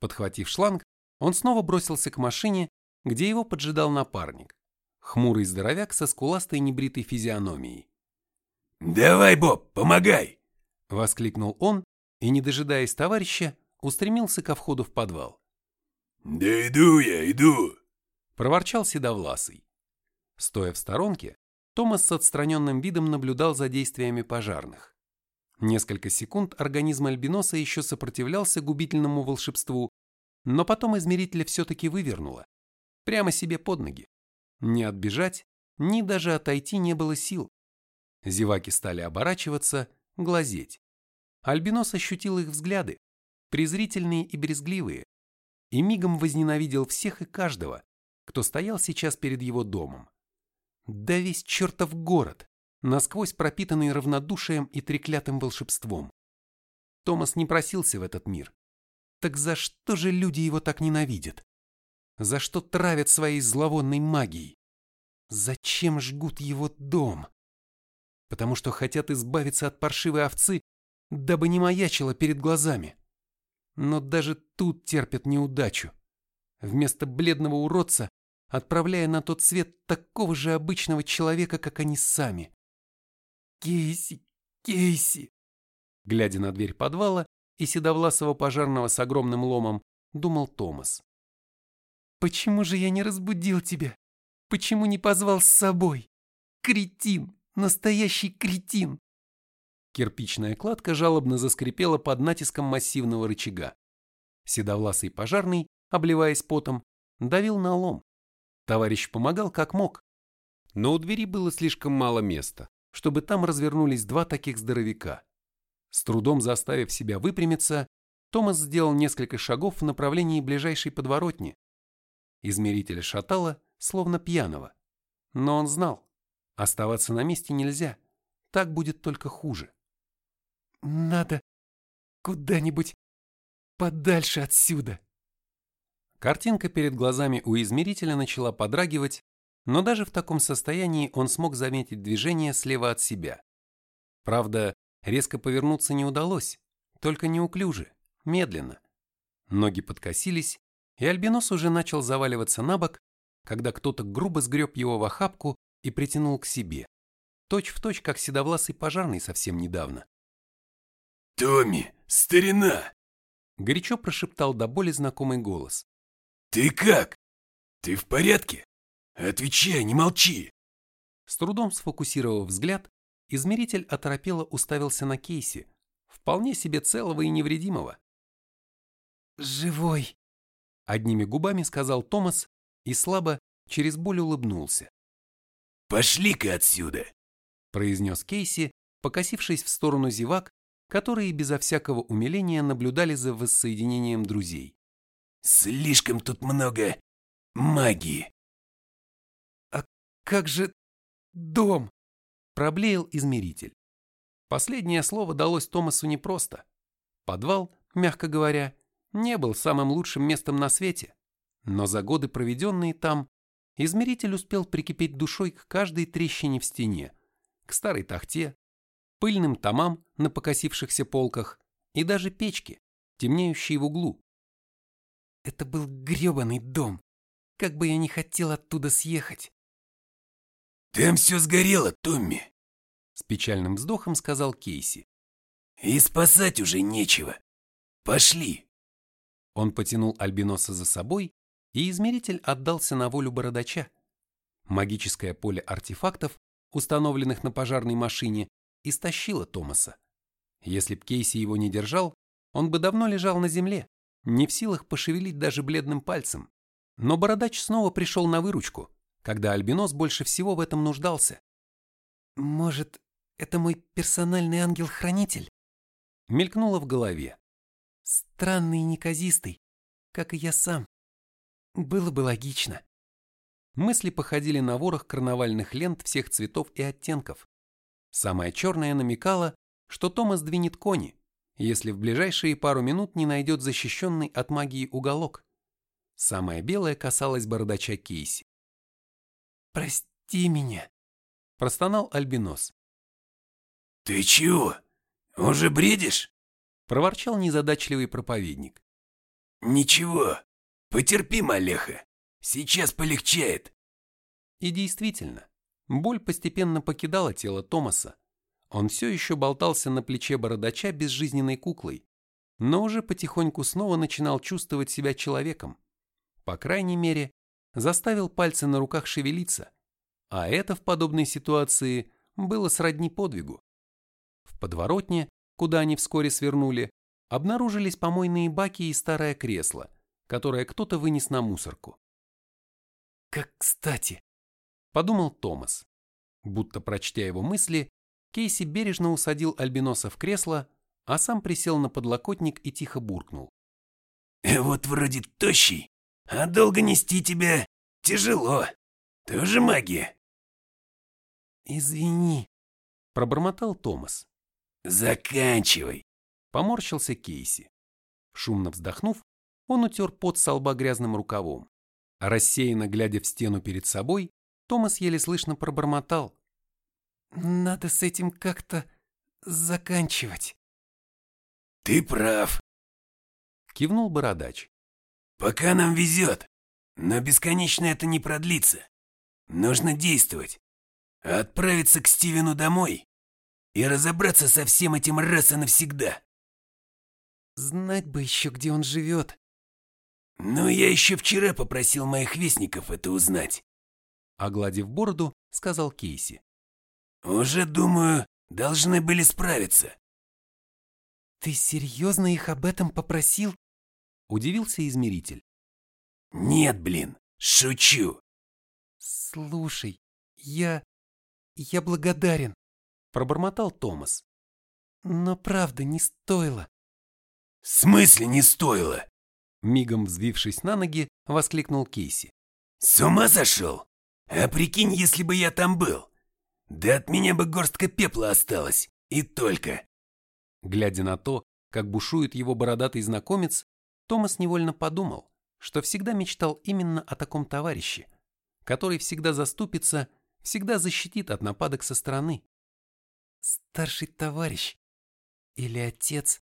Подхватив шланг, он снова бросился к машине, где его поджидал напарник. Хмурый здоровяк со скуластой небритой физиономией. «Давай, Боб, помогай!» — воскликнул он и, не дожидаясь товарища, устремился ко входу в подвал. «Да иду я, иду!» — проворчал Седовласый. Стоя в сторонке, Томас с отстраненным видом наблюдал за действиями пожарных. Несколько секунд организм альбиноса еще сопротивлялся губительному волшебству, но потом измерителя все-таки вывернуло. Прямо себе под ноги. Ни отбежать, ни даже отойти не было сил. Зеваки стали оборачиваться, глазеть. Альбинос ощутил их взгляды, презрительные и брезгливые, и мигом возненавидел всех и каждого, кто стоял сейчас перед его домом. Да весь чертов город, насквозь пропитанный равнодушием и треклятым волшебством. Томас не просился в этот мир. Так за что же люди его так ненавидят? За что травят своей зловонной магией? Зачем жгут его дом? Потому что хотят избавиться от паршивой овцы, дабы не маячила перед глазами. Но даже тут терпят неудачу. Вместо бледного уродца отправляя на тот свет такого же обычного человека, как они сами. «Кейси, Кейси!» Глядя на дверь подвала и седовласого пожарного с огромным ломом, думал Томас. «Почему же я не разбудил тебя? Почему не позвал с собой? Кретин! Настоящий кретин!» Кирпичная кладка жалобно заскрипела под натиском массивного рычага. Седовласый пожарный, обливаясь потом, давил на лом. Товарищ помогал как мог. Но у двери было слишком мало места, чтобы там развернулись два таких здоровяка. С трудом заставив себя выпрямиться, Томас сделал несколько шагов в направлении ближайшей подворотни. Измеритель шатало, словно пьяного. Но он знал, оставаться на месте нельзя, так будет только хуже. «Надо куда-нибудь подальше отсюда», Картинка перед глазами у измерителя начала подрагивать, но даже в таком состоянии он смог заметить движение слева от себя. Правда, резко повернуться не удалось, только неуклюже, медленно. Ноги подкосились, и Альбинос уже начал заваливаться на бок, когда кто-то грубо сгреб его в охапку и притянул к себе, точь в точь, как седовласый пожарный совсем недавно. «Томми, старина!» горячо прошептал до боли знакомый голос. «Ты как? Ты в порядке? Отвечай, не молчи!» С трудом сфокусировав взгляд, измеритель оторопело уставился на Кейси, вполне себе целого и невредимого. «Живой!» — одними губами сказал Томас и слабо, через боль улыбнулся. «Пошли-ка отсюда!» — произнес Кейси, покосившись в сторону зевак, которые безо всякого умиления наблюдали за воссоединением друзей. Слишком тут много магии. А как же дом? Проблеял измеритель. Последнее слово далось Томасу непросто. Подвал, мягко говоря, не был самым лучшим местом на свете, но за годы, проведенные там, измеритель успел прикипеть душой к каждой трещине в стене, к старой тахте, пыльным томам на покосившихся полках и даже печке, темнеющей в углу. Это был грёбаный дом. Как бы я не хотел оттуда съехать. «Там все сгорело, Томми», — с печальным вздохом сказал Кейси. «И спасать уже нечего. Пошли». Он потянул Альбиноса за собой, и измеритель отдался на волю бородача. Магическое поле артефактов, установленных на пожарной машине, истощило Томаса. Если б Кейси его не держал, он бы давно лежал на земле, не в силах пошевелить даже бледным пальцем. Но бородач снова пришел на выручку, когда Альбинос больше всего в этом нуждался. «Может, это мой персональный ангел-хранитель?» Мелькнуло в голове. Странный и неказистый, как и я сам. Было бы логично. Мысли походили на ворох карнавальных лент всех цветов и оттенков. Самая черная намекала, что Томас двинет кони, если в ближайшие пару минут не найдет защищенный от магии уголок. Самая белая касалась бородача Кейси. «Прости меня», – простонал Альбинос. «Ты чего? Уже бредишь?» проворчал незадачливый проповедник. «Ничего, потерпи, Малеха, сейчас полегчает». И действительно, боль постепенно покидала тело Томаса. Он все еще болтался на плече бородача безжизненной куклой, но уже потихоньку снова начинал чувствовать себя человеком. По крайней мере, заставил пальцы на руках шевелиться, а это в подобной ситуации было сродни подвигу. В подворотне куда они вскоре свернули, обнаружились помойные баки и старое кресло, которое кто-то вынес на мусорку. «Как кстати», — подумал Томас. Будто прочтя его мысли, Кейси бережно усадил Альбиноса в кресло, а сам присел на подлокотник и тихо буркнул. «Э, «Вот вроде тощий, а долго нести тебя тяжело. Тоже магия». «Извини», — пробормотал Томас. «Заканчивай!» – поморщился Кейси. Шумно вздохнув, он утер пот со лба грязным рукавом. Рассеянно глядя в стену перед собой, Томас еле слышно пробормотал. «Надо с этим как-то заканчивать». «Ты прав», – кивнул бородач. «Пока нам везет, но бесконечно это не продлится. Нужно действовать. Отправиться к Стивену домой и разобраться со всем этим раз и навсегда. Знать бы еще, где он живет. Ну, я еще вчера попросил моих вестников это узнать. Огладив бороду, сказал Кейси. Уже, думаю, должны были справиться. Ты серьезно их об этом попросил? Удивился измеритель. Нет, блин, шучу. Слушай, я... я благодарен пробормотал Томас. Но правда не стоило. В смысле не стоило? Мигом взвившись на ноги, воскликнул Кейси. С ума сошел? А прикинь, если бы я там был. Да от меня бы горстка пепла осталась. И только. Глядя на то, как бушует его бородатый знакомец, Томас невольно подумал, что всегда мечтал именно о таком товарище, который всегда заступится, всегда защитит от нападок со стороны. Старший товарищ или отец.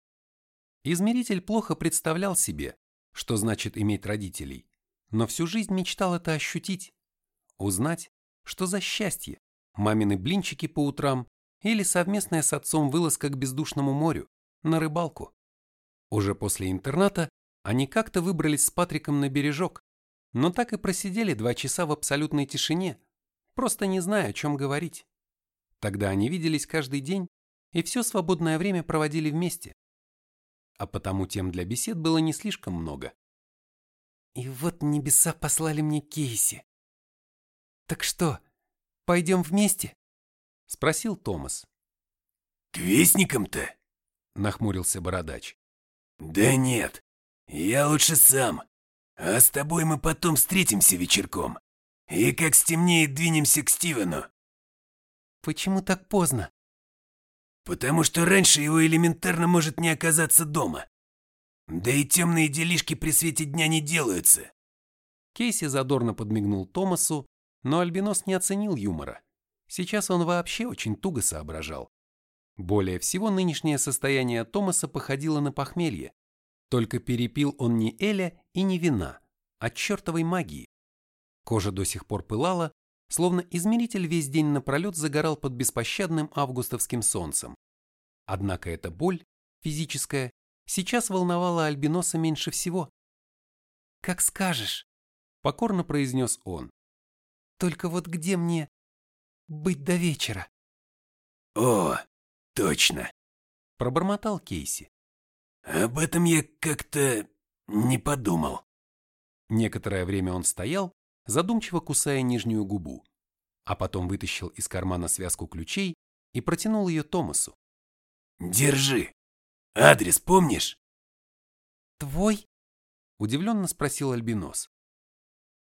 Измеритель плохо представлял себе, что значит иметь родителей, но всю жизнь мечтал это ощутить, узнать, что за счастье, мамины блинчики по утрам или совместная с отцом вылазка к бездушному морю, на рыбалку. Уже после интерната они как-то выбрались с Патриком на бережок, но так и просидели два часа в абсолютной тишине, просто не зная, о чем говорить. Тогда они виделись каждый день и все свободное время проводили вместе. А потому тем для бесед было не слишком много. И вот небеса послали мне Кейси. Так что, пойдем вместе? Спросил Томас. К вестникам-то? Нахмурился бородач. Да нет, я лучше сам. А с тобой мы потом встретимся вечерком. И как стемнеет, двинемся к Стивену. Почему так поздно? Потому что раньше его элементарно может не оказаться дома. Да и темные делишки при свете дня не делаются. Кейси задорно подмигнул Томасу, но Альбинос не оценил юмора. Сейчас он вообще очень туго соображал. Более всего нынешнее состояние Томаса походило на похмелье. Только перепил он не Эля и не вина, а чертовой магии. Кожа до сих пор пылала, словно измеритель весь день напролет загорал под беспощадным августовским солнцем. Однако эта боль, физическая, сейчас волновала Альбиноса меньше всего. «Как скажешь», — покорно произнес он. «Только вот где мне быть до вечера?» «О, точно», — пробормотал Кейси. «Об этом я как-то не подумал». Некоторое время он стоял, задумчиво кусая нижнюю губу, а потом вытащил из кармана связку ключей и протянул ее Томасу. «Держи. Адрес помнишь?» «Твой?» – удивленно спросил Альбинос.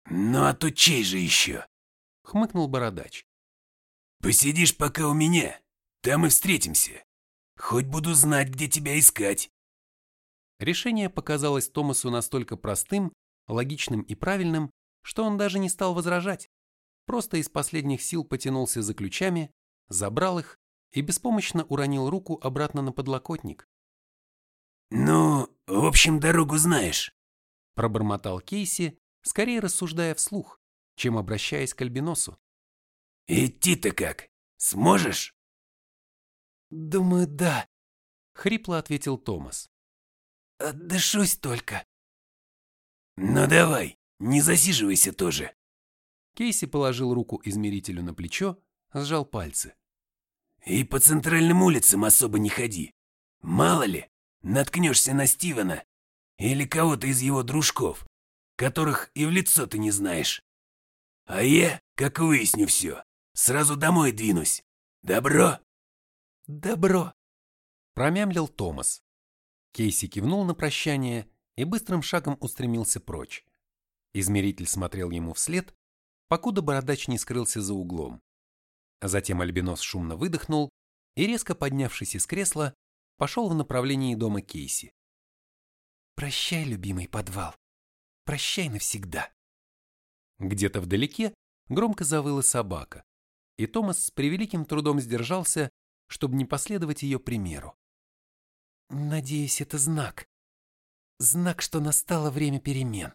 «Ну а то чей же еще?» – хмыкнул Бородач. «Посидишь пока у меня, там и встретимся. Хоть буду знать, где тебя искать». Решение показалось Томасу настолько простым, логичным и правильным, что он даже не стал возражать. Просто из последних сил потянулся за ключами, забрал их и беспомощно уронил руку обратно на подлокотник. «Ну, в общем, дорогу знаешь», – пробормотал Кейси, скорее рассуждая вслух, чем обращаясь к Альбиносу. «Идти-то как? Сможешь?» «Думаю, да», – хрипло ответил Томас. «Отдышусь только». «Ну давай, не засиживайся тоже». Кейси положил руку измерителю на плечо, сжал пальцы. «И по центральным улицам особо не ходи. Мало ли, наткнешься на Стивена или кого-то из его дружков, которых и в лицо ты не знаешь. А я, как выясню все, сразу домой двинусь. Добро?» «Добро», — промямлил Томас. Кейси кивнул на прощание и быстрым шагом устремился прочь. Измеритель смотрел ему вслед, покуда бородач не скрылся за углом. Затем Альбинос шумно выдохнул и, резко поднявшись из кресла, пошел в направлении дома Кейси. «Прощай, любимый подвал. Прощай навсегда». Где-то вдалеке громко завыла собака, и Томас с превеликим трудом сдержался, чтобы не последовать ее примеру. «Надеюсь, это знак. Знак, что настало время перемен».